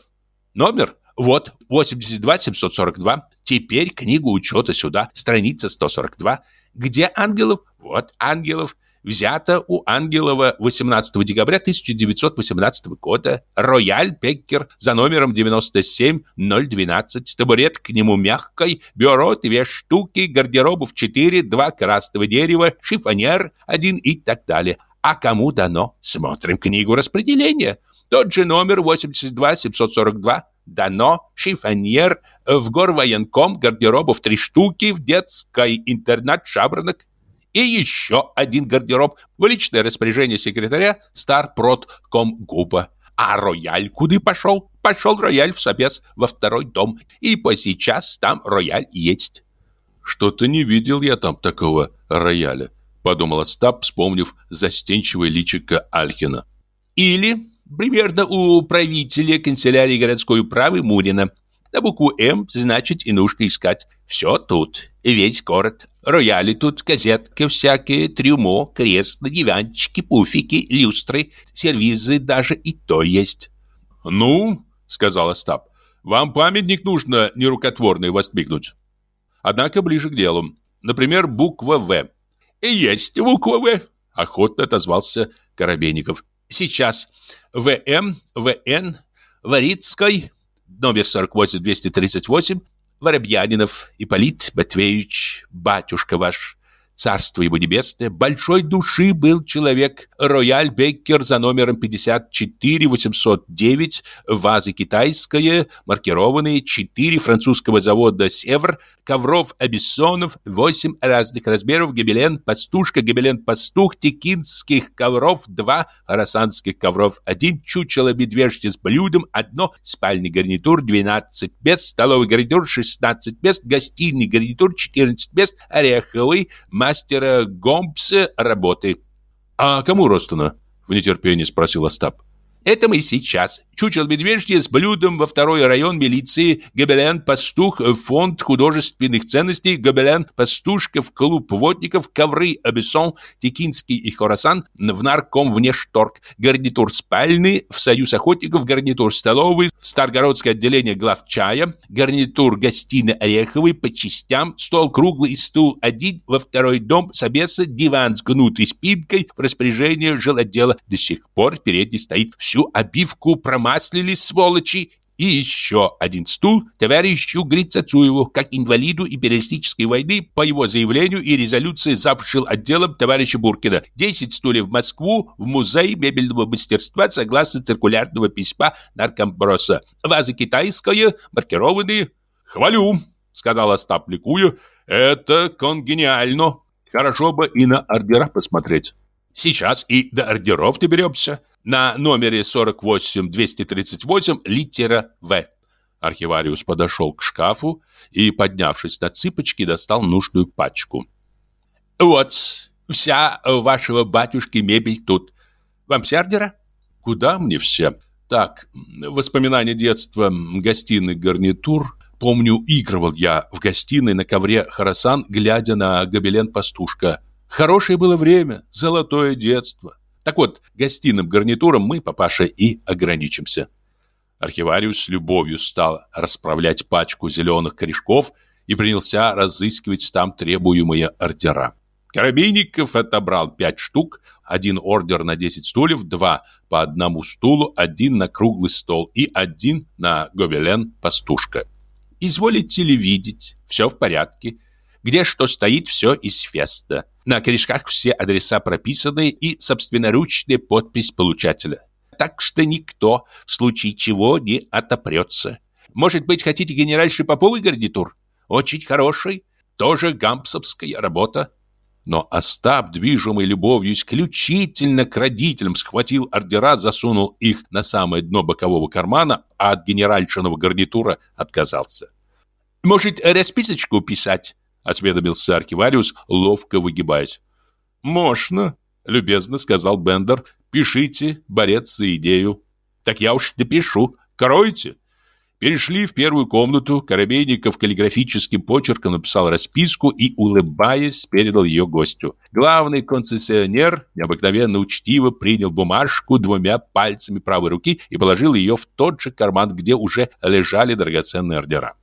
Номер? Вот, 82-742. Теперь книгу учета сюда, страница 142. Где Ангелов? Вот Ангелов. Взято у Ангелова 18 декабря 1918 года. Рояль Пеккер за номером 97012. Табурет к нему мягкой. Бюро две штуки. Гардеробов 4. Два красного дерева. Шифонер один и так далее. А кому дано? Смотрим книгу распределения. Тот же номер 82742. Дано, шифоньер, в горвоенком, гардеробов три штуки, в детской интернат шабранок, и еще один гардероб в личное распоряжение секретаря Старпродкомгуба. А рояль куда пошел? Пошел рояль в собес во второй дом. И по сейчас там рояль есть. Что-то не видел я там такого рояля, подумал Остап, вспомнив застенчивое личико Алькина. Или примерно у правителя канцелярии городской управы Мурина. На букву «М» значит и нужно искать. Все тут, весь город. Рояли тут, газетки всякие, трюмо, кресла, диванчики, пуфики, люстры, сервизы даже и то есть. «Ну, — сказал Остап, — вам памятник нужно нерукотворный воздвигнуть. Однако ближе к делу. Например, буква «В». «Есть буква «В», — охотно отозвался Коробейников. «Сейчас. ВМ, ВН, Варицкой, номер 48-238, Воробьянинов, Ипполит Батвеевич, батюшка ваш, царство его небесное, большой души был человек, рояль Беккер за номером 54809, вазы китайская, маркированные, 4 французского завода «Севр», ковров Абиссонов, 8 разных размеров, гобелен, пастушка, гобелен, пастух, текинских ковров, 2 хоросанских ковров, 1 чучело медвежье с блюдом, одно спальный гарнитур, 12 мест, столовый гарнитур, 16 мест, гостиный гарнитур, 14 мест, ореховый, мастера Гомпса работы. «А кому Ростона?» – в нетерпении спросил Остап. Это мы сейчас. Чучел медвежье с блюдом во второй район милиции, гобелен, пастух, фонд художественных ценностей, гобелен, пастушков, клуб водников, ковры, абессон, Текинский и Хорасан, в нарком внешторг, гарнитур спальный, в союз охотников, гарнитур столовый, Старгородское отделение главчая, гарнитур гостиной Ореховый по частям, стол круглый, стул один, во второй дом собеса, диван с гнутой спинкой, в распоряжении жилотдела. До сих пор впереди стоит всю обивку промаслили, сволочи, и еще один стул товарищу Грицацуеву, как инвалиду империалистической войны, по его заявлению и резолюции запшил отделом товарища Буркина. 10 стульев в Москву, в музей мебельного мастерства, согласно циркулярного письма наркомброса. Ваза китайская, маркированные. «Хвалю», — сказал Остап ликуя, — «это конгениально. Хорошо бы и на ордера посмотреть». «Сейчас и до ордеров доберемся на номере 48-238 литера «В». Архивариус подошел к шкафу и, поднявшись на цыпочки, достал нужную пачку. «Вот, вся вашего батюшки мебель тут. Вам все ордера?» «Куда мне все?» «Так, воспоминания детства, гостиный гарнитур. Помню, игрывал я в гостиной на ковре Харасан, глядя на гобелен пастушка. Хорошее было время, золотое детство. Так вот, гостиным гарнитуром мы, папаша, и ограничимся. Архивариус с любовью стал расправлять пачку зеленых корешков и принялся разыскивать там требуемые ордера. Коробейников отобрал пять штук, один ордер на 10 стульев, два по одному стулу, один на круглый стол и один на гобелен пастушка. Изволите ли видеть, все в порядке. Где что стоит, все из феста. На корешках все адреса прописаны и собственноручная подпись получателя. Так что никто в случае чего не отопрется. Может быть, хотите генеральший Поповый гарнитур? Очень хороший. Тоже гампсовская работа. Но Остап, движимый любовью исключительно к родителям, схватил ордера, засунул их на самое дно бокового кармана, а от генеральшиного гарнитура отказался. «Может, расписочку писать?» — осведомился архивариус, ловко выгибаясь. «Можно», — любезно сказал Бендер. «Пишите, борец за идею». «Так я уж допишу. Кройте». Перешли в первую комнату. Коробейников каллиграфическим почерком написал расписку и, улыбаясь, передал ее гостю. Главный концессионер необыкновенно учтиво принял бумажку двумя пальцами правой руки и положил ее в тот же карман, где уже лежали драгоценные ордера.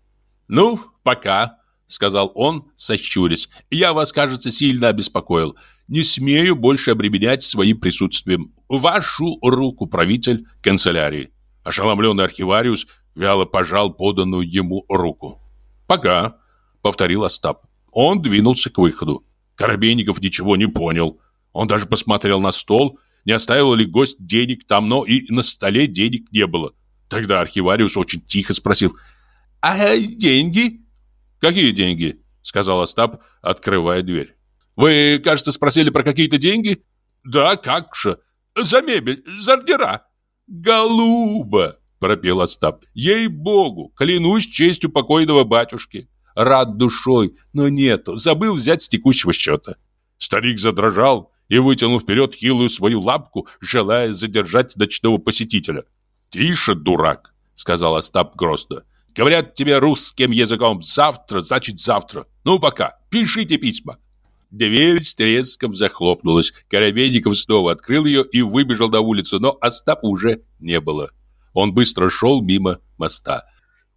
«Ну, пока», — сказал он, сощурясь. «Я вас, кажется, сильно обеспокоил. Не смею больше обременять своим присутствием. Вашу руку, правитель канцелярии». Ошеломленный архивариус вяло пожал поданную ему руку. «Пока», — повторил Остап. Он двинулся к выходу. Коробейников ничего не понял. Он даже посмотрел на стол, не оставил ли гость денег там, но и на столе денег не было. Тогда архивариус очень тихо спросил, «А деньги?» «Какие деньги?» — сказал Остап, открывая дверь. «Вы, кажется, спросили про какие-то деньги?» «Да, как же. За мебель, за ордера». «Голуба!» — пропел Остап. «Ей-богу, клянусь честью покойного батюшки. Рад душой, но нету, забыл взять с текущего счета». Старик задрожал и вытянул вперед хилую свою лапку, желая задержать ночного посетителя. «Тише, дурак!» — сказал Остап грозно. Говорят тебе русским языком завтра, значит завтра. Ну, пока. Пишите письма. Дверь с треском захлопнулась. Коробейников снова открыл ее и выбежал на улицу, но Остапа уже не было. Он быстро шел мимо моста.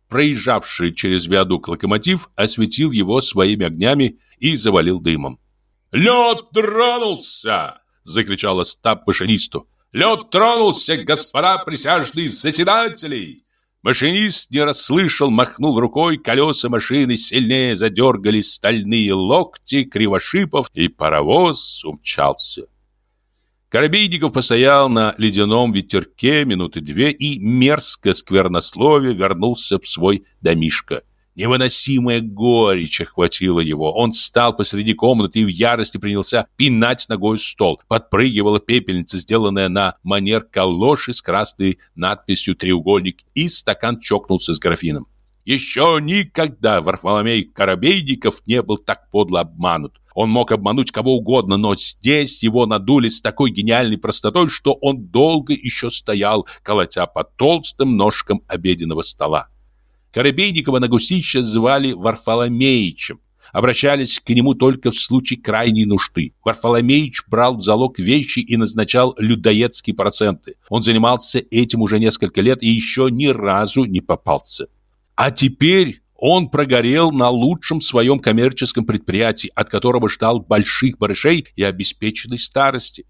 Проезжавший через виадук локомотив осветил его своими огнями и завалил дымом. «Лед тронулся!» Закричал Остап машинисту. «Лед тронулся, господа присяжные заседатели!» Машинист не расслышал, махнул рукой, колеса машины сильнее задергали стальные локти кривошипов, и паровоз умчался. Коробейников постоял на ледяном ветерке минуты две и, мерзко сквернословие, вернулся в свой домишко. Невыносимая горечь охватила его. Он встал посреди комнаты и в ярости принялся пинать ногой стол. Подпрыгивала пепельница, сделанная на манер калоши с красной надписью «Треугольник», и стакан чокнулся с графином. Еще никогда Варфоломей Коробейников не был так подло обманут. Он мог обмануть кого угодно, но здесь его надули с такой гениальной простотой, что он долго еще стоял, колотя по толстым ножкам обеденного стола. Коробейникова на гусища звали Варфоломеичем. Обращались к нему только в случае крайней нужды. Варфоломеич брал в залог вещи и назначал людоедские проценты. Он занимался этим уже несколько лет и еще ни разу не попался. А теперь он прогорел на лучшем своем коммерческом предприятии, от которого ждал больших барышей и обеспеченной старости.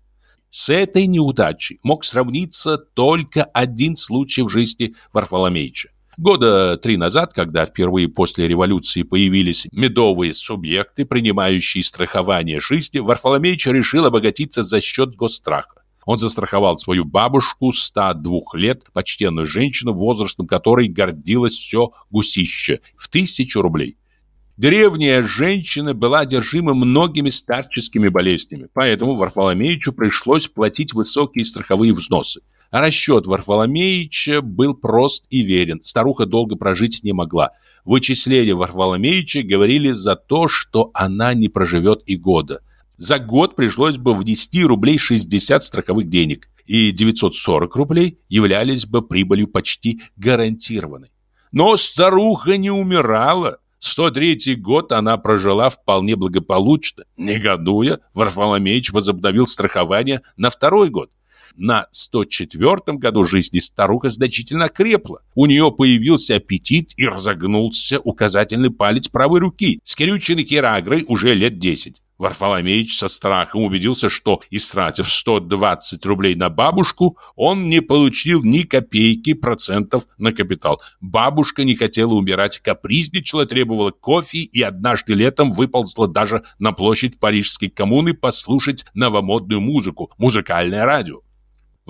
С этой неудачей мог сравниться только один случай в жизни Варфоломеича. Года три назад, когда впервые после революции появились медовые субъекты, принимающие страхование жизни, Варфоломеич решил обогатиться за счет госстраха. Он застраховал свою бабушку 102 лет, почтенную женщину, возрастом которой гордилось все гусище, в тысячу рублей. Древняя женщина была одержима многими старческими болезнями, поэтому Варфоломеичу пришлось платить высокие страховые взносы. Расчет Варфоломеича был прост и верен. Старуха долго прожить не могла. Вычисления Варфоломеича говорили за то, что она не проживет и года. За год пришлось бы внести рублей 60 страховых денег, и 940 рублей являлись бы прибылью почти гарантированной. Но старуха не умирала. 103 год она прожила вполне благополучно. Негодуя, Варфоломеич возобновил страхование на второй год. На 104-м году жизни старуха значительно крепла. У нее появился аппетит и разогнулся указательный палец правой руки, скрюченный херагрой уже лет 10. Варфоломеич со страхом убедился, что, истратив 120 рублей на бабушку, он не получил ни копейки процентов на капитал. Бабушка не хотела умирать, капризничала, требовала кофе и однажды летом выползла даже на площадь Парижской коммуны послушать новомодную музыку, музыкальное радио.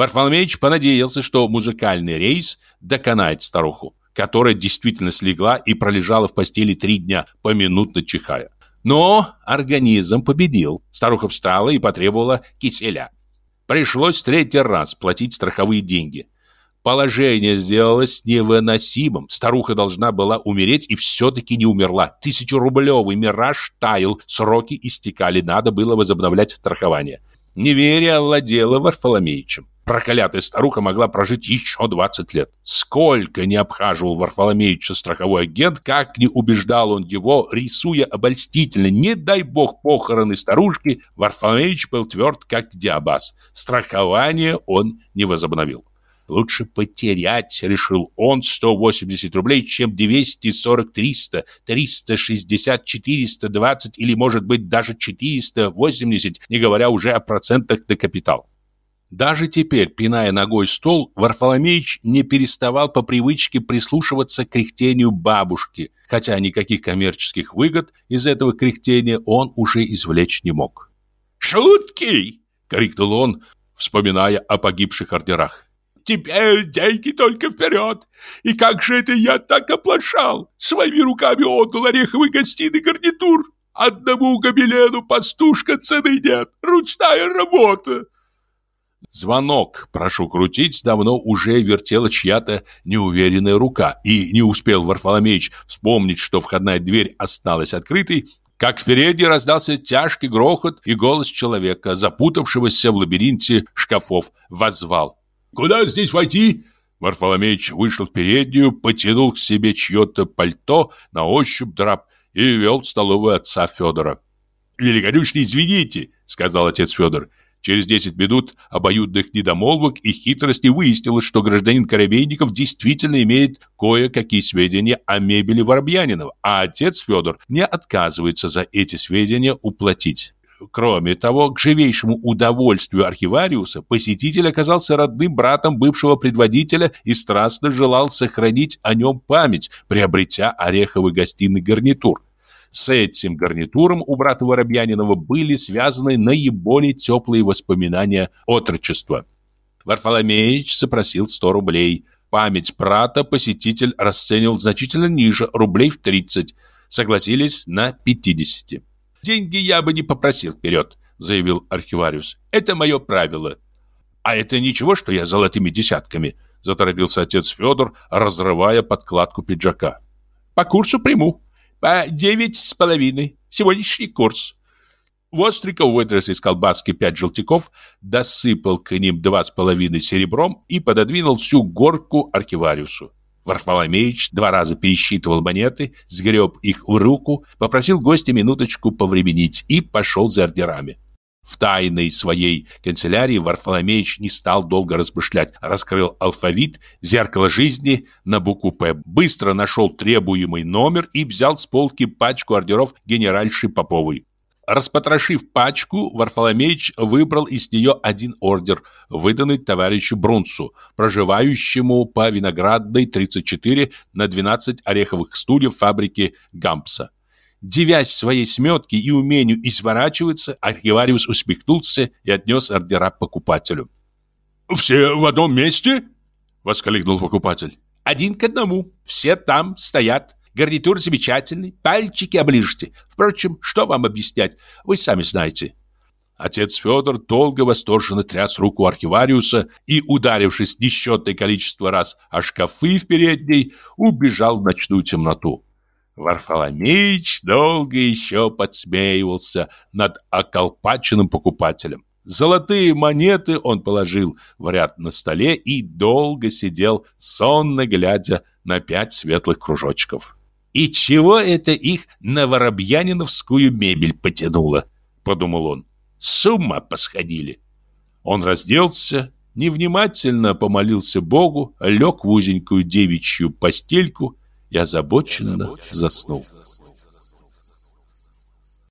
Варфоломеич понадеялся, что музыкальный рейс доконает старуху, которая действительно слегла и пролежала в постели три дня, поминутно чихая. Но организм победил. Старуха встала и потребовала киселя. Пришлось третий раз платить страховые деньги. Положение сделалось невыносимым. Старуха должна была умереть и все-таки не умерла. Тысячерублевый мираж таял, сроки истекали, надо было возобновлять страхование. Неверие овладело Варфоломеичем. Проклятая старуха могла прожить еще 20 лет. Сколько не обхаживал Варфоломеича страховой агент, как не убеждал он его, рисуя обольстительно, не дай бог похороны старушки, Варфоломеич был тверд, как диабаз. Страхование он не возобновил. Лучше потерять, решил он, 180 рублей, чем 240, 300, 360, 420 или, может быть, даже 480, не говоря уже о процентах на капитал. Даже теперь, пиная ногой стол, Варфоломеич не переставал по привычке прислушиваться к кряхтению бабушки, хотя никаких коммерческих выгод из этого кряхтения он уже извлечь не мог. «Шутки!» — крикнул он, вспоминая о погибших ордерах. «Теперь деньги только вперед! И как же это я так оплошал? Своими руками отдал ореховый гостиный гарнитур! Одному гобелену пастушка цены нет! Ручная работа!» Звонок, прошу крутить, давно уже вертела чья-то неуверенная рука, и не успел Варфоломеич вспомнить, что входная дверь осталась открытой, как впереди раздался тяжкий грохот, и голос человека, запутавшегося в лабиринте шкафов, воззвал. «Куда здесь войти?» Варфоломеич вышел в переднюю, потянул к себе чье-то пальто, на ощупь драп и вел в столовую отца Федора. «Великодушный, извините», — сказал отец Федор. Через 10 минут обоюдных недомолвок и хитрости выяснилось, что гражданин Коробейников действительно имеет кое-какие сведения о мебели Воробьянинова, а отец Федор не отказывается за эти сведения уплатить. Кроме того, к живейшему удовольствию архивариуса посетитель оказался родным братом бывшего предводителя и страстно желал сохранить о нем память, приобретя ореховый гостиный гарнитур. С этим гарнитуром у брата Воробьянинова были связаны наиболее теплые воспоминания отрочества. Варфоломеич запросил 100 рублей. Память брата посетитель расценивал значительно ниже, рублей в 30. Согласились на 50. Деньги я бы не попросил вперед, заявил архивариус. Это мое правило. А это ничего, что я золотыми десятками, заторопился отец Федор, разрывая подкладку пиджака. По курсу приму. По девять с половиной. Сегодняшний курс. Востриков вытряс из колбаски пять желтяков, досыпал к ним два с половиной серебром и пододвинул всю горку архивариусу. Варфоломеич два раза пересчитывал монеты, сгреб их в руку, попросил гостя минуточку повременить и пошел за ордерами. В тайной своей канцелярии Варфоломеич не стал долго размышлять, раскрыл алфавит, зеркало жизни на букву «П», быстро нашел требуемый номер и взял с полки пачку ордеров генеральши Поповой. Распотрошив пачку, Варфоломеич выбрал из нее один ордер, выданный товарищу Брунцу, проживающему по Виноградной 34 на 12 ореховых стульев фабрики Гампса. Девясь своей сметке и умению изворачиваться, архивариус усмехнулся и отнес ордера покупателю. «Все в одном месте?» — воскликнул покупатель. «Один к одному. Все там стоят. Гарнитур замечательный, пальчики оближете. Впрочем, что вам объяснять, вы сами знаете». Отец Федор долго восторженно тряс руку архивариуса и, ударившись несчетное количество раз о шкафы в передней, убежал в ночную темноту. Варфоломеич долго еще подсмеивался над околпаченным покупателем. Золотые монеты он положил в ряд на столе и долго сидел, сонно глядя на пять светлых кружочков. «И чего это их на воробьяниновскую мебель потянуло?» — подумал он. «С ума посходили!» Он разделся, невнимательно помолился Богу, лег в узенькую девичью постельку и озабоченно заснул.